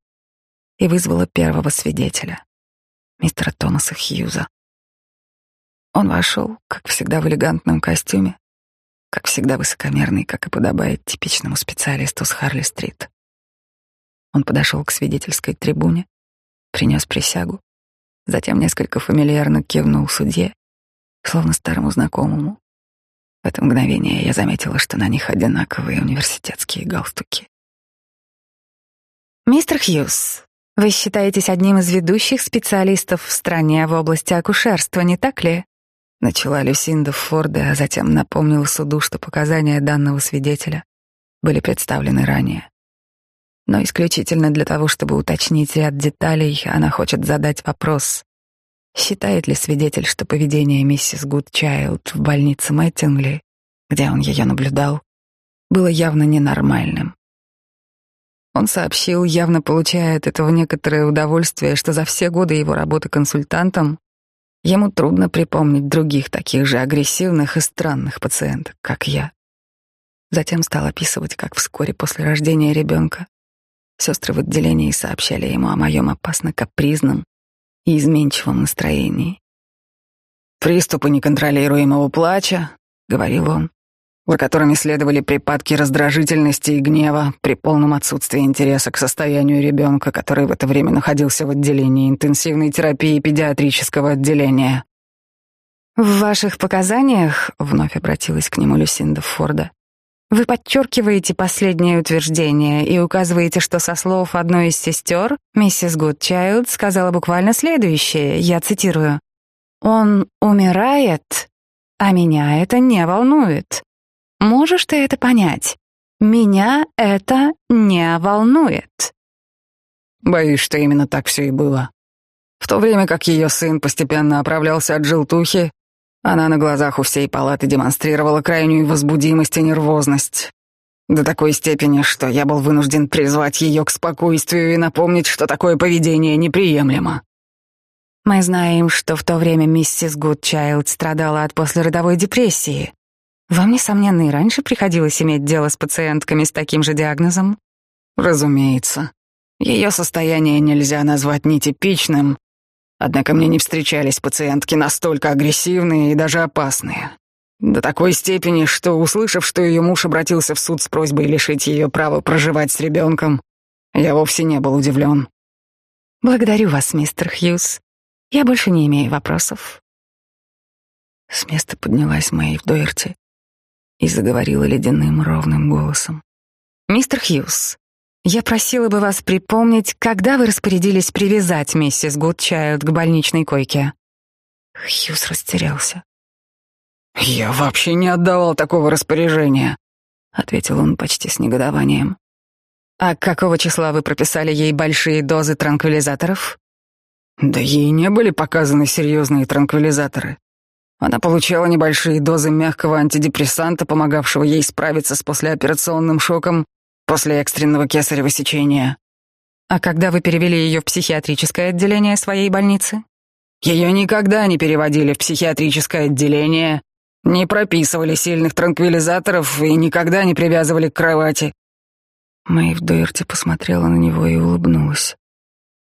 и вызвала первого свидетеля, мистера Томаса Хьюза. Он вошел, как всегда, в элегантном костюме, как всегда высокомерный, как и подобает типичному специалисту с Харли-стрит. Он подошел к свидетельской трибуне, принес присягу Затем несколько фамильярно кивнул судье, словно старому знакомому. В это мгновение я заметила, что на них одинаковые университетские галстуки. «Мистер Хьюз, вы считаетесь одним из ведущих специалистов в стране в области акушерства, не так ли?» Начала Люсинда Форда, а затем напомнила суду, что показания данного свидетеля были представлены ранее. Но исключительно для того, чтобы уточнить ряд деталей, она хочет задать вопрос. Считает ли свидетель, что поведение миссис Гудчайлд в больнице Мэттингли, где он ее наблюдал, было явно ненормальным? Он сообщил, явно получая от этого некоторое удовольствие, что за все годы его работы консультантом ему трудно припомнить других таких же агрессивных и странных пациенток, как я. Затем стал описывать, как вскоре после рождения ребенка Сестры в отделении сообщали ему о моем опасно капризном и изменчивом настроении. «Приступы неконтролируемого плача», — говорил он, за которыми следовали припадки раздражительности и гнева при полном отсутствии интереса к состоянию ребенка, который в это время находился в отделении интенсивной терапии педиатрического отделения. «В ваших показаниях», — вновь обратилась к нему Люсинда Форда, вы подчеркиваете последнее утверждение и указываете, что со слов одной из сестер, миссис Гудчайлд сказала буквально следующее, я цитирую. «Он умирает, а меня это не волнует. Можешь ты это понять? Меня это не волнует». Боюсь, что именно так все и было. В то время как ее сын постепенно оправлялся от желтухи, она на глазах у всей палаты демонстрировала крайнюю возбудимость и нервозность. До такой степени, что я был вынужден призвать ее к спокойствию и напомнить, что такое поведение неприемлемо. Мы знаем, что в то время миссис Гудчайлд страдала от послеродовой депрессии. Вам, несомненно, и раньше приходилось иметь дело с пациентками с таким же диагнозом? Разумеется. Ее состояние нельзя назвать нетипичным, Однако мне не встречались пациентки настолько агрессивные и даже опасные. До такой степени, что, услышав, что ее муж обратился в суд с просьбой лишить ее права проживать с ребенком, я вовсе не был удивлен. Благодарю вас, мистер Хьюз. Я больше не имею вопросов. С места поднялась Мэйв Дойерти и заговорила ледяным ровным голосом. «Мистер Хьюз, я просила бы вас припомнить, когда вы распорядились привязать миссис Гудчайлд к больничной койке. Хьюз растерялся. «Я вообще не отдавал такого распоряжения», — ответил он почти с негодованием. «А какого числа вы прописали ей большие дозы транквилизаторов?» «Да ей не были показаны серьезные транквилизаторы. Она получала небольшие дозы мягкого антидепрессанта, помогавшего ей справиться с послеоперационным шоком, После экстренного кесарево сечения. А когда вы перевели ее в психиатрическое отделение своей больницы? Ее никогда не переводили в психиатрическое отделение, не прописывали сильных транквилизаторов и никогда не привязывали к кровати. Мэйв Дуэрти посмотрела на него и улыбнулась.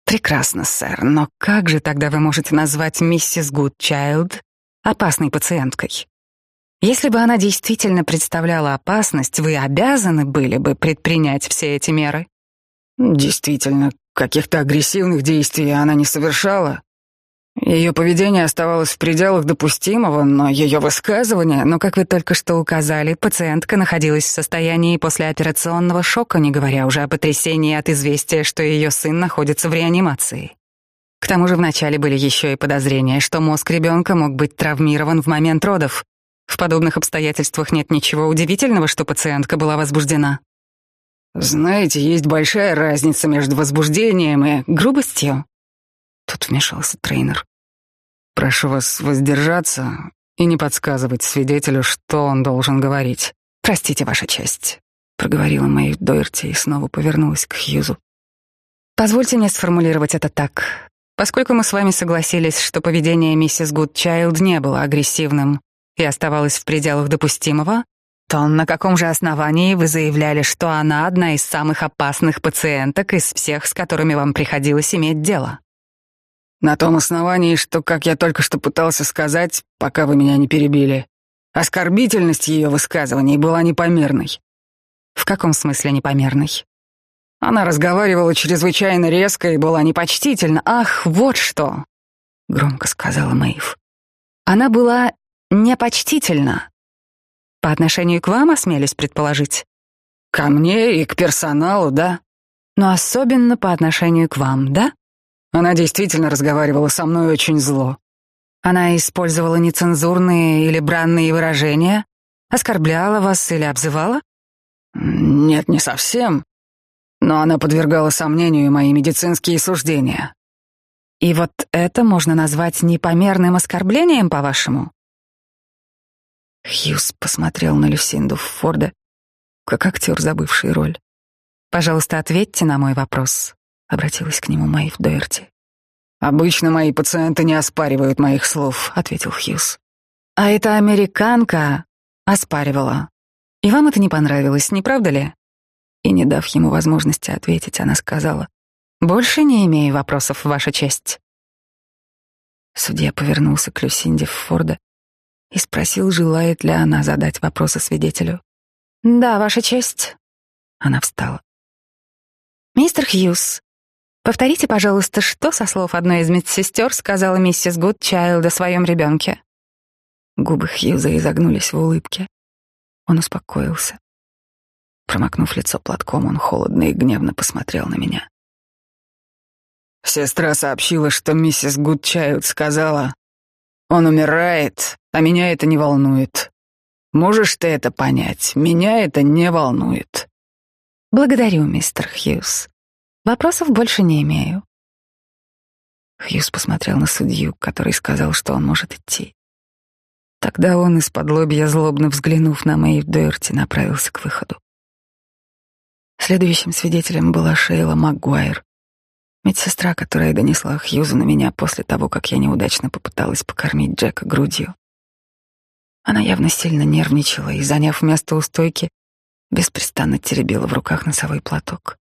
«Прекрасно, сэр, но как же тогда вы можете назвать миссис Гудчайлд опасной пациенткой? Если бы она действительно представляла опасность, вы обязаны были бы предпринять все эти меры». «Действительно, каких-то агрессивных действий она не совершала. Ее поведение оставалось в пределах допустимого, но ее высказывания, но, как вы только что указали, пациентка находилась в состоянии послеоперационного шока, не говоря уже о потрясении от известия, что ее сын находится в реанимации. К тому же вначале были еще и подозрения, что мозг ребенка мог быть травмирован в момент родов. В подобных обстоятельствах нет ничего удивительного, что пациентка была возбуждена. Знаете, есть большая разница между возбуждением и грубостью. Тут вмешался тренер. Прошу вас воздержаться и не подсказывать свидетелю, что он должен говорить. Простите, Ваша честь, проговорила Мэй Дойерти и снова повернулась к Хьюзу. Позвольте мне сформулировать это так. Поскольку мы с вами согласились, что поведение миссис Гудчайлд не было агрессивным и оставалось в пределах допустимого, то на каком же основании вы заявляли, что она одна из самых опасных пациенток из всех, с которыми вам приходилось иметь дело? На том основании, что, как я только что пытался сказать, пока вы меня не перебили, оскорбительность ее высказываний была непомерной. В каком смысле непомерной? Она разговаривала чрезвычайно резко и была непочтительна. Ах, вот что! Громко сказала Мэйв. Она была непочтительна. По отношению к вам, осмелюсь предположить. Ко мне и к персоналу, да. Но особенно по отношению к вам, да? Она действительно разговаривала со мной очень зло. Она использовала нецензурные или бранные выражения, оскорбляла вас или обзывала? Нет, не совсем. Но она подвергала сомнению мои медицинские суждения. И вот это можно назвать непомерным оскорблением, по-вашему? Хьюз посмотрел на Люсинду Форда, как актер, забывший роль. «Пожалуйста, ответьте на мой вопрос обратилась к нему Мэйв Доерти. «Обычно мои пациенты не оспаривают моих слов», — ответил Хьюз. «А эта американка оспаривала. И вам это не понравилось, не правда ли?» И, не дав ему возможности ответить, она сказала, «Больше не имею вопросов, Ваша честь». Судья повернулся к Люсинде Форда и спросил, желает ли она задать вопросы свидетелю. «Да, Ваша честь». Она встала. «Мистер Хьюз, Повторите, пожалуйста, что со слов одной из медсестер сказала миссис Гудчайлд о своем ребенке. Губы Хьюза изогнулись в улыбке. Он успокоился. Промокнув лицо платком, он холодно и гневно посмотрел на меня. Сестра сообщила, что миссис Гудчайлд сказала, «Он умирает, а меня это не волнует. Можешь ты это понять? Меня это не волнует». «Благодарю, мистер Хьюз. Вопросов больше не имею. Хьюз посмотрел на судью, который сказал, что он может идти. Тогда он из-под лобья, злобно взглянув на Мэйв Дуэрти, направился к выходу. Следующим свидетелем была Шейла Магуайр, медсестра, которая донесла Хьюзу на меня после того, как я неудачно попыталась покормить Джека грудью. Она явно сильно нервничала и, заняв место у стойки, беспрестанно теребила в руках носовой платок.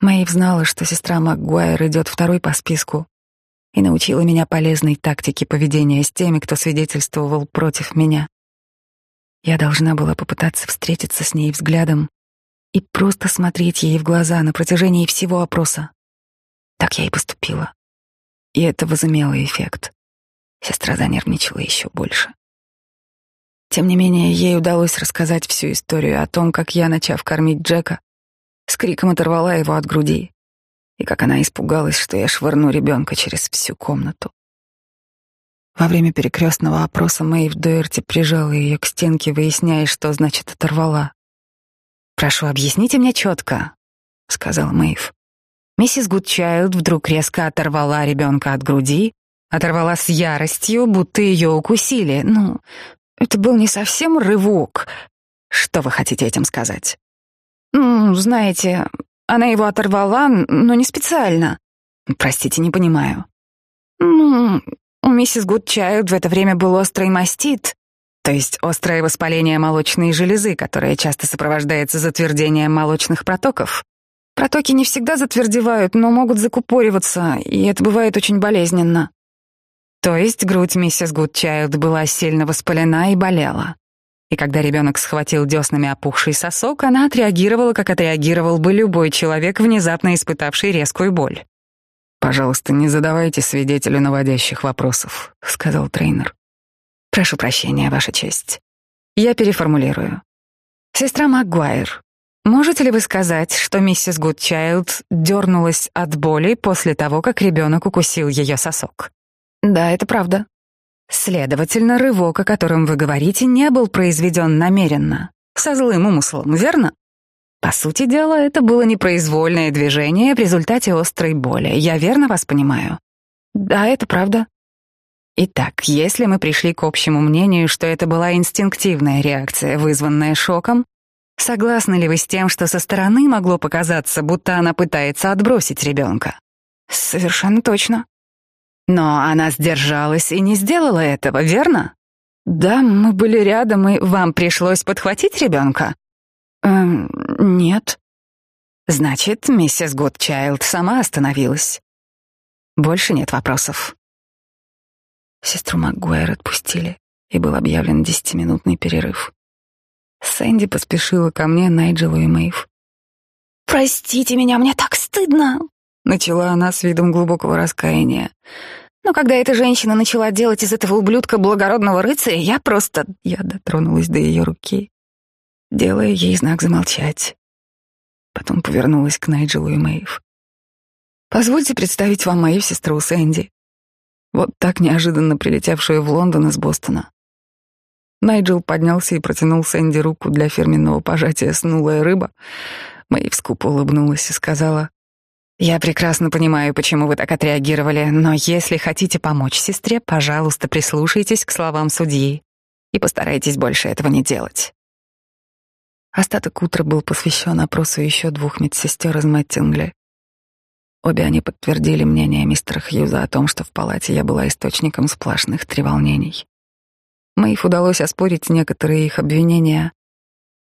Мэйв знала, что сестра МакГуайр идет второй по списку и научила меня полезной тактике поведения с теми, кто свидетельствовал против меня. Я должна была попытаться встретиться с ней взглядом и просто смотреть ей в глаза на протяжении всего опроса. Так я и поступила. И это возымело эффект. Сестра занервничала еще больше. Тем не менее, ей удалось рассказать всю историю о том, как я, начав кормить Джека, с криком оторвала его от груди, и как она испугалась, что я швырну ребенка через всю комнату. Во время перекрестного опроса Мэйв Дуэрти прижала ее к стенке, выясняя, что значит оторвала. «Прошу, объясните мне четко», — сказал Мэйв. Миссис Гудчайлд вдруг резко оторвала ребенка от груди, оторвала с яростью, будто ее укусили. Ну, это был не совсем рывок. Что вы хотите этим сказать? «Ну, знаете, она его оторвала, но не специально». «Простите, не понимаю». Ну, у миссис Гудчайлд в это время был острый мастит, то есть острое воспаление молочной железы, которое часто сопровождается затвердением молочных протоков. Протоки не всегда затвердевают, но могут закупориваться, и это бывает очень болезненно. То есть грудь миссис Гудчайлд была сильно воспалена и болела. И когда ребенок схватил деснами опухший сосок, она отреагировала, как отреагировал бы любой человек, внезапно испытавший резкую боль. «Пожалуйста, не задавайте свидетелю наводящих вопросов», — сказал тренер. «Прошу прощения, Ваша честь. Я переформулирую. Сестра Макгуайр, можете ли вы сказать, что миссис Гудчайлд дернулась от боли после того, как ребенок укусил ее сосок?» «Да, это правда», Следовательно, рывок, о котором вы говорите, не был произведен намеренно, со злым умыслом, верно? По сути дела, это было непроизвольное движение в результате острой боли. Я верно вас понимаю? Да, это правда. Итак, если мы пришли к общему мнению, что это была инстинктивная реакция, вызванная шоком, согласны ли вы с тем, что со стороны могло показаться, будто она пытается отбросить ребенка? Совершенно точно. Но она сдержалась и не сделала этого, верно? Да, мы были рядом, и вам пришлось подхватить ребенка? Эм, нет. Значит, миссис Гудчайлд сама остановилась. Больше нет вопросов. Сестру Макгуайр отпустили, и был объявлен десятиминутный перерыв. Сэнди поспешила ко мне, Найджелу и Мэйв. «Простите меня, мне так стыдно!» Начала она с видом глубокого раскаяния. Но когда эта женщина начала делать из этого ублюдка благородного рыцаря, я просто... Я дотронулась до ее руки, делая ей знак замолчать. Потом повернулась к Найджелу и Мэйв. «Позвольте представить вам мою сестру Сэнди, вот так неожиданно прилетевшую в Лондон из Бостона». Найджел поднялся и протянул Сэнди руку для фирменного пожатия снулая рыба. Мэйв скупо улыбнулась и сказала, я прекрасно понимаю, почему вы так отреагировали, но если хотите помочь сестре, пожалуйста, прислушайтесь к словам судьи и постарайтесь больше этого не делать. Остаток утра был посвящен опросу еще двух медсестер из Мэттингли. Обе они подтвердили мнение мистера Хьюза о том, что в палате я была источником сплошных треволнений. Мэйв удалось оспорить некоторые их обвинения,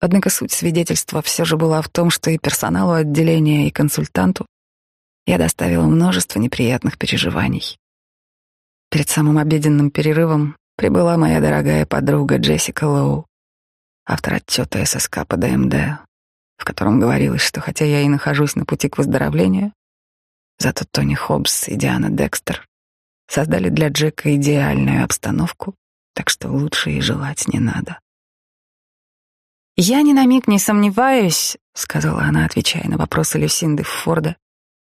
однако суть свидетельства все же была в том, что и персоналу отделения, и консультанту я доставила множество неприятных переживаний. Перед самым обеденным перерывом прибыла моя дорогая подруга Джессика Лоу, автор отчета ССК по ДМД, в котором говорилось, что хотя я и нахожусь на пути к выздоровлению, зато Тони Хоббс и Диана Декстер создали для Джека идеальную обстановку, так что лучше и желать не надо. «Я ни на миг не сомневаюсь», — сказала она, отвечая на вопросы Люсинды Форда,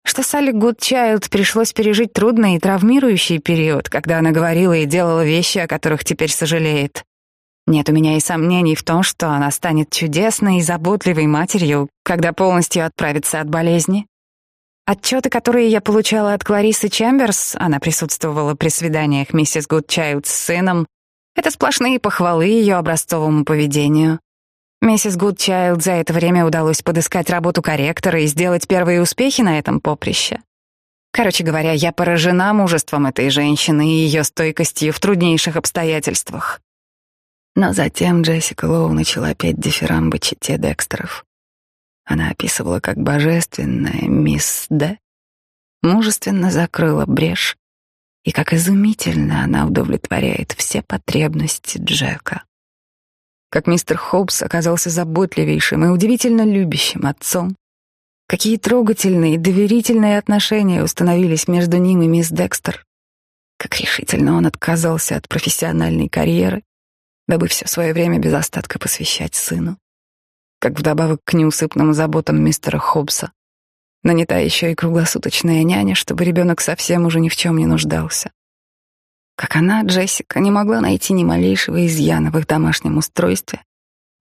что Салли Гудчайлд пришлось пережить трудный и травмирующий период, когда она говорила и делала вещи, о которых теперь сожалеет. Нет у меня и сомнений в том, что она станет чудесной и заботливой матерью, когда полностью оправится от болезни. Отчеты, которые я получала от Кларисы Чемберс, она присутствовала при свиданиях миссис Гудчайлд с сыном, это сплошные похвалы ее образцовому поведению. Миссис Гудчайлд за это время удалось подыскать работу корректора и сделать первые успехи на этом поприще. Короче говоря, я поражена мужеством этой женщины и ее стойкостью в труднейших обстоятельствах. Но затем Джессика Лоу начала петь дифирамбы чите Декстеров. Она описывала, как божественная мисс Д мужественно закрыла брешь и как изумительно она удовлетворяет все потребности Джека. Как мистер Хоббс оказался заботливейшим и удивительно любящим отцом, какие трогательные и доверительные отношения установились между ним и мисс Декстер, как решительно он отказался от профессиональной карьеры, дабы все свое время без остатка посвящать сыну, как вдобавок к неусыпным заботам мистера Хоббса нанята еще и круглосуточная няня, чтобы ребенок совсем уже ни в чем не нуждался. Как она, Джессика, не могла найти ни малейшего изъяна в их домашнем устройстве,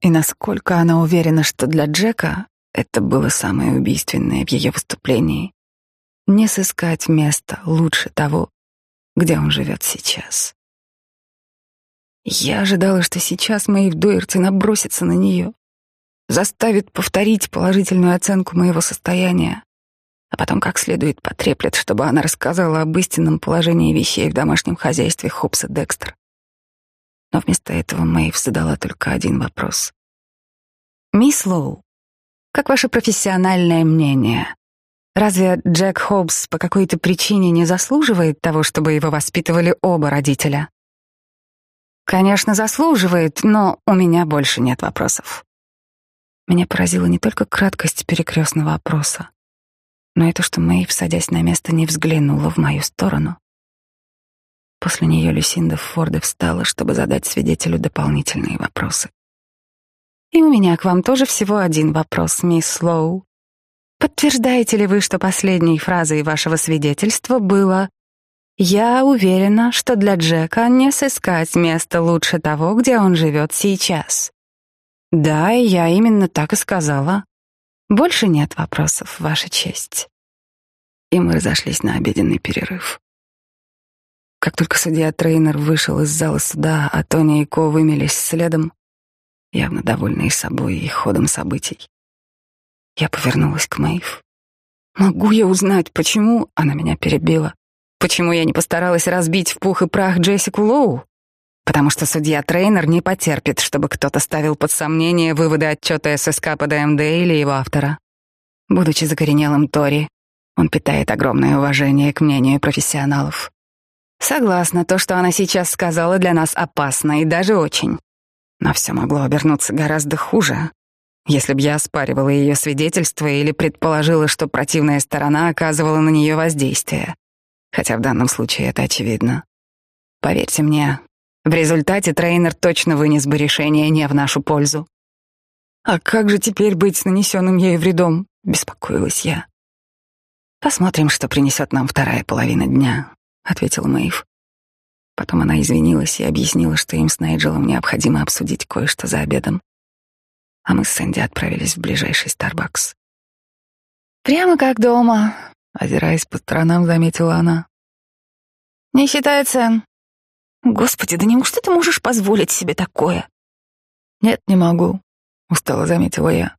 и насколько она уверена, что для Джека это было самое убийственное в ее выступлении — не сыскать место лучше того, где он живет сейчас. Я ожидала, что сейчас Мэйв Дуэрти набросится на нее, заставит повторить положительную оценку моего состояния, а потом как следует потреплет, чтобы она рассказала об истинном положении вещей в домашнем хозяйстве Хопса Декстер. Но вместо этого Мэйв задала только один вопрос. «Мисс Лоу, как ваше профессиональное мнение? Разве Джек Хоббс по какой-то причине не заслуживает того, чтобы его воспитывали оба родителя?» «Конечно, заслуживает, но у меня больше нет вопросов». Меня поразила не только краткость перекрестного опроса, но и то, что Мэйв, садясь на место, не взглянула в мою сторону. После нее Люсинда Форда встала, чтобы задать свидетелю дополнительные вопросы. «И у меня к вам тоже всего один вопрос, мисс Слоу. Подтверждаете ли вы, что последней фразой вашего свидетельства было «Я уверена, что для Джека не сыскать место лучше того, где он живет сейчас». Да, я именно так и сказала. Больше нет вопросов, Ваша честь. И мы разошлись на обеденный перерыв. Как только судья-трейнер вышел из зала суда, а Тони и Ко вымелись следом, явно довольные собой и ходом событий, я повернулась к Мэйв. «Могу я узнать, почему...» — она меня перебила. «Почему я не постаралась разбить в пух и прах Джессику Лоу?» Потому что судья-трейнер не потерпит, чтобы кто-то ставил под сомнение выводы отчета ССК по ДМД или его автора. Будучи закоренелым Тори, он питает огромное уважение к мнению профессионалов. Согласна, то, что она сейчас сказала, для нас опасно и даже очень. Но все могло обернуться гораздо хуже, если б я оспаривала ее свидетельство или предположила, что противная сторона оказывала на нее воздействие. Хотя в данном случае это очевидно. Поверьте мне, в результате тренер точно вынес бы решение не в нашу пользу. «А как же теперь быть с нанесенным ею вредом?» — беспокоилась я. «Посмотрим, что принесет нам вторая половина дня», — ответила Мэйв. Потом она извинилась и объяснила, что им с Найджелом необходимо обсудить кое-что за обедом. А мы с Сэнди отправились в ближайший Старбакс. «Прямо как дома», — озираясь по сторонам, заметила она. «Не считается Господи, да неужто ты можешь позволить себе такое? Нет, не могу, устало заметила я.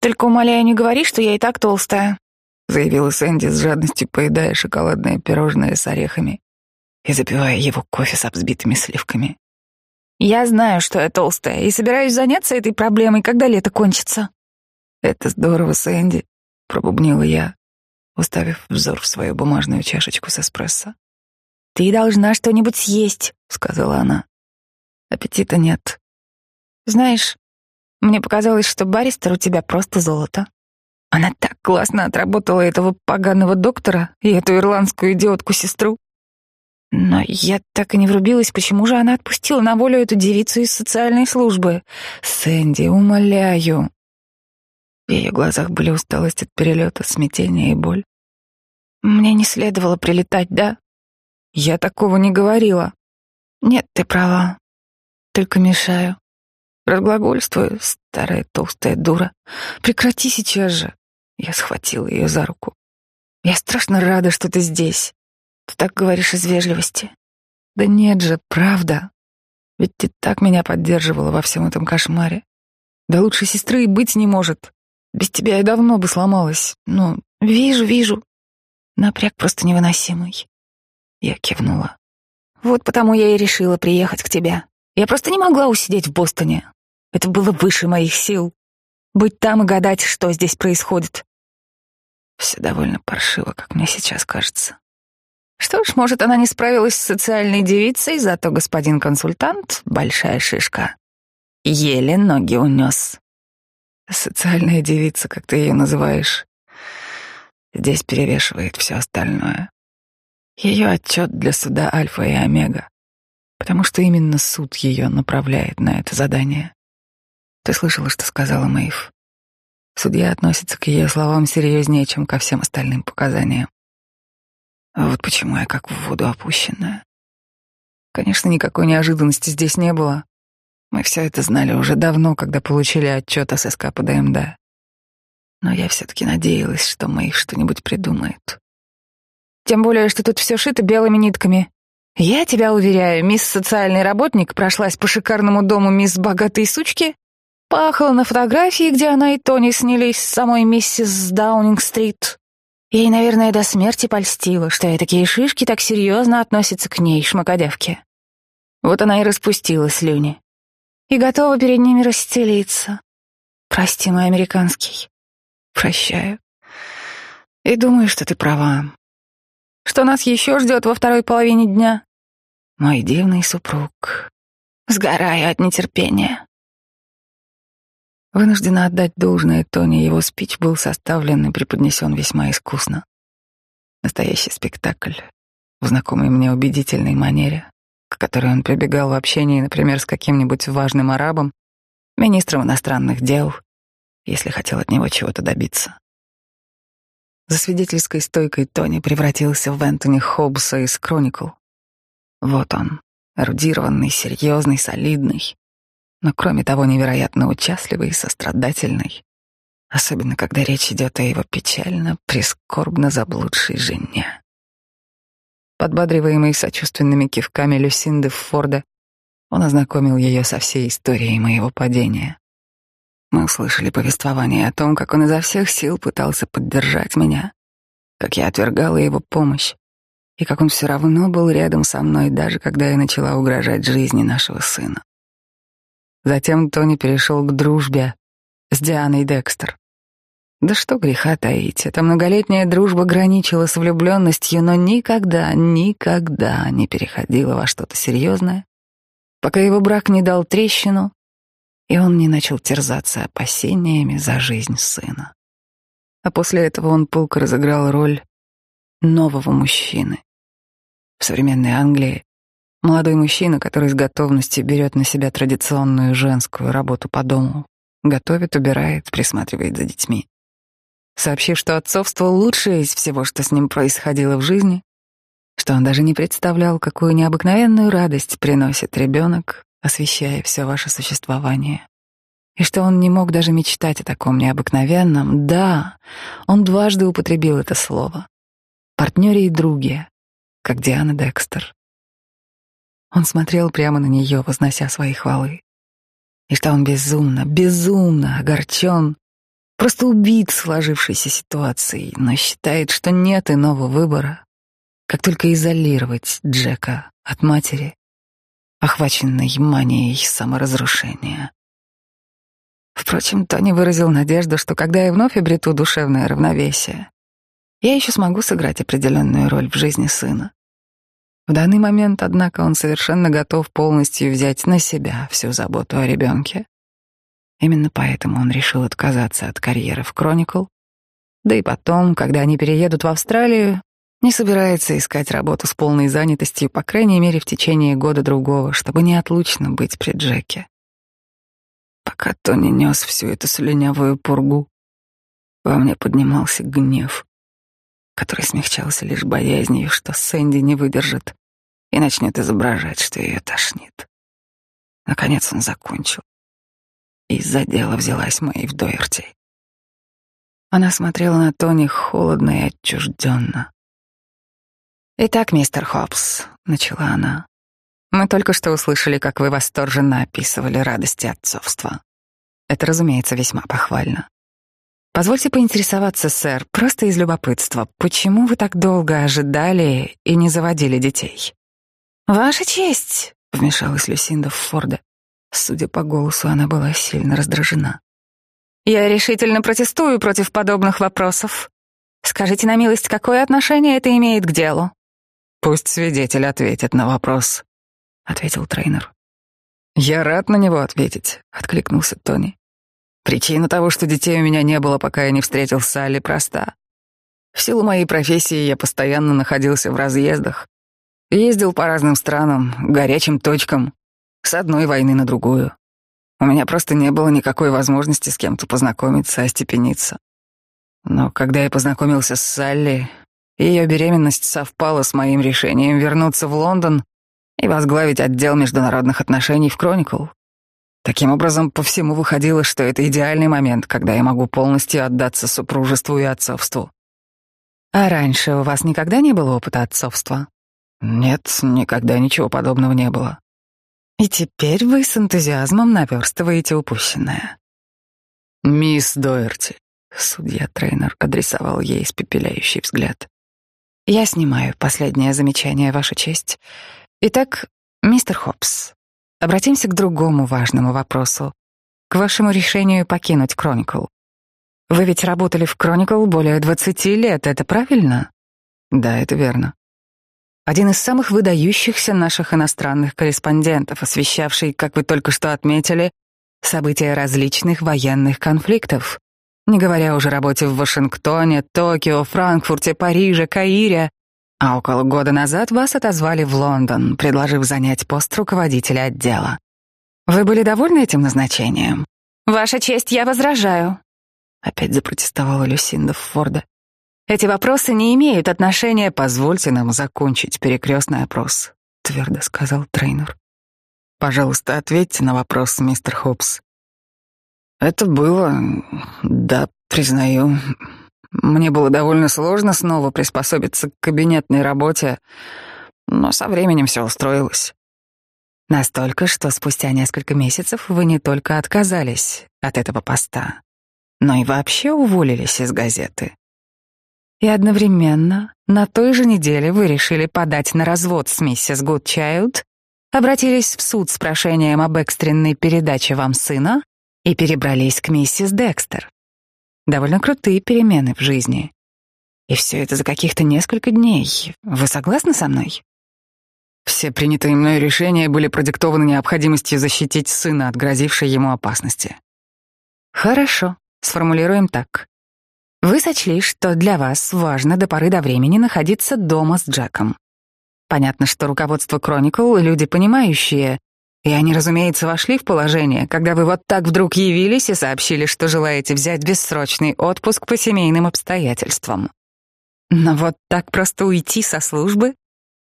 Только умоляю, не говори, что я и так толстая, заявила Сэнди с жадностью, поедая шоколадное пирожное с орехами и запивая его кофе с взбитыми сливками. Я знаю, что я толстая, и собираюсь заняться этой проблемой, когда лето кончится. Это здорово, Сэнди, пробубнила я, уставив взор в свою бумажную чашечку с эспрессо. «Ты должна что-нибудь съесть», — сказала она. «Аппетита нет. Знаешь, мне показалось, что баристер у тебя просто золото. Она так классно отработала этого поганого доктора и эту ирландскую идиотку-сестру. Но я так и не врубилась, почему же она отпустила на волю эту девицу из социальной службы. Сэнди, умоляю». В ее глазах были усталость от перелета, смятение и боль. «Мне не следовало прилетать, да?» Я такого не говорила. Нет, ты права. Только мешаю. Разглагольствую, старая толстая дура. Прекрати сейчас же. Я схватила ее за руку. Я страшно рада, что ты здесь. Ты так говоришь из вежливости. Да нет же, правда. Ведь ты так меня поддерживала во всем этом кошмаре. Да лучше сестры и быть не может. Без тебя я давно бы сломалась. Ну, вижу, вижу. Напряг просто невыносимый. Я кивнула. Вот потому я и решила приехать к тебе. Я просто не могла усидеть в Бостоне. Это было выше моих сил. Быть там и гадать, что здесь происходит. Все довольно паршиво, как мне сейчас кажется. Что ж, может, она не справилась с социальной девицей, зато господин консультант — большая шишка. Еле ноги унес. Социальная девица, как ты ее называешь, здесь перевешивает все остальное. Ее отчет для суда Альфа и Омега, потому что именно суд ее направляет на это задание. Ты слышала, что сказала Мэйв? Судья относится к ее словам серьезнее, чем ко всем остальным показаниям. вот почему я как в воду опущенная. Конечно, никакой неожиданности здесь не было. Мы все это знали уже давно, когда получили отчет о ССК по ДМД. Но я все-таки надеялась, что Мэйв что-нибудь придумает. Тем более, что тут все шито белыми нитками. Я тебя уверяю, мисс социальный работник прошлась по шикарному дому мисс богатой сучки, пахала на фотографии, где она и Тони снялись с самой миссис Даунинг-стрит. Ей, наверное, до смерти польстило, что и такие шишки так серьезно относятся к ней, шмакодявке. Вот она и распустила слюни. И готова перед ними расстелиться. Прости, мой американский. Прощаю. И думаю, что ты права. Что нас еще ждет во второй половине дня? Мой дивный супруг. Сгораю от нетерпения. Вынуждена отдать должное Тони, его спич был составлен и преподнесен весьма искусно. Настоящий спектакль в знакомой мне убедительной манере, к которой он прибегал в общении, например, с каким-нибудь важным арабом, министром иностранных дел, если хотел от него чего-то добиться. За свидетельской стойкой Тони превратился в Энтони Хоббса из «Кроникл». Вот он, эрудированный, серьезный, солидный, но кроме того невероятно участливый и сострадательный, особенно когда речь идет о его печально, прискорбно заблудшей жене. Подбадриваемый сочувственными кивками Люсинды Форда, он ознакомил ее со всей историей моего падения. Мы услышали повествование о том, как он изо всех сил пытался поддержать меня, как я отвергала его помощь, и как он все равно был рядом со мной, даже когда я начала угрожать жизни нашего сына. Затем Тони перешел к дружбе с Дианой Декстер. Да что греха таить, эта многолетняя дружба граничила с влюбленностью, но никогда, никогда не переходила во что-то серьезное, пока его брак не дал трещину, и он не начал терзаться опасениями за жизнь сына. А после этого он пылко разыграл роль нового мужчины. В современной Англии Молодой мужчина, который с готовностью берет на себя традиционную женскую работу по дому, готовит, убирает, присматривает за детьми. Сообщив, что отцовство лучшее из всего, что с ним происходило в жизни, что он даже не представлял, какую необыкновенную радость приносит ребенок, освещая все ваше существование. И что он не мог даже мечтать о таком необыкновенном, да, он дважды употребил это слово. Партнере и друге, как Диана Декстер. Он смотрел прямо на нее, вознося свои хвалы. И что он безумно, безумно огорчен, просто убит сложившейся ситуацией, но считает, что нет иного выбора, как только изолировать Джека от матери, охваченной манией саморазрушения. Впрочем, Тони выразил надежду, что когда я вновь обрету душевное равновесие, я еще смогу сыграть определенную роль в жизни сына. В данный момент, однако, он совершенно готов полностью взять на себя всю заботу о ребенке. Именно поэтому он решил отказаться от карьеры в Chronicle. Да и потом, когда они переедут в Австралию, не собирается искать работу с полной занятостью, по крайней мере, в течение года-другого, чтобы неотлучно быть при Джеке. Пока Тони нес всю эту слюнявую пургу, во мне поднимался гнев, который смягчался лишь боязнью, что Сэнди не выдержит и начнет изображать, что ее тошнит. Наконец он закончил. И за дело взялась Мэйв Дойерти. Она смотрела на Тони холодно и отчужденно. «Итак, мистер Хопс», — начала она, — «мы только что услышали, как вы восторженно описывали радости отцовства. Это, разумеется, весьма похвально. Позвольте поинтересоваться, сэр, просто из любопытства, почему вы так долго ожидали и не заводили детей?» «Ваша честь!» — вмешалась Люсинда в Форда. Судя по голосу, она была сильно раздражена. «Я решительно протестую против подобных вопросов. Скажите на милость, какое отношение это имеет к делу?» «Пусть свидетель ответит на вопрос», — ответил тренер. «Я рад на него ответить», — откликнулся Тони. «Причина того, что детей у меня не было, пока я не встретил Салли, проста. В силу моей профессии я постоянно находился в разъездах, Ездил по разным странам, горячим точкам, с одной войны на другую. У меня просто не было никакой возможности с кем-то познакомиться, остепениться. Но когда я познакомился с Салли, ее беременность совпала с моим решением вернуться в Лондон и возглавить отдел международных отношений в Кроникл. Таким образом, по всему выходило, что это идеальный момент, когда я могу полностью отдаться супружеству и отцовству. А раньше у вас никогда не было опыта отцовства? Нет, никогда ничего подобного не было. И теперь вы с энтузиазмом наверстываете упущенное. Мисс Доерти, Судья-тренер адресовал ей испепеляющий взгляд. Я снимаю последнее замечание, Ваша честь. Итак, мистер Хопс, обратимся к другому важному вопросу. К вашему решению покинуть Кроникл. Вы ведь работали в Кроникл более 20 лет, это правильно? Да, это верно. Один из самых выдающихся наших иностранных корреспондентов, освещавший, как вы только что отметили, события различных военных конфликтов не говоря уже о работе в Вашингтоне, Токио, Франкфурте, Париже, Каире. А около года назад вас отозвали в Лондон, предложив занять пост руководителя отдела. Вы были довольны этим назначением? Ваша честь, я возражаю. Опять запротестовала Люсинда Форда. Эти вопросы не имеют отношения. Позвольте нам закончить перекрестный опрос, твердо сказал тренер. Пожалуйста, ответьте на вопрос, мистер Хопс. Это было, да, признаю. Мне было довольно сложно снова приспособиться к кабинетной работе, но со временем все устроилось. Настолько, что спустя несколько месяцев вы не только отказались от этого поста, но и вообще уволились из газеты. И одновременно на той же неделе вы решили подать на развод с миссис Гудчайлд, обратились в суд с прошением об экстренной передаче вам сына и перебрались к миссис Декстер. Довольно крутые перемены в жизни. И все это за каких-то несколько дней. Вы согласны со мной? Все принятые мной решения были продиктованы необходимостью защитить сына от грозившей ему опасности. Хорошо, сформулируем так. Вы сочли, что для вас важно до поры до времени находиться дома с Джеком. Понятно, что руководство Кроникл — люди понимающие, и они, разумеется, вошли в положение, когда вы вот так вдруг явились и сообщили, что желаете взять бессрочный отпуск по семейным обстоятельствам. Но вот так просто уйти со службы?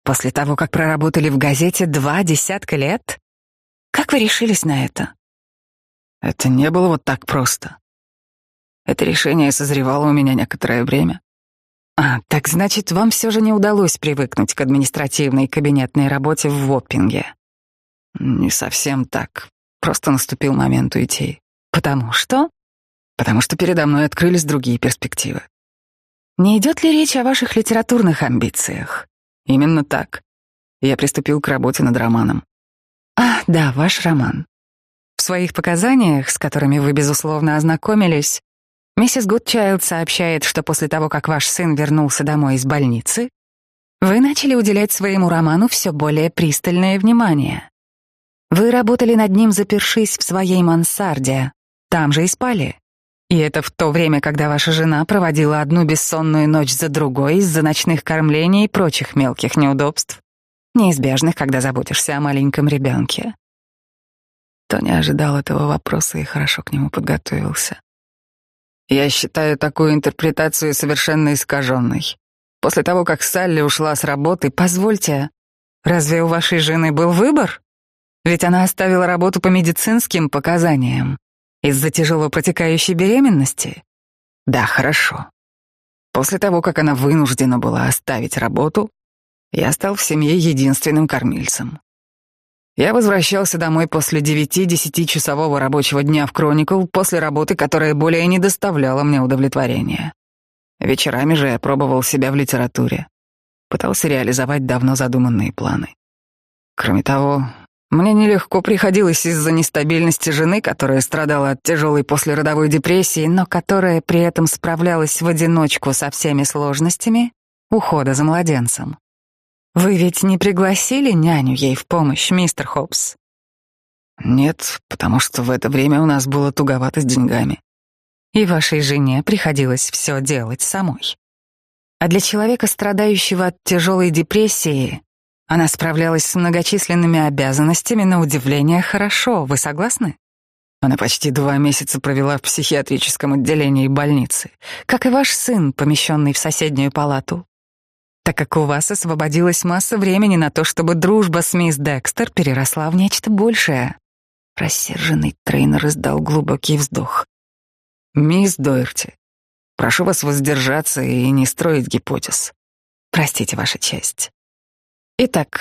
После того, как проработали в газете два десятка лет? Как вы решились на это? Это не было вот так просто. Это решение созревало у меня некоторое время. А, так значит, вам все же не удалось привыкнуть к административной кабинетной работе в Воппинге. Не совсем так. Просто наступил момент уйти. Потому что? Потому что передо мной открылись другие перспективы. Не идет ли речь о ваших литературных амбициях? Именно так. Я приступил к работе над романом. А, да, ваш роман. В своих показаниях, с которыми вы, безусловно, ознакомились, миссис Гудчайлд сообщает, что после того, как ваш сын вернулся домой из больницы, вы начали уделять своему роману все более пристальное внимание. Вы работали над ним, запершись в своей мансарде. Там же и спали. И это в то время, когда ваша жена проводила одну бессонную ночь за другой из-за ночных кормлений и прочих мелких неудобств, неизбежных, когда заботишься о маленьком ребенке. Тони ожидал этого вопроса и хорошо к нему подготовился. Я считаю такую интерпретацию совершенно искаженной. После того, как Салли ушла с работы, позвольте, разве у вашей жены был выбор? Ведь она оставила работу по медицинским показаниям из-за тяжело протекающей беременности. Да, хорошо. После того, как она вынуждена была оставить работу, я стал в семье единственным кормильцем. Я возвращался домой после девяти-десятичасового рабочего дня в Кроникл, после работы, которая более не доставляла мне удовлетворения. Вечерами же я пробовал себя в литературе, пытался реализовать давно задуманные планы. Кроме того, мне нелегко приходилось из-за нестабильности жены, которая страдала от тяжелой послеродовой депрессии, но которая при этом справлялась в одиночку со всеми сложностями ухода за младенцем. Вы ведь не пригласили няню ей в помощь, мистер Хопс? Нет, потому что в это время у нас было туговато с деньгами. И вашей жене приходилось все делать самой. А для человека, страдающего от тяжелой депрессии, она справлялась с многочисленными обязанностями на удивление хорошо. Вы согласны? Она почти два месяца провела в психиатрическом отделении больницы, как и ваш сын, помещенный в соседнюю палату. Так как у вас освободилась масса времени на то, чтобы дружба с мисс Декстер переросла в нечто большее. Рассерженный тренер издал глубокий вздох. «Мисс Дойерти, прошу вас воздержаться и не строить гипотез. Простите, Ваша честь. Итак,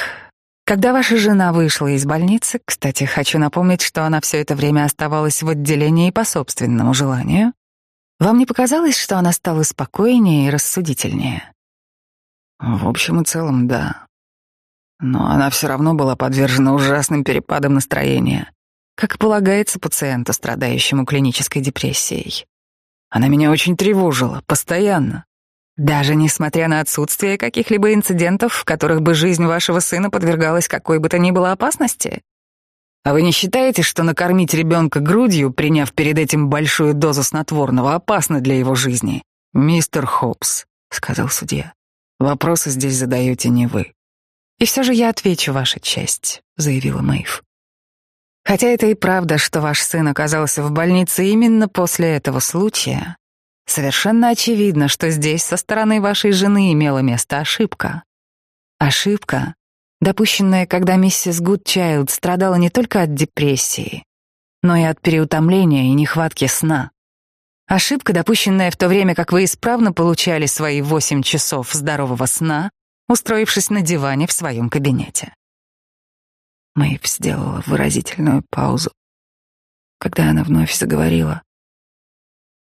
когда ваша жена вышла из больницы, кстати, хочу напомнить, что она все это время оставалась в отделении по собственному желанию, Вам не показалось, что она стала спокойнее и рассудительнее? В общем и целом, да. Но она все равно была подвержена ужасным перепадам настроения, как полагается пациенту, страдающему клинической депрессией. Она меня очень тревожила, постоянно. Даже несмотря на отсутствие каких-либо инцидентов, в которых бы жизнь вашего сына подвергалась какой бы то ни было опасности? А вы не считаете, что накормить ребенка грудью, приняв перед этим большую дозу снотворного, опасно для его жизни? Мистер Хопс, сказал судья. Вопросы здесь задаете не вы. И все же я отвечу, ваша честь, заявила Мэйв. Хотя это и правда, что ваш сын оказался в больнице именно после этого случая, совершенно очевидно, что здесь со стороны вашей жены имела место ошибка. Ошибка, допущенная, когда миссис Гудчайлд страдала не только от депрессии, но и от переутомления и нехватки сна. Ошибка, допущенная в то время, как вы исправно получали свои восемь часов здорового сна, устроившись на диване в своем кабинете. Мэйв сделала выразительную паузу. Когда она вновь заговорила,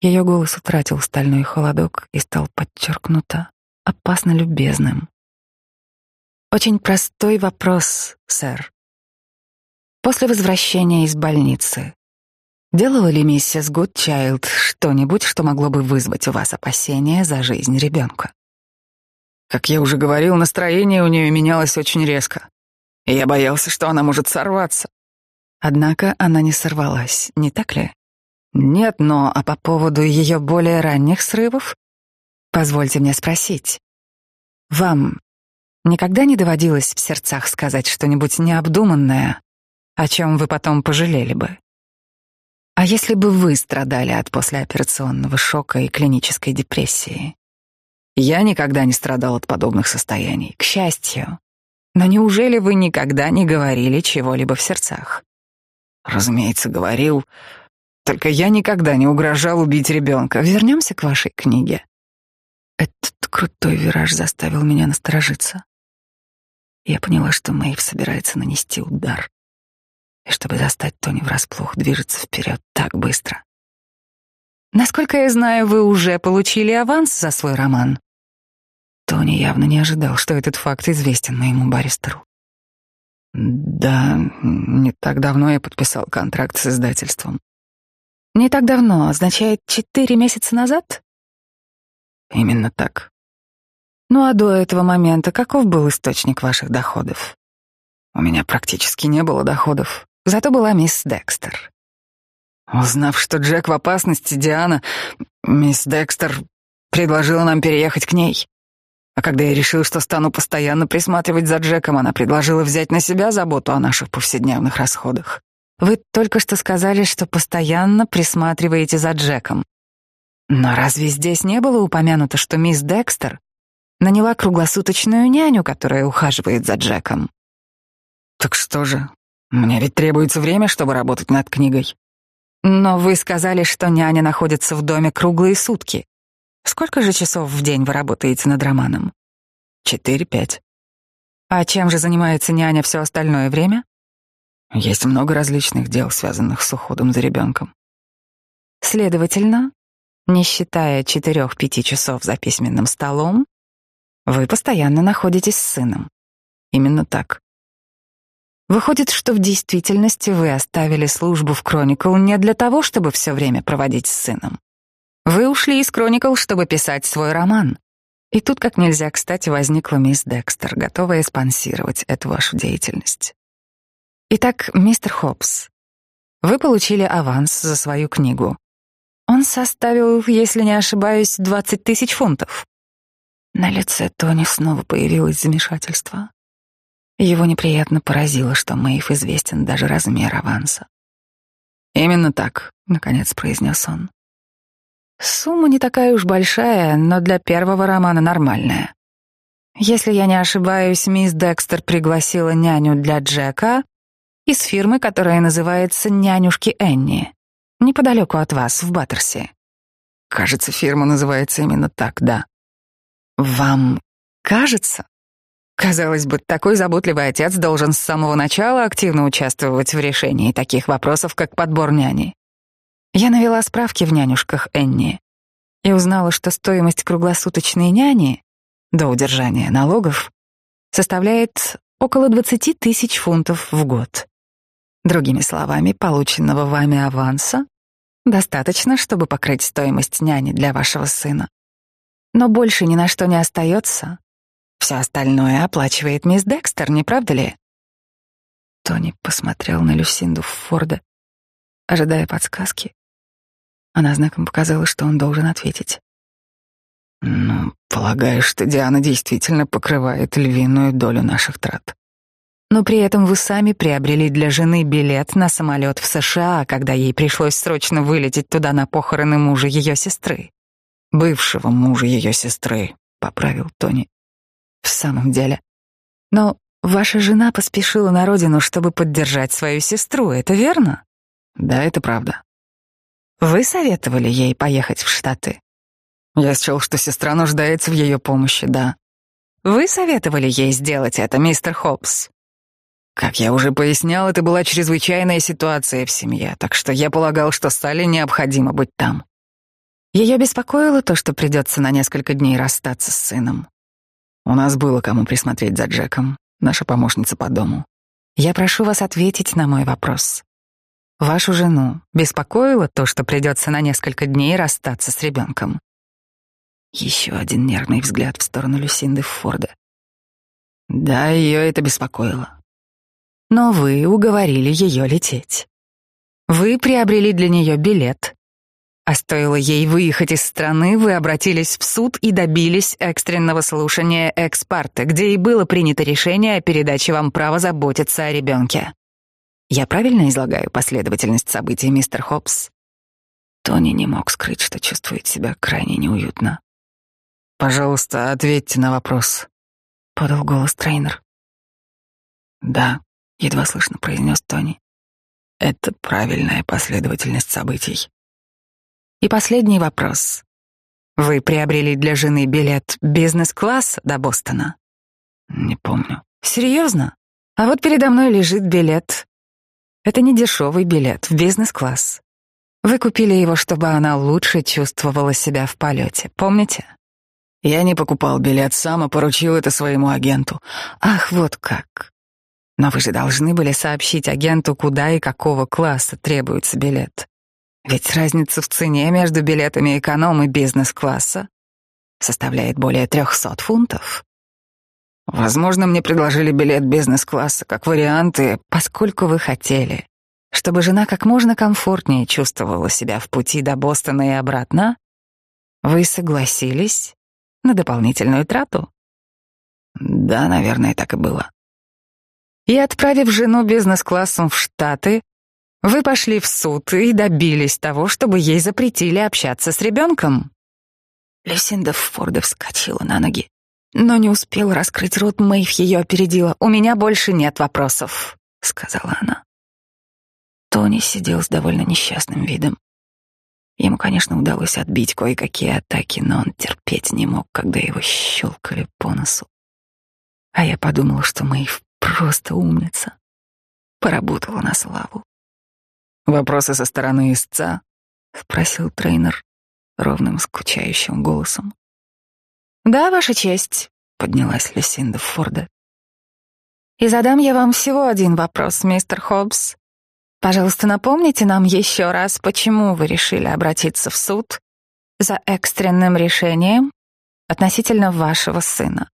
ее голос утратил стальной холодок и стал подчеркнуто опасно любезным. Очень простой вопрос, сэр. После возвращения из больницы делала ли миссис Гудчайлд что-нибудь, что могло бы вызвать у вас опасения за жизнь ребенка? Как я уже говорил, настроение у нее менялось очень резко, и я боялся, что она может сорваться. Однако она не сорвалась, не так ли? Нет, но а по поводу ее более ранних срывов, позвольте мне спросить. Вам Никогда не доводилось в сердцах сказать что-нибудь необдуманное, о чем вы потом пожалели бы? А если бы вы страдали от послеоперационного шока и клинической депрессии? Я никогда не страдал от подобных состояний, к счастью. Но неужели вы никогда не говорили чего-либо в сердцах? Разумеется, говорил. Только я никогда не угрожал убить ребенка. Вернемся к вашей книге. Этот крутой вираж заставил меня насторожиться. Я поняла, что Мэйв собирается нанести удар. И чтобы застать Тони врасплох, движется вперед так быстро. Насколько я знаю, вы уже получили аванс за свой роман. Тони явно не ожидал, что этот факт известен моему баристеру. Да, не так давно я подписал контракт с издательством. Не так давно, означает четыре месяца назад? Именно так. Ну а до этого момента каков был источник ваших доходов? У меня практически не было доходов. Зато была мисс Декстер. Узнав, что Джек в опасности, Диана, мисс Декстер предложила нам переехать к ней. А когда я решил, что стану постоянно присматривать за Джеком, она предложила взять на себя заботу о наших повседневных расходах. Вы только что сказали, что постоянно присматриваете за Джеком. Но разве здесь не было упомянуто, что мисс Декстер наняла круглосуточную няню, которая ухаживает за Джеком. Так что же, мне ведь требуется время, чтобы работать над книгой. Но вы сказали, что няня находится в доме круглые сутки. Сколько же часов в день вы работаете над романом? Четыре-пять. А чем же занимается няня все остальное время? Есть много различных дел, связанных с уходом за ребенком. Следовательно, не считая четырех-пяти часов за письменным столом, вы постоянно находитесь с сыном. Именно так. Выходит, что в действительности вы оставили службу в Кроникл не для того, чтобы все время проводить с сыном. Вы ушли из Кроникл, чтобы писать свой роман. И тут как нельзя кстати возникла мисс Декстер, готовая спонсировать эту вашу деятельность. Итак, мистер Хопс, вы получили аванс за свою книгу. Он составил, если не ошибаюсь, 20 тысяч фунтов. На лице Тони снова появилось замешательство. Его неприятно поразило, что Мэйв известен даже размер аванса. «Именно так», — наконец произнес он. «Сумма не такая уж большая, но для первого романа нормальная. Если я не ошибаюсь, мисс Декстер пригласила няню для Джека из фирмы, которая называется «Нянюшки Энни», неподалеку от вас, в Баттерсе. Кажется, фирма называется именно так, да. Вам кажется? Казалось бы, такой заботливый отец должен с самого начала активно участвовать в решении таких вопросов, как подбор няни. Я навела справки в нянюшках Энни. и узнала, что стоимость круглосуточной няни до удержания налогов составляет около 20 тысяч фунтов в год. Другими словами, полученного вами аванса достаточно, чтобы покрыть стоимость няни для вашего сына. Но больше ни на что не остается. Все остальное оплачивает мисс Декстер, не правда ли? Тони посмотрел на Люсинду Форда, ожидая подсказки. Она знаком показала, что он должен ответить. «Ну, полагаю, что Диана действительно покрывает львиную долю наших трат». Но при этом вы сами приобрели для жены билет на самолет в США, когда ей пришлось срочно вылететь туда на похороны мужа ее сестры. Бывшего мужа ее сестры, поправил Тони. В самом деле. Но ваша жена поспешила на родину, чтобы поддержать свою сестру, это верно? Да, это правда. Вы советовали ей поехать в Штаты? Я счел, что сестра нуждается в ее помощи, да. Вы советовали ей сделать это, мистер Хопс? Как я уже пояснял, это была чрезвычайная ситуация в семье, так что я полагал, что Салли необходимо быть там. Ее беспокоило то, что придется на несколько дней расстаться с сыном. У нас было кому присмотреть за Джеком, наша помощница по дому. Я прошу вас ответить на мой вопрос. Вашу жену беспокоило то, что придется на несколько дней расстаться с ребенком? Еще один нервный взгляд в сторону Люсинды Форда. Да, ее это беспокоило. Но вы уговорили ее лететь. Вы приобрели для нее билет, а стоило ей выехать из страны, вы обратились в суд и добились экстренного слушания экспарта, где и было принято решение о передаче вам права заботиться о ребенке. Я правильно излагаю последовательность событий, мистер Хопс? Тони не мог скрыть, что чувствует себя крайне неуютно. «Пожалуйста, ответьте на вопрос», — подал голос тренер. «Да», — едва слышно произнес Тони. «Это правильная последовательность событий». И последний вопрос. Вы приобрели для жены билет бизнес-класс до Бостона? Не помню. Серьезно? А вот передо мной лежит билет. Это не дешевый билет в бизнес-класс. Вы купили его, чтобы она лучше чувствовала себя в полете, помните? Я не покупал билет сам, а поручил это своему агенту. Ах, вот как. Но вы же должны были сообщить агенту, куда и какого класса требуется билет. Ведь разница в цене между билетами эконом и бизнес-класса составляет более трехсот фунтов. Возможно, мне предложили билет бизнес-класса как варианты, поскольку вы хотели, чтобы жена как можно комфортнее чувствовала себя в пути до Бостона и обратно, вы согласились на дополнительную трату. Да, наверное, так и было. И отправив жену бизнес-классом в Штаты, вы пошли в суд и добились того, чтобы ей запретили общаться с ребенком. Люсинда Форда вскочила на ноги, но не успела раскрыть рот, Мэйв ее опередила. «У меня больше нет вопросов», — сказала она. Тони сидел с довольно несчастным видом. Ему, конечно, удалось отбить кое-какие атаки, но он терпеть не мог, когда его щелкали по носу. А я подумала, что Мэйв просто умница. Поработала на славу. «Вопросы со стороны истца?» — спросил тренер ровным, скучающим голосом. «Да, Ваша честь», — поднялась Люсинда Форда. «И задам я вам всего один вопрос, мистер Хоббс. Пожалуйста, напомните нам еще раз, почему вы решили обратиться в суд за экстренным решением относительно вашего сына?»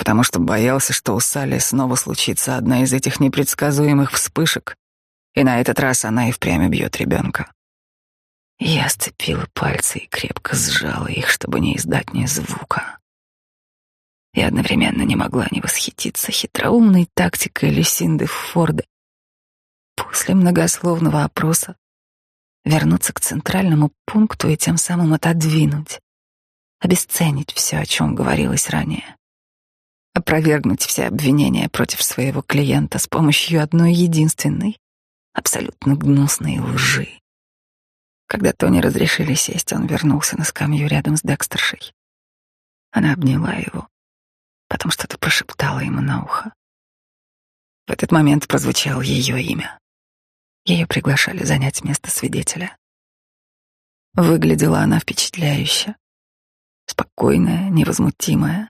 «Потому что боялся, что у Салли снова случится одна из этих непредсказуемых вспышек, и на этот раз она и впрямь бьет ребенка. Я сцепила пальцы и крепко сжала их, чтобы не издать ни звука. И одновременно не могла не восхититься хитроумной тактикой Люсинды Форда. После многословного опроса вернуться к центральному пункту и тем самым отодвинуть, обесценить все, о чем говорилось ранее, опровергнуть все обвинения против своего клиента с помощью одной единственной, абсолютно гнусной лжи. Когда Тони разрешили сесть, он вернулся на скамью рядом с Декстершей. Она обняла его, потом что-то прошептала ему на ухо. В этот момент прозвучало ее имя. Ее приглашали занять место свидетеля. Выглядела она впечатляюще. Спокойная, невозмутимая.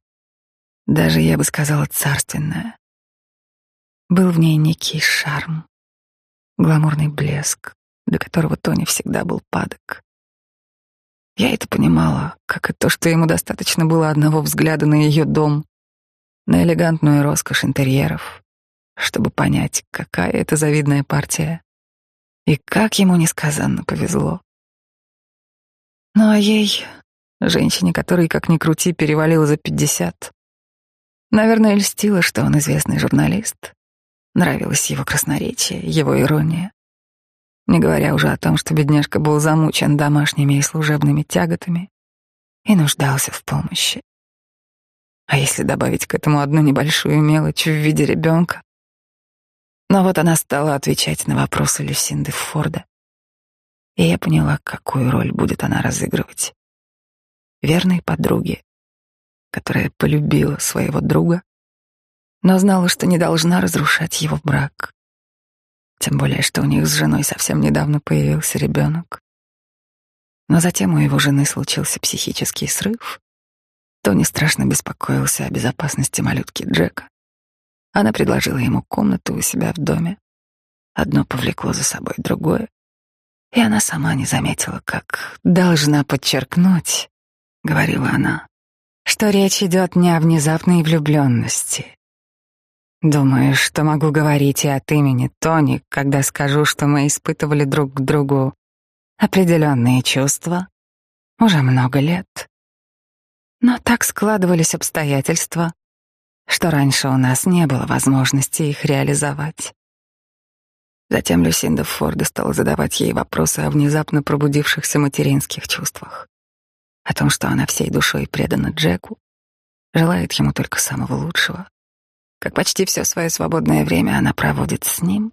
Даже, я бы сказала, царственная. Был в ней некий шарм, гламурный блеск, до которого Тони всегда был падок. Я это понимала, как и то, что ему достаточно было одного взгляда на ее дом, на элегантную роскошь интерьеров, чтобы понять, какая это завидная партия. И как ему несказанно повезло. Ну а ей, женщине, которой, как ни крути, перевалил за пятьдесят, наверное, льстило, что он известный журналист. Нравилось его красноречие, его ирония. Не говоря уже о том, что бедняжка был замучен домашними и служебными тяготами и нуждался в помощи. А если добавить к этому одну небольшую мелочь в виде ребенка? Но вот она стала отвечать на вопросы Люсинды Форда, и я поняла, какую роль будет она разыгрывать. Верной подруги, которая полюбила своего друга, но знала, что не должна разрушать его брак. Тем более, что у них с женой совсем недавно появился ребенок. Но затем у его жены случился психический срыв. Тони страшно беспокоился о безопасности малютки Джека. Она предложила ему комнату у себя в доме. Одно повлекло за собой другое. И она сама не заметила, как «должна подчеркнуть», — говорила она, что речь идет не о внезапной влюбленности, Думаю, что могу говорить и от имени Тони, когда скажу, что мы испытывали друг к другу определенные чувства уже много лет. Но так складывались обстоятельства, что раньше у нас не было возможности их реализовать. Затем Люсинда Форда стала задавать ей вопросы о внезапно пробудившихся материнских чувствах, о том, что она всей душой предана Джеку, желает ему только самого лучшего как почти все свое свободное время она проводит с ним.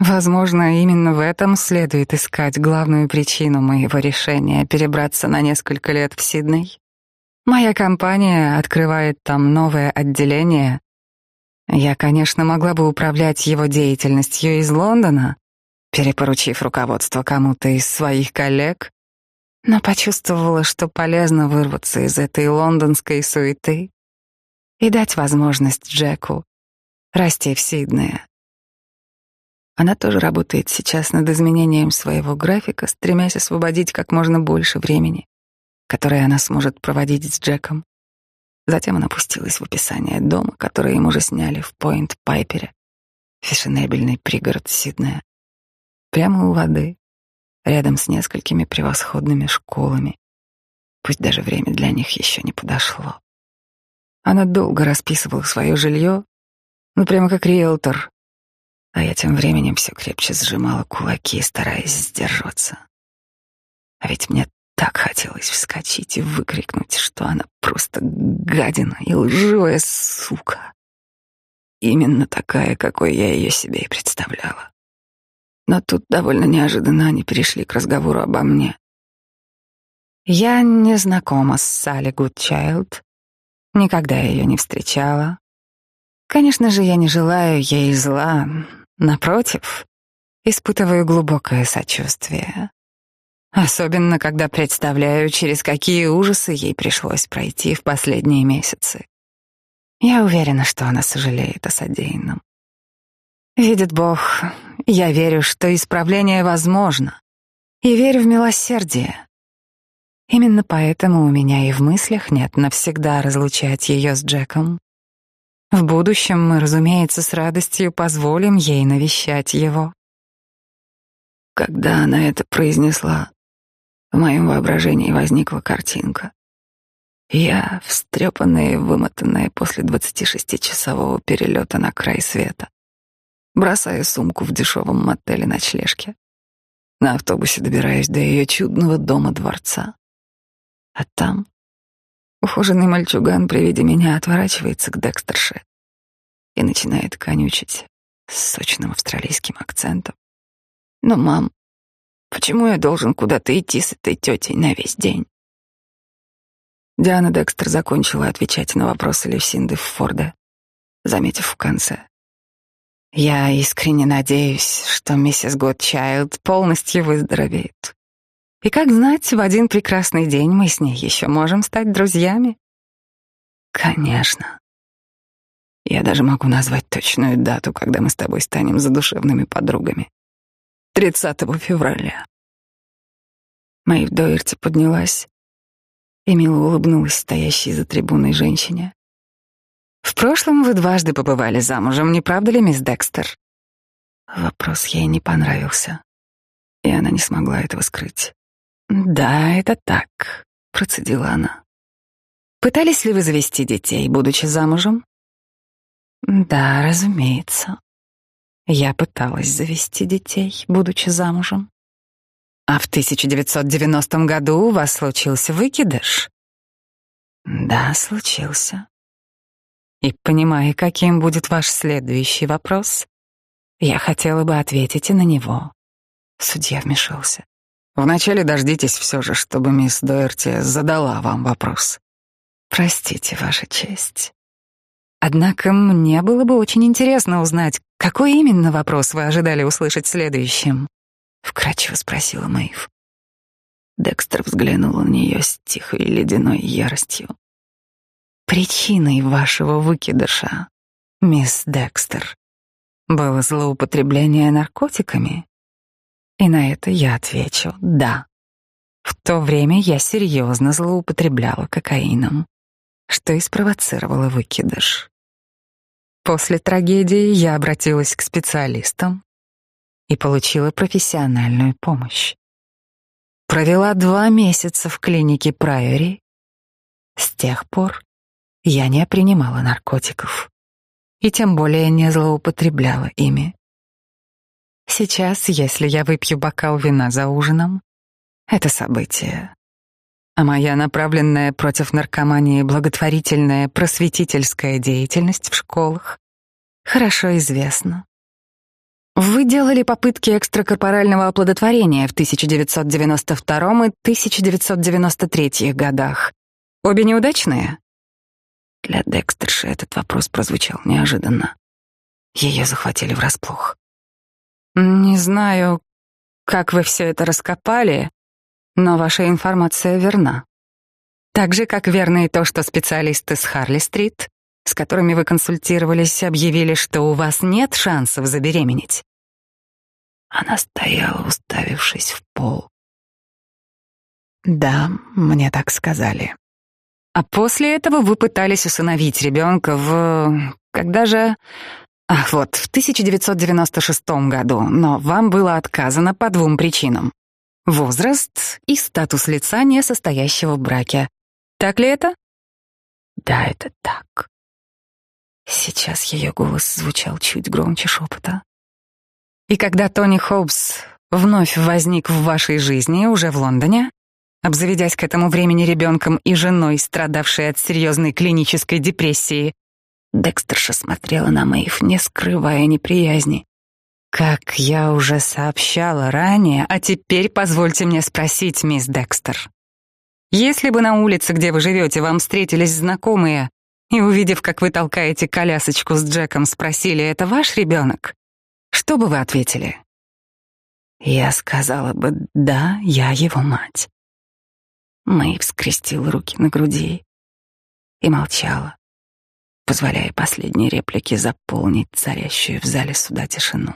Возможно, именно в этом следует искать главную причину моего решения перебраться на несколько лет в Сидней. Моя компания открывает там новое отделение. Я, конечно, могла бы управлять его деятельностью из Лондона, перепоручив руководство кому-то из своих коллег, но почувствовала, что полезно вырваться из этой лондонской суеты и дать возможность Джеку расти в Сиднее. Она тоже работает сейчас над изменением своего графика, стремясь освободить как можно больше времени, которое она сможет проводить с Джеком. Затем она пустилась в описание дома, который им уже сняли в Пойнт-Пайпере, фешенебельный пригород Сиднея. Прямо у воды, рядом с несколькими превосходными школами. Пусть даже время для них еще не подошло. Она долго расписывала свое жилье, ну прямо как риэлтор. А я тем временем все крепче сжимала кулаки, стараясь сдерживаться. А ведь мне так хотелось вскочить и выкрикнуть, что она просто гадина и лживая сука. Именно такая, какой я ее себе и представляла. Но тут довольно неожиданно они перешли к разговору обо мне. Я не знакома с Салли Гудчайлд, Никогда ее не встречала. Конечно же, я не желаю ей зла. Напротив, испытываю глубокое сочувствие. Особенно, когда представляю, через какие ужасы ей пришлось пройти в последние месяцы. Я уверена, что она сожалеет о содеянном. Видит Бог, я верю, что исправление возможно, и верю в милосердие. Именно поэтому у меня и в мыслях нет навсегда разлучать ее с Джеком. В будущем мы, разумеется, с радостью позволим ей навещать его. Когда она это произнесла, в моем воображении возникла картинка. Я, встрепанная и вымотанная после 26-часового перелета на край света, бросаю сумку в дешевом мотеле ночлежке. На автобусе добираюсь до ее чудного дома-дворца. А там ухоженный мальчуган при виде меня отворачивается к Декстерше и начинает конючить с сочным австралийским акцентом. «Но, мам, почему я должен куда-то идти с этой тетей на весь день?» Диана Декстер закончила отвечать на вопросы Люсинды Форда, заметив в конце. «Я искренне надеюсь, что миссис Годчайлд полностью выздоровеет. И как знать, в один прекрасный день мы с ней еще можем стать друзьями. Конечно. Я даже могу назвать точную дату, когда мы с тобой станем задушевными подругами. 30 февраля. Мэйв Доерти поднялась и мило улыбнулась стоящей за трибуной женщине. «В прошлом вы дважды побывали замужем, не правда ли, мисс Декстер?» Вопрос ей не понравился, и она не смогла этого скрыть. «Да, это так», — процедила она. «Пытались ли вы завести детей, будучи замужем?» «Да, разумеется. Я пыталась завести детей, будучи замужем. А в 1990 году у вас случился выкидыш? Да, случился. И понимая, каким будет ваш следующий вопрос, я хотела бы ответить и на него. Судья вмешался. Вначале дождитесь все же, чтобы мисс Доерти задала вам вопрос. Простите, Ваша честь. Однако мне было бы очень интересно узнать, какой именно вопрос вы ожидали услышать следующим. Вкратчиво спросила Мэйв. Декстер взглянул на нее с тихой ледяной яростью. Причиной вашего выкидыша, мисс Декстер, было злоупотребление наркотиками? И на это я отвечу «да». В то время я серьезно злоупотребляла кокаином, что и спровоцировало выкидыш. После трагедии я обратилась к специалистам и получила профессиональную помощь. Провела два месяца в клинике Прайори. С тех пор я не принимала наркотиков и тем более не злоупотребляла ими. Сейчас, если я выпью бокал вина за ужином, это событие. А моя направленная против наркомании благотворительная просветительская деятельность в школах хорошо известна. Вы делали попытки экстракорпорального оплодотворения в 1992 и 1993 годах. Обе неудачные? Для Декстерши этот вопрос прозвучал неожиданно. Ее захватили врасплох. Не знаю, как вы все это раскопали, но ваша информация верна. Так же, как верно и то, что специалисты с Харли-стрит, с которыми вы консультировались, объявили, что у вас нет шансов забеременеть. Она стояла, уставившись в пол. Да, мне так сказали. А после этого вы пытались усыновить ребенка в... Когда же... Ах, вот, в 1996 году, но вам было отказано по двум причинам. Возраст и статус лица, не состоящего в браке. Так ли это? Да, это так. Сейчас ее голос звучал чуть громче шепота. И когда Тони Хоупс вновь возник в вашей жизни уже в Лондоне, обзаведясь к этому времени ребенком и женой, страдавшей от серьезной клинической депрессии. Декстерша смотрела на Мэйв, не скрывая неприязни. «Как я уже сообщала ранее, а теперь позвольте мне спросить, мисс Декстер. Если бы на улице, где вы живете, вам встретились знакомые, и, увидев, как вы толкаете колясочку с Джеком, спросили, это ваш ребенок, что бы вы ответили?» Я сказала бы «да, я его мать». Мэйв скрестила руки на груди и молчала, позволяя последней реплике заполнить царящую в зале суда тишину.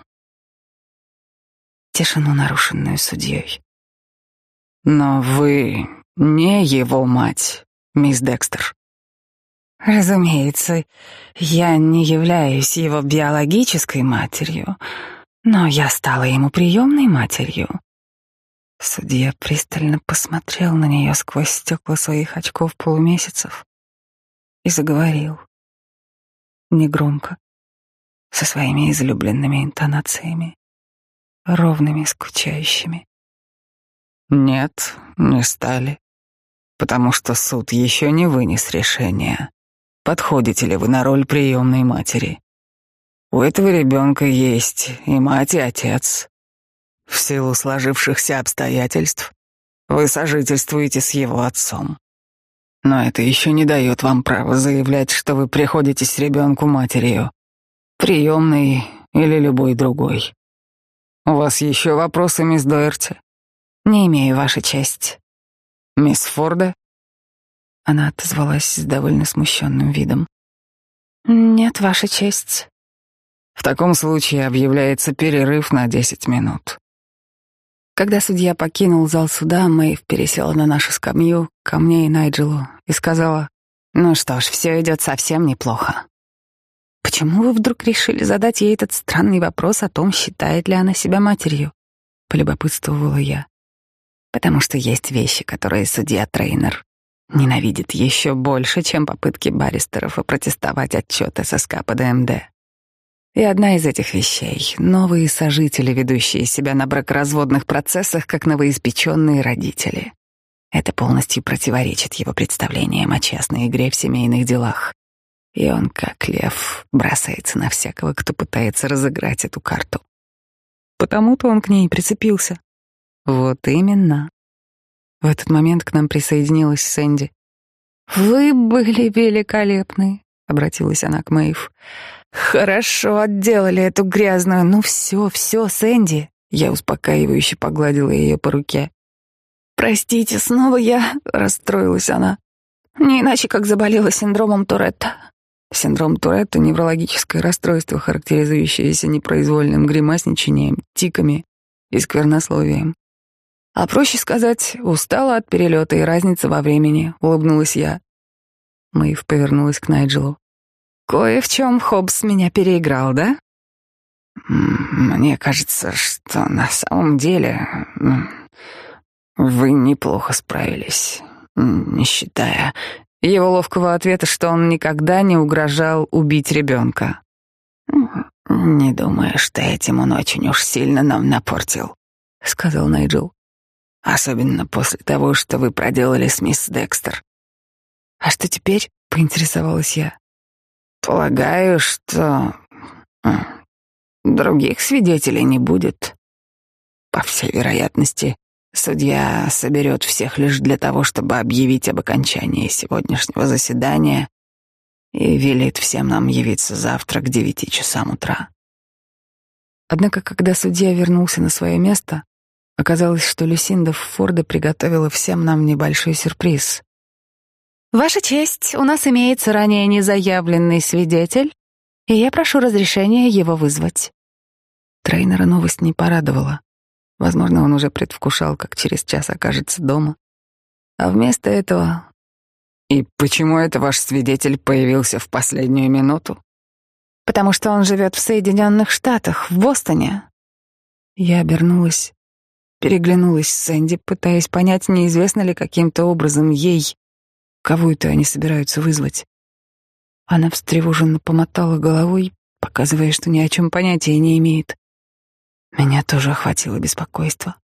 Тишину, нарушенную судьей. «Но вы не его мать, мисс Декстер». «Разумеется, я не являюсь его биологической матерью, но я стала ему приемной матерью. Судья пристально посмотрел на нее сквозь стекла своих очков полумесяцев и заговорил. Негромко, со своими излюбленными интонациями, ровными, скучающими. Нет, не стали, потому что суд еще не вынес решения, подходите ли вы на роль приемной матери. У этого ребенка есть и мать, и отец, в силу сложившихся обстоятельств вы сожительствуете с его отцом. Но это еще не дает вам права заявлять, что вы приходитесь ребенку матерью, приемной или любой другой. У вас еще вопросы, мисс Доерти? Не имею, Ваша честь. Мисс Форда? Она отозвалась с довольно смущенным видом. Нет, Ваша честь. В таком случае объявляется перерыв на десять минут. Когда судья покинул зал суда, Мэйв пересела на нашу скамью, ко мне и Найджелу, и сказала, «Ну что ж, все идет совсем неплохо. Почему вы вдруг решили задать ей этот странный вопрос о том, считает ли она себя матерью?» — полюбопытствовала я. «Потому что есть вещи, которые судья-трейнер ненавидит еще больше, чем попытки баристеров опротестовать отчеты со СК ДМД. И одна из этих вещей — новые сожители, ведущие себя на бракоразводных процессах, как новоиспеченные родители. Это полностью противоречит его представлениям о честной игре в семейных делах. И он, как лев, бросается на всякого, кто пытается разыграть эту карту. Потому-то он к ней прицепился. Вот именно. В этот момент к нам присоединилась Сэнди. «Вы были великолепны», — обратилась она к Мэйв. «Хорошо отделали эту грязную. Ну все, все, Сэнди». Я успокаивающе погладила ее по руке. «Простите, снова я...» — расстроилась она. «Не иначе, как заболела синдромом Туретта». Синдром Туретта — неврологическое расстройство, характеризующееся непроизвольным гримасничанием, тиками и сквернословием. А проще сказать, устала от перелета и разницы во времени, улыбнулась я. Мэйв повернулась к Найджелу. Кое в чем Хоббс меня переиграл, да? Мне кажется, что на самом деле вы неплохо справились, не считая его ловкого ответа, что он никогда не угрожал убить ребенка. Не думаю, что этим он очень уж сильно нам напортил, сказал Найджел. Особенно после того, что вы проделали с мисс Декстер. А что теперь? Поинтересовалась я. Полагаю, что других свидетелей не будет. По всей вероятности, судья соберет всех лишь для того, чтобы объявить об окончании сегодняшнего заседания и велит всем нам явиться завтра к девяти часам утра. Однако, когда судья вернулся на свое место, Оказалось, что Люсинда Форда приготовила всем нам небольшой сюрприз. «Ваша честь, у нас имеется ранее незаявленный свидетель, и я прошу разрешения его вызвать». Трейнера новость не порадовала. Возможно, он уже предвкушал, как через час окажется дома. А вместо этого... «И почему это ваш свидетель появился в последнюю минуту?» «Потому что он живет в Соединенных Штатах, в Бостоне». Я обернулась Переглянулась с Сэнди, пытаясь понять, неизвестно ли каким-то образом ей, кого это они собираются вызвать. Она встревоженно помотала головой, показывая, что ни о чем понятия не имеет. Меня тоже охватило беспокойство.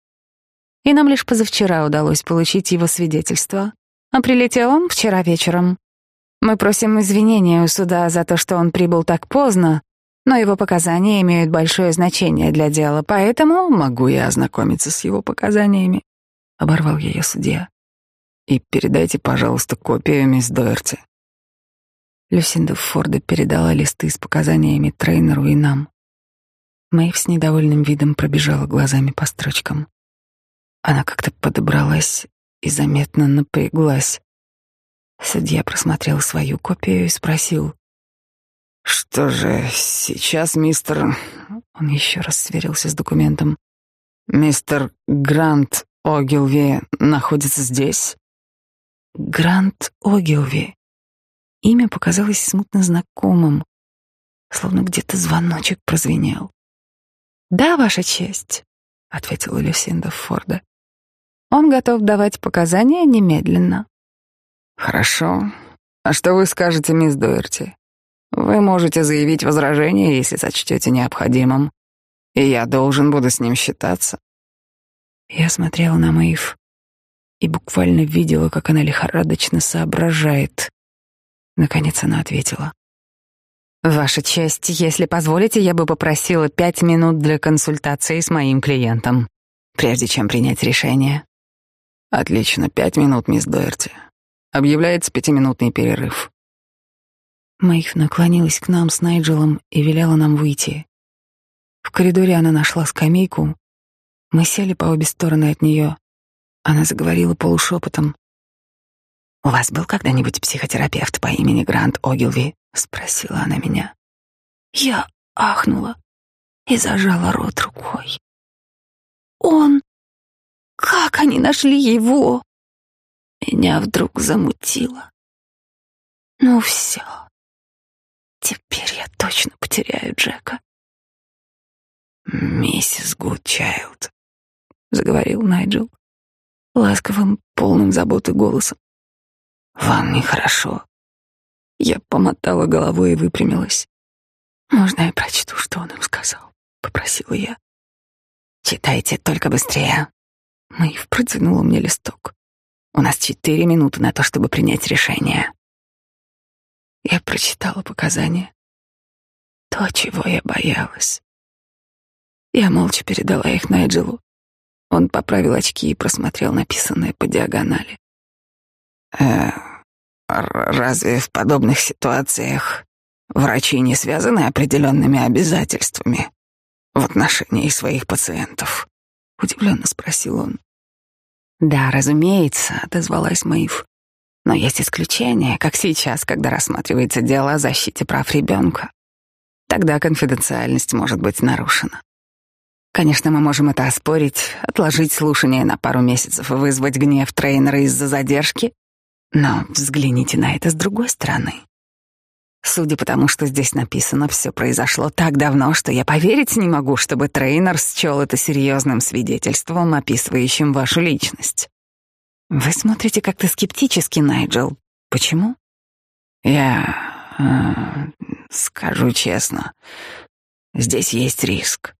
И нам лишь позавчера удалось получить его свидетельство, а прилетел он вчера вечером. Мы просим извинения у суда за то, что он прибыл так поздно, но его показания имеют большое значение для дела, поэтому могу я ознакомиться с его показаниями», — оборвал ее судья. «И передайте, пожалуйста, копию мисс Доерти». Люсинда Форда передала листы с показаниями тренеру и нам. Мэйв с недовольным видом пробежала глазами по строчкам. Она как-то подобралась и заметно напряглась. Судья просмотрел свою копию и спросил, что же, сейчас мистер... Он еще раз сверился с документом. Мистер Грант Огилви находится здесь? Грант Огилви. Имя показалось смутно знакомым, словно где-то звоночек прозвенел. «Да, Ваша честь», — ответила Люсинда Форда. «Он готов давать показания немедленно». «Хорошо. А что вы скажете, мисс Дуэрти? Вы можете заявить возражение, если сочтете необходимым, и я должен буду с ним считаться. Я смотрела на Мэйв и буквально видела, как она лихорадочно соображает. Наконец она ответила. «Ваша честь, если позволите, я бы попросила пять минут для консультации с моим клиентом, прежде чем принять решение». «Отлично, пять минут, мисс Доерти. Объявляется пятиминутный перерыв». Мэйв наклонилась к нам с Найджелом и велела нам выйти. В коридоре она нашла скамейку. Мы сели по обе стороны от нее, Она заговорила полушепотом. «У вас был когда-нибудь психотерапевт по имени Грант Огилви?» — спросила она меня. Я ахнула и зажала рот рукой. «Он... Как они нашли его?» Меня вдруг замутило. «Ну все. Теперь я точно потеряю Джека». «Миссис Гудчайлд», — заговорил Найджел ласковым, полным заботы голосом. «Вам нехорошо?» Я помотала головой и выпрямилась. «Можно я прочту, что он им сказал?» — попросила я. «Читайте только быстрее». Мэйв протянула мне листок. «У нас четыре минуты на то, чтобы принять решение». Я прочитала показания. То, чего я боялась. Я молча передала их Найджелу. Он поправил очки и просмотрел написанное по диагонали. «Э, разве в подобных ситуациях врачи не связаны определенными обязательствами в отношении своих пациентов?» — удивленно спросил он. «Да, разумеется», — отозвалась Маив. «Но есть исключения, как сейчас, когда рассматривается дело о защите прав ребенка. Тогда конфиденциальность может быть нарушена. Конечно, мы можем это оспорить, отложить слушание на пару месяцев и вызвать гнев тренера из-за задержки, но взгляните на это с другой стороны. Судя по тому, что здесь написано, все произошло так давно, что я поверить не могу, чтобы тренер счел это серьезным свидетельством, описывающим вашу личность. Вы смотрите как-то скептически, Найджел. Почему? Я э, скажу честно, здесь есть риск.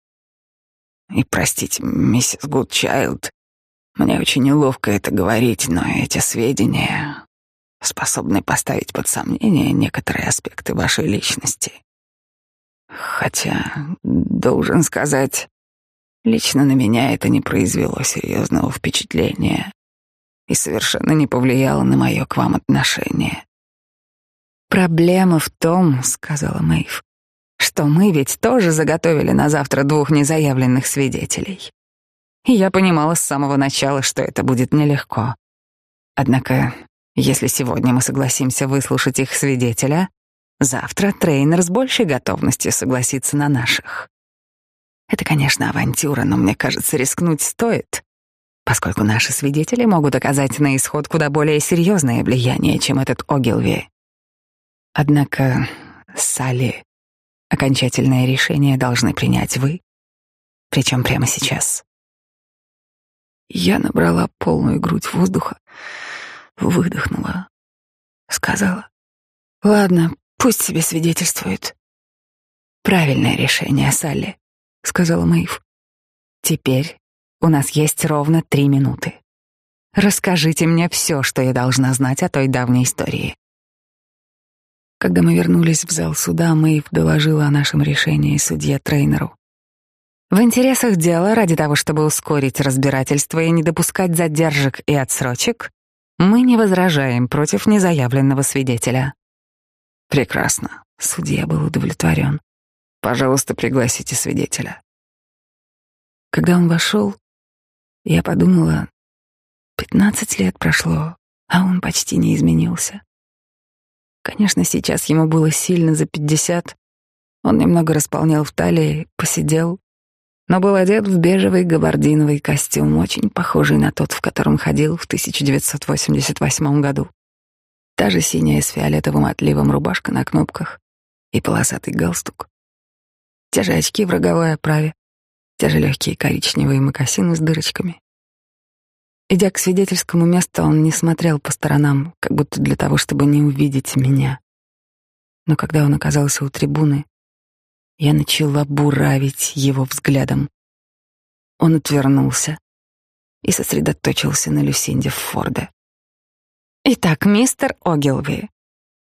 И простите, миссис Гудчайлд, мне очень неловко это говорить, но эти сведения способны поставить под сомнение некоторые аспекты вашей личности. Хотя, должен сказать, лично на меня это не произвело серьезного впечатления и совершенно не повлияло на мое к вам отношение. «Проблема в том, — сказала Мэйв, что мы ведь тоже заготовили на завтра двух незаявленных свидетелей. И я понимала с самого начала, что это будет нелегко. Однако, если сегодня мы согласимся выслушать их свидетеля, завтра тренер с большей готовностью согласится на наших. Это, конечно, авантюра, но мне кажется, рискнуть стоит, поскольку наши свидетели могут оказать на исход куда более серьезное влияние, чем этот Огилви. Однако, Салли, Окончательное решение должны принять вы, причем прямо сейчас. Я набрала полную грудь воздуха, выдохнула, сказала, «Ладно, пусть себе свидетельствует». «Правильное решение, Салли», — сказала Мэйв. «Теперь у нас есть ровно три минуты. Расскажите мне все, что я должна знать о той давней истории. Когда мы вернулись в зал суда, Мэйв доложила о нашем решении судье-трейнеру. В интересах дела, ради того, чтобы ускорить разбирательство и не допускать задержек и отсрочек, мы не возражаем против незаявленного свидетеля. Прекрасно. Судья был удовлетворен. Пожалуйста, пригласите свидетеля. Когда он вошел, я подумала, пятнадцать лет прошло, а он почти не изменился. Конечно, сейчас ему было сильно за пятьдесят. Он немного располнял в талии, посидел, но был одет в бежевый габардиновый костюм, очень похожий на тот, в котором ходил в 1988 году. Та же синяя с фиолетовым отливом рубашка на кнопках и полосатый галстук. Те же очки в роговой оправе, те же легкие коричневые мокасины с дырочками. Идя к свидетельскому месту, он не смотрел по сторонам, как будто для того, чтобы не увидеть меня. Но когда он оказался у трибуны, я начала буравить его взглядом. Он отвернулся и сосредоточился на Люсинде Форде. «Итак, мистер Огилви,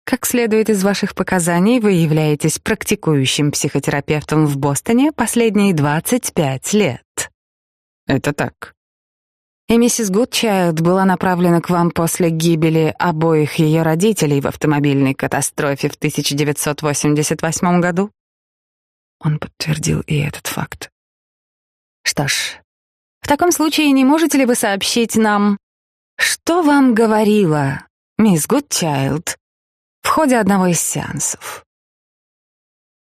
как следует из ваших показаний, вы являетесь практикующим психотерапевтом в Бостоне последние 25 лет». «Это так», и миссис Гудчайлд была направлена к вам после гибели обоих ее родителей в автомобильной катастрофе в 1988 году? Он подтвердил и этот факт. Что ж, В таком случае не можете ли вы сообщить нам, что вам говорила мисс Гудчайлд в ходе одного из сеансов?»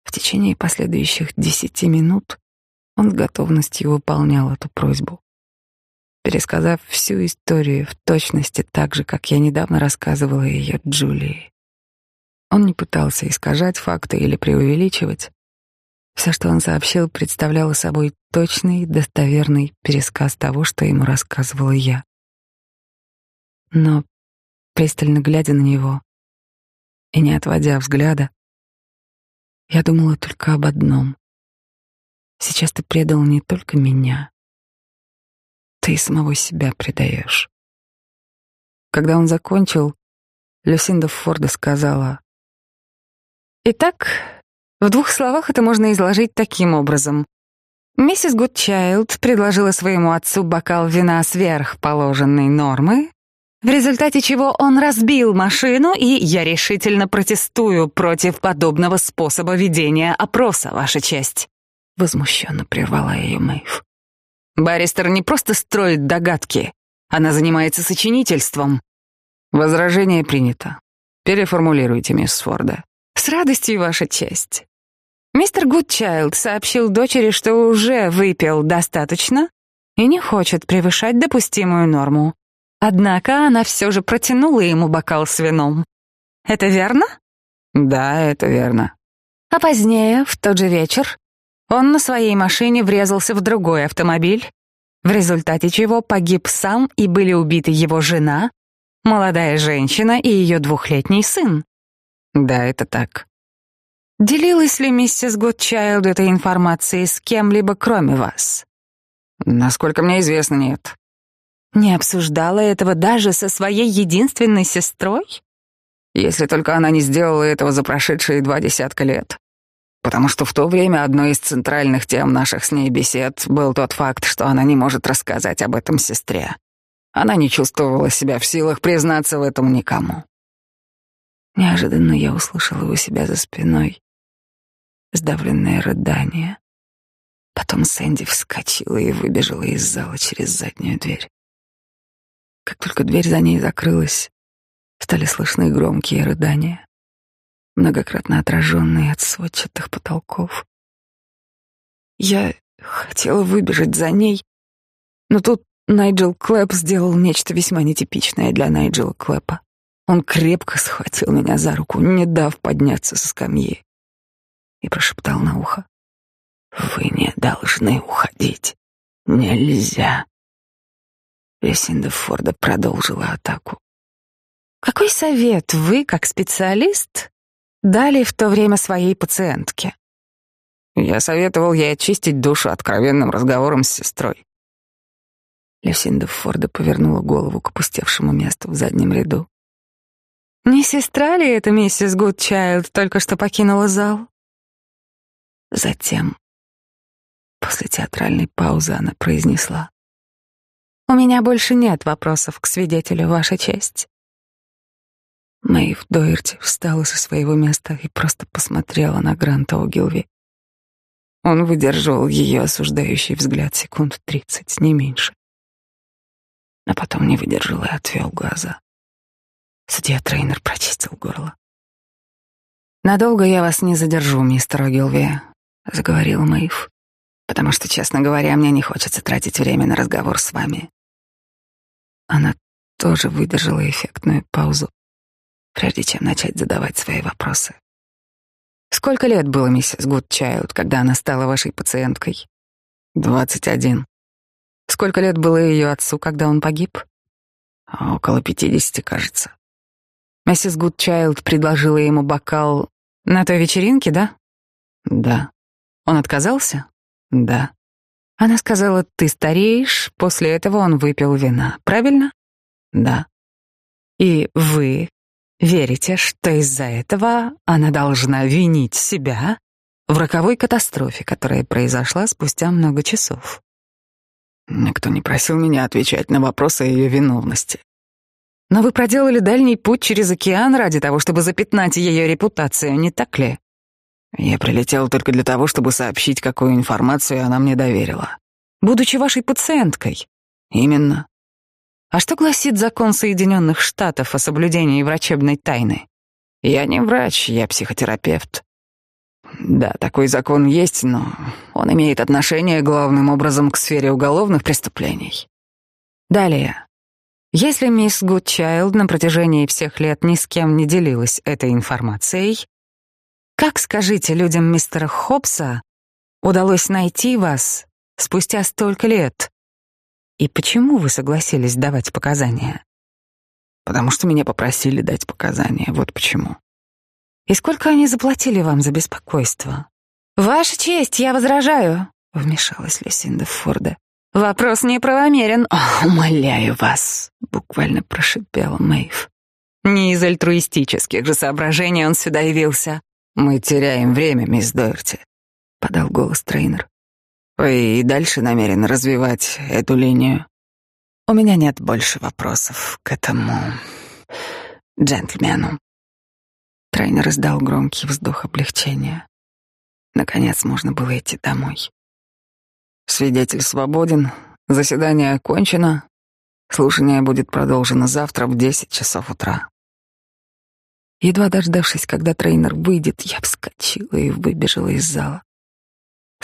В течение последующих десяти минут он с готовностью выполнял эту просьбу. Пересказав всю историю в точности так же, как я недавно рассказывала ее Джулии. Он не пытался искажать факты или преувеличивать. Все, что он сообщил, представляло собой точный, достоверный пересказ того, что ему рассказывала я. Но, пристально глядя на него и не отводя взгляда, я думала только об одном. Сейчас ты предал не только меня. Ты самого себя предаешь. Когда он закончил, Люсинда Форда сказала, «Итак, в двух словах это можно изложить таким образом. Миссис Гудчайлд предложила своему отцу бокал вина сверх положенной нормы, в результате чего он разбил машину, и я решительно протестую против подобного способа ведения опроса, Ваша честь. Возмущенно прервала ее Мэйв. Баристер не просто строит догадки, она занимается сочинительством. Возражение принято. Переформулируйте, мисс Форда. С радостью, Ваша честь. Мистер Гудчайлд сообщил дочери, что уже выпил достаточно и не хочет превышать допустимую норму. Однако она все же протянула ему бокал с вином. Это верно? Да, это верно. А позднее, в тот же вечер, он на своей машине врезался в другой автомобиль, в результате чего погиб сам и были убиты его жена, молодая женщина и ее двухлетний сын. Да, это так. Делилась ли миссис Гудчайлд этой информацией с кем-либо, кроме вас? Насколько мне известно, нет. Не обсуждала этого даже со своей единственной сестрой? Если только она не сделала этого за прошедшие два десятка лет. Потому что в то время одной из центральных тем наших с ней бесед был тот факт, что она не может рассказать об этом сестре. Она не чувствовала себя в силах признаться в этом никому. Неожиданно я услышала у себя за спиной сдавленное рыдание. Потом Сэнди вскочила и выбежала из зала через заднюю дверь. Как только дверь за ней закрылась, стали слышны громкие рыдания, многократно отраженные от сводчатых потолков. Я хотела выбежать за ней, но тут Найджел Клэп сделал нечто весьма нетипичное для Найджела Клэпа. Он крепко схватил меня за руку, не дав подняться со скамьи, и прошептал на ухо. «Вы не должны уходить. Нельзя. Люсинда Форда продолжила атаку. «Какой совет вы, как специалист, дали в то время своей пациентке?» Я советовал ей очистить душу откровенным разговором с сестрой. Люсинда Форда повернула голову к опустевшему месту в заднем ряду. «Не сестра ли это миссис Гудчайлд только что покинула зал?» Затем, после театральной паузы, она произнесла. У меня больше нет вопросов к свидетелю, Ваша честь. Мэйв Доерти встала со своего места и просто посмотрела на Гранта Огилви. Он выдерживал ее осуждающий взгляд секунд тридцать, не меньше. А потом не выдержал и отвел глаза. Судья-трейнер прочистил горло. «Надолго я вас не задержу, мистер Огилви», — заговорила Мэйв, «потому что, честно говоря, мне не хочется тратить время на разговор с вами. Она тоже выдержала эффектную паузу, прежде чем начать задавать свои вопросы. «Сколько лет было миссис Гудчайлд, когда она стала вашей пациенткой?» «Двадцать один». «Сколько лет было ее отцу, когда он погиб?» «Около пятидесяти, кажется». Миссис Гудчайлд предложила ему бокал на той вечеринке, да? Да. Он отказался? Да. Она сказала, ты стареешь, после этого он выпил вина, правильно? Да. И вы верите, что из-за этого она должна винить себя в роковой катастрофе, которая произошла спустя много часов? Никто не просил меня отвечать на вопросы о ее виновности. Но вы проделали дальний путь через океан ради того, чтобы запятнать ее репутацию, не так ли? Я прилетел только для того, чтобы сообщить, какую информацию она мне доверила. будучи вашей пациенткой. Именно. А что гласит закон Соединенных Штатов о соблюдении врачебной тайны? Я не врач, я психотерапевт. Да, такой закон есть, но он имеет отношение главным образом к сфере уголовных преступлений. Далее. Если мисс Гудчайлд на протяжении всех лет ни с кем не делилась этой информацией, как, скажите людям мистера Хопса, удалось найти вас спустя столько лет? И почему вы согласились давать показания? Потому что меня попросили дать показания, вот почему. И сколько они заплатили вам за беспокойство? Ваша честь, я возражаю, вмешалась Люсинда Форда. Вопрос неправомерен. умоляю вас, буквально прошипела Мэйв. Не из альтруистических же соображений он сюда явился. Мы теряем время, мисс Дойерти, подал голос Трейнер. Вы и дальше намерены развивать эту линию? У меня нет больше вопросов к этому джентльмену. Трейнер издал громкий вздох облегчения. Наконец можно было идти домой. Свидетель свободен, заседание окончено, слушание будет продолжено завтра в десять часов утра. Едва дождавшись, когда тренер выйдет, я вскочила и выбежала из зала.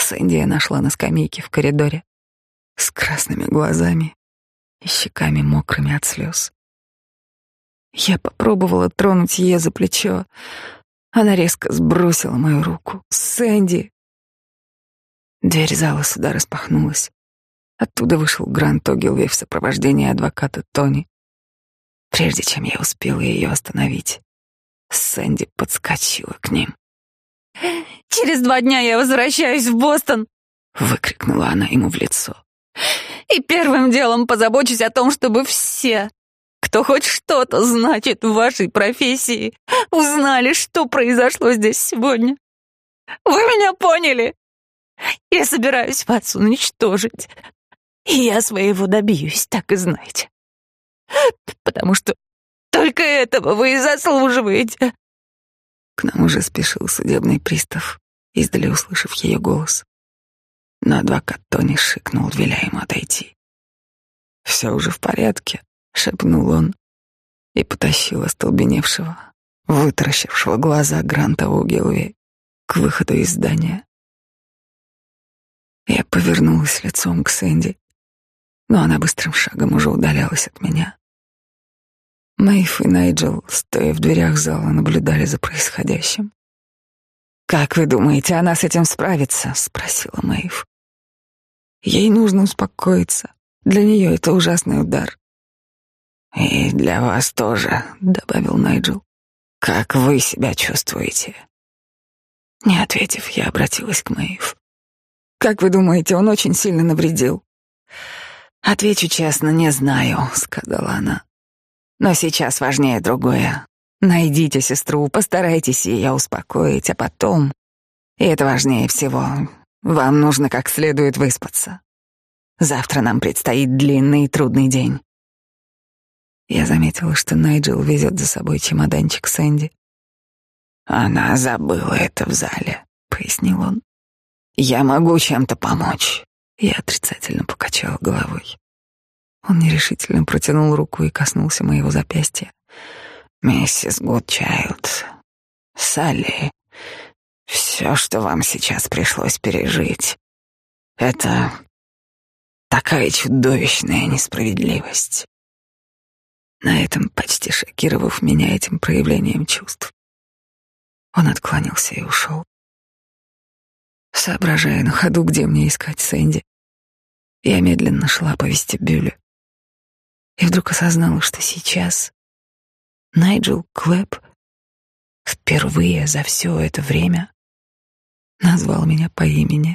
Сэнди я нашла на скамейке в коридоре с красными глазами и щеками мокрыми от слез. Я попробовала тронуть ее за плечо. Она резко сбросила мою руку. «Сэнди!» Дверь зала суда распахнулась. Оттуда вышел Грант Огилви в сопровождении адвоката Тони. Прежде чем я успела ее остановить, Сэнди подскочила к ним. «Через два дня я возвращаюсь в Бостон!» — выкрикнула она ему в лицо. «И первым делом позабочусь о том, чтобы все, кто хоть что-то значит в вашей профессии, узнали, что произошло здесь сегодня. Вы меня поняли? Я собираюсь вас уничтожить. И я своего добьюсь, так и знаете. Потому что только этого вы и заслуживаете. К нам уже спешил судебный пристав, издали услышав ее голос. Но адвокат Тони шикнул, веля ему отойти. «Все уже в порядке», — шепнул он и потащил остолбеневшего, вытаращившего глаза Гранта Угилви к выходу из здания. Я повернулась лицом к Сэнди, но она быстрым шагом уже удалялась от меня. Мэйф и Найджел, стоя в дверях зала, наблюдали за происходящим. «Как вы думаете, она с этим справится?» — спросила Мэйв. «Ей нужно успокоиться. Для нее это ужасный удар. «И для вас тоже», — добавил Найджел. «Как вы себя чувствуете?» Не ответив, я обратилась к Мэйв. «Как вы думаете, он очень сильно навредил?» «Отвечу честно, не знаю», — сказала она. «Но сейчас важнее другое. Найдите сестру, постарайтесь ее успокоить, а потом, и это важнее всего, вам нужно как следует выспаться. Завтра нам предстоит длинный и трудный день. Я заметила, что Найджел везет за собой чемоданчик Сэнди. «Она забыла это в зале», — пояснил он. «Я могу чем-то помочь». Я отрицательно покачал головой. Он нерешительно протянул руку и коснулся моего запястья. «Миссис Гудчайлд, Салли, все, что вам сейчас пришлось пережить, это такая чудовищная несправедливость на этом почти шокировав меня этим проявлением чувств. Он отклонился и ушел. Соображая на ходу, где мне искать Сэнди, я медленно шла по вестибюлю и вдруг осознала, что сейчас Найджел Клэп впервые за все это время назвал меня по имени.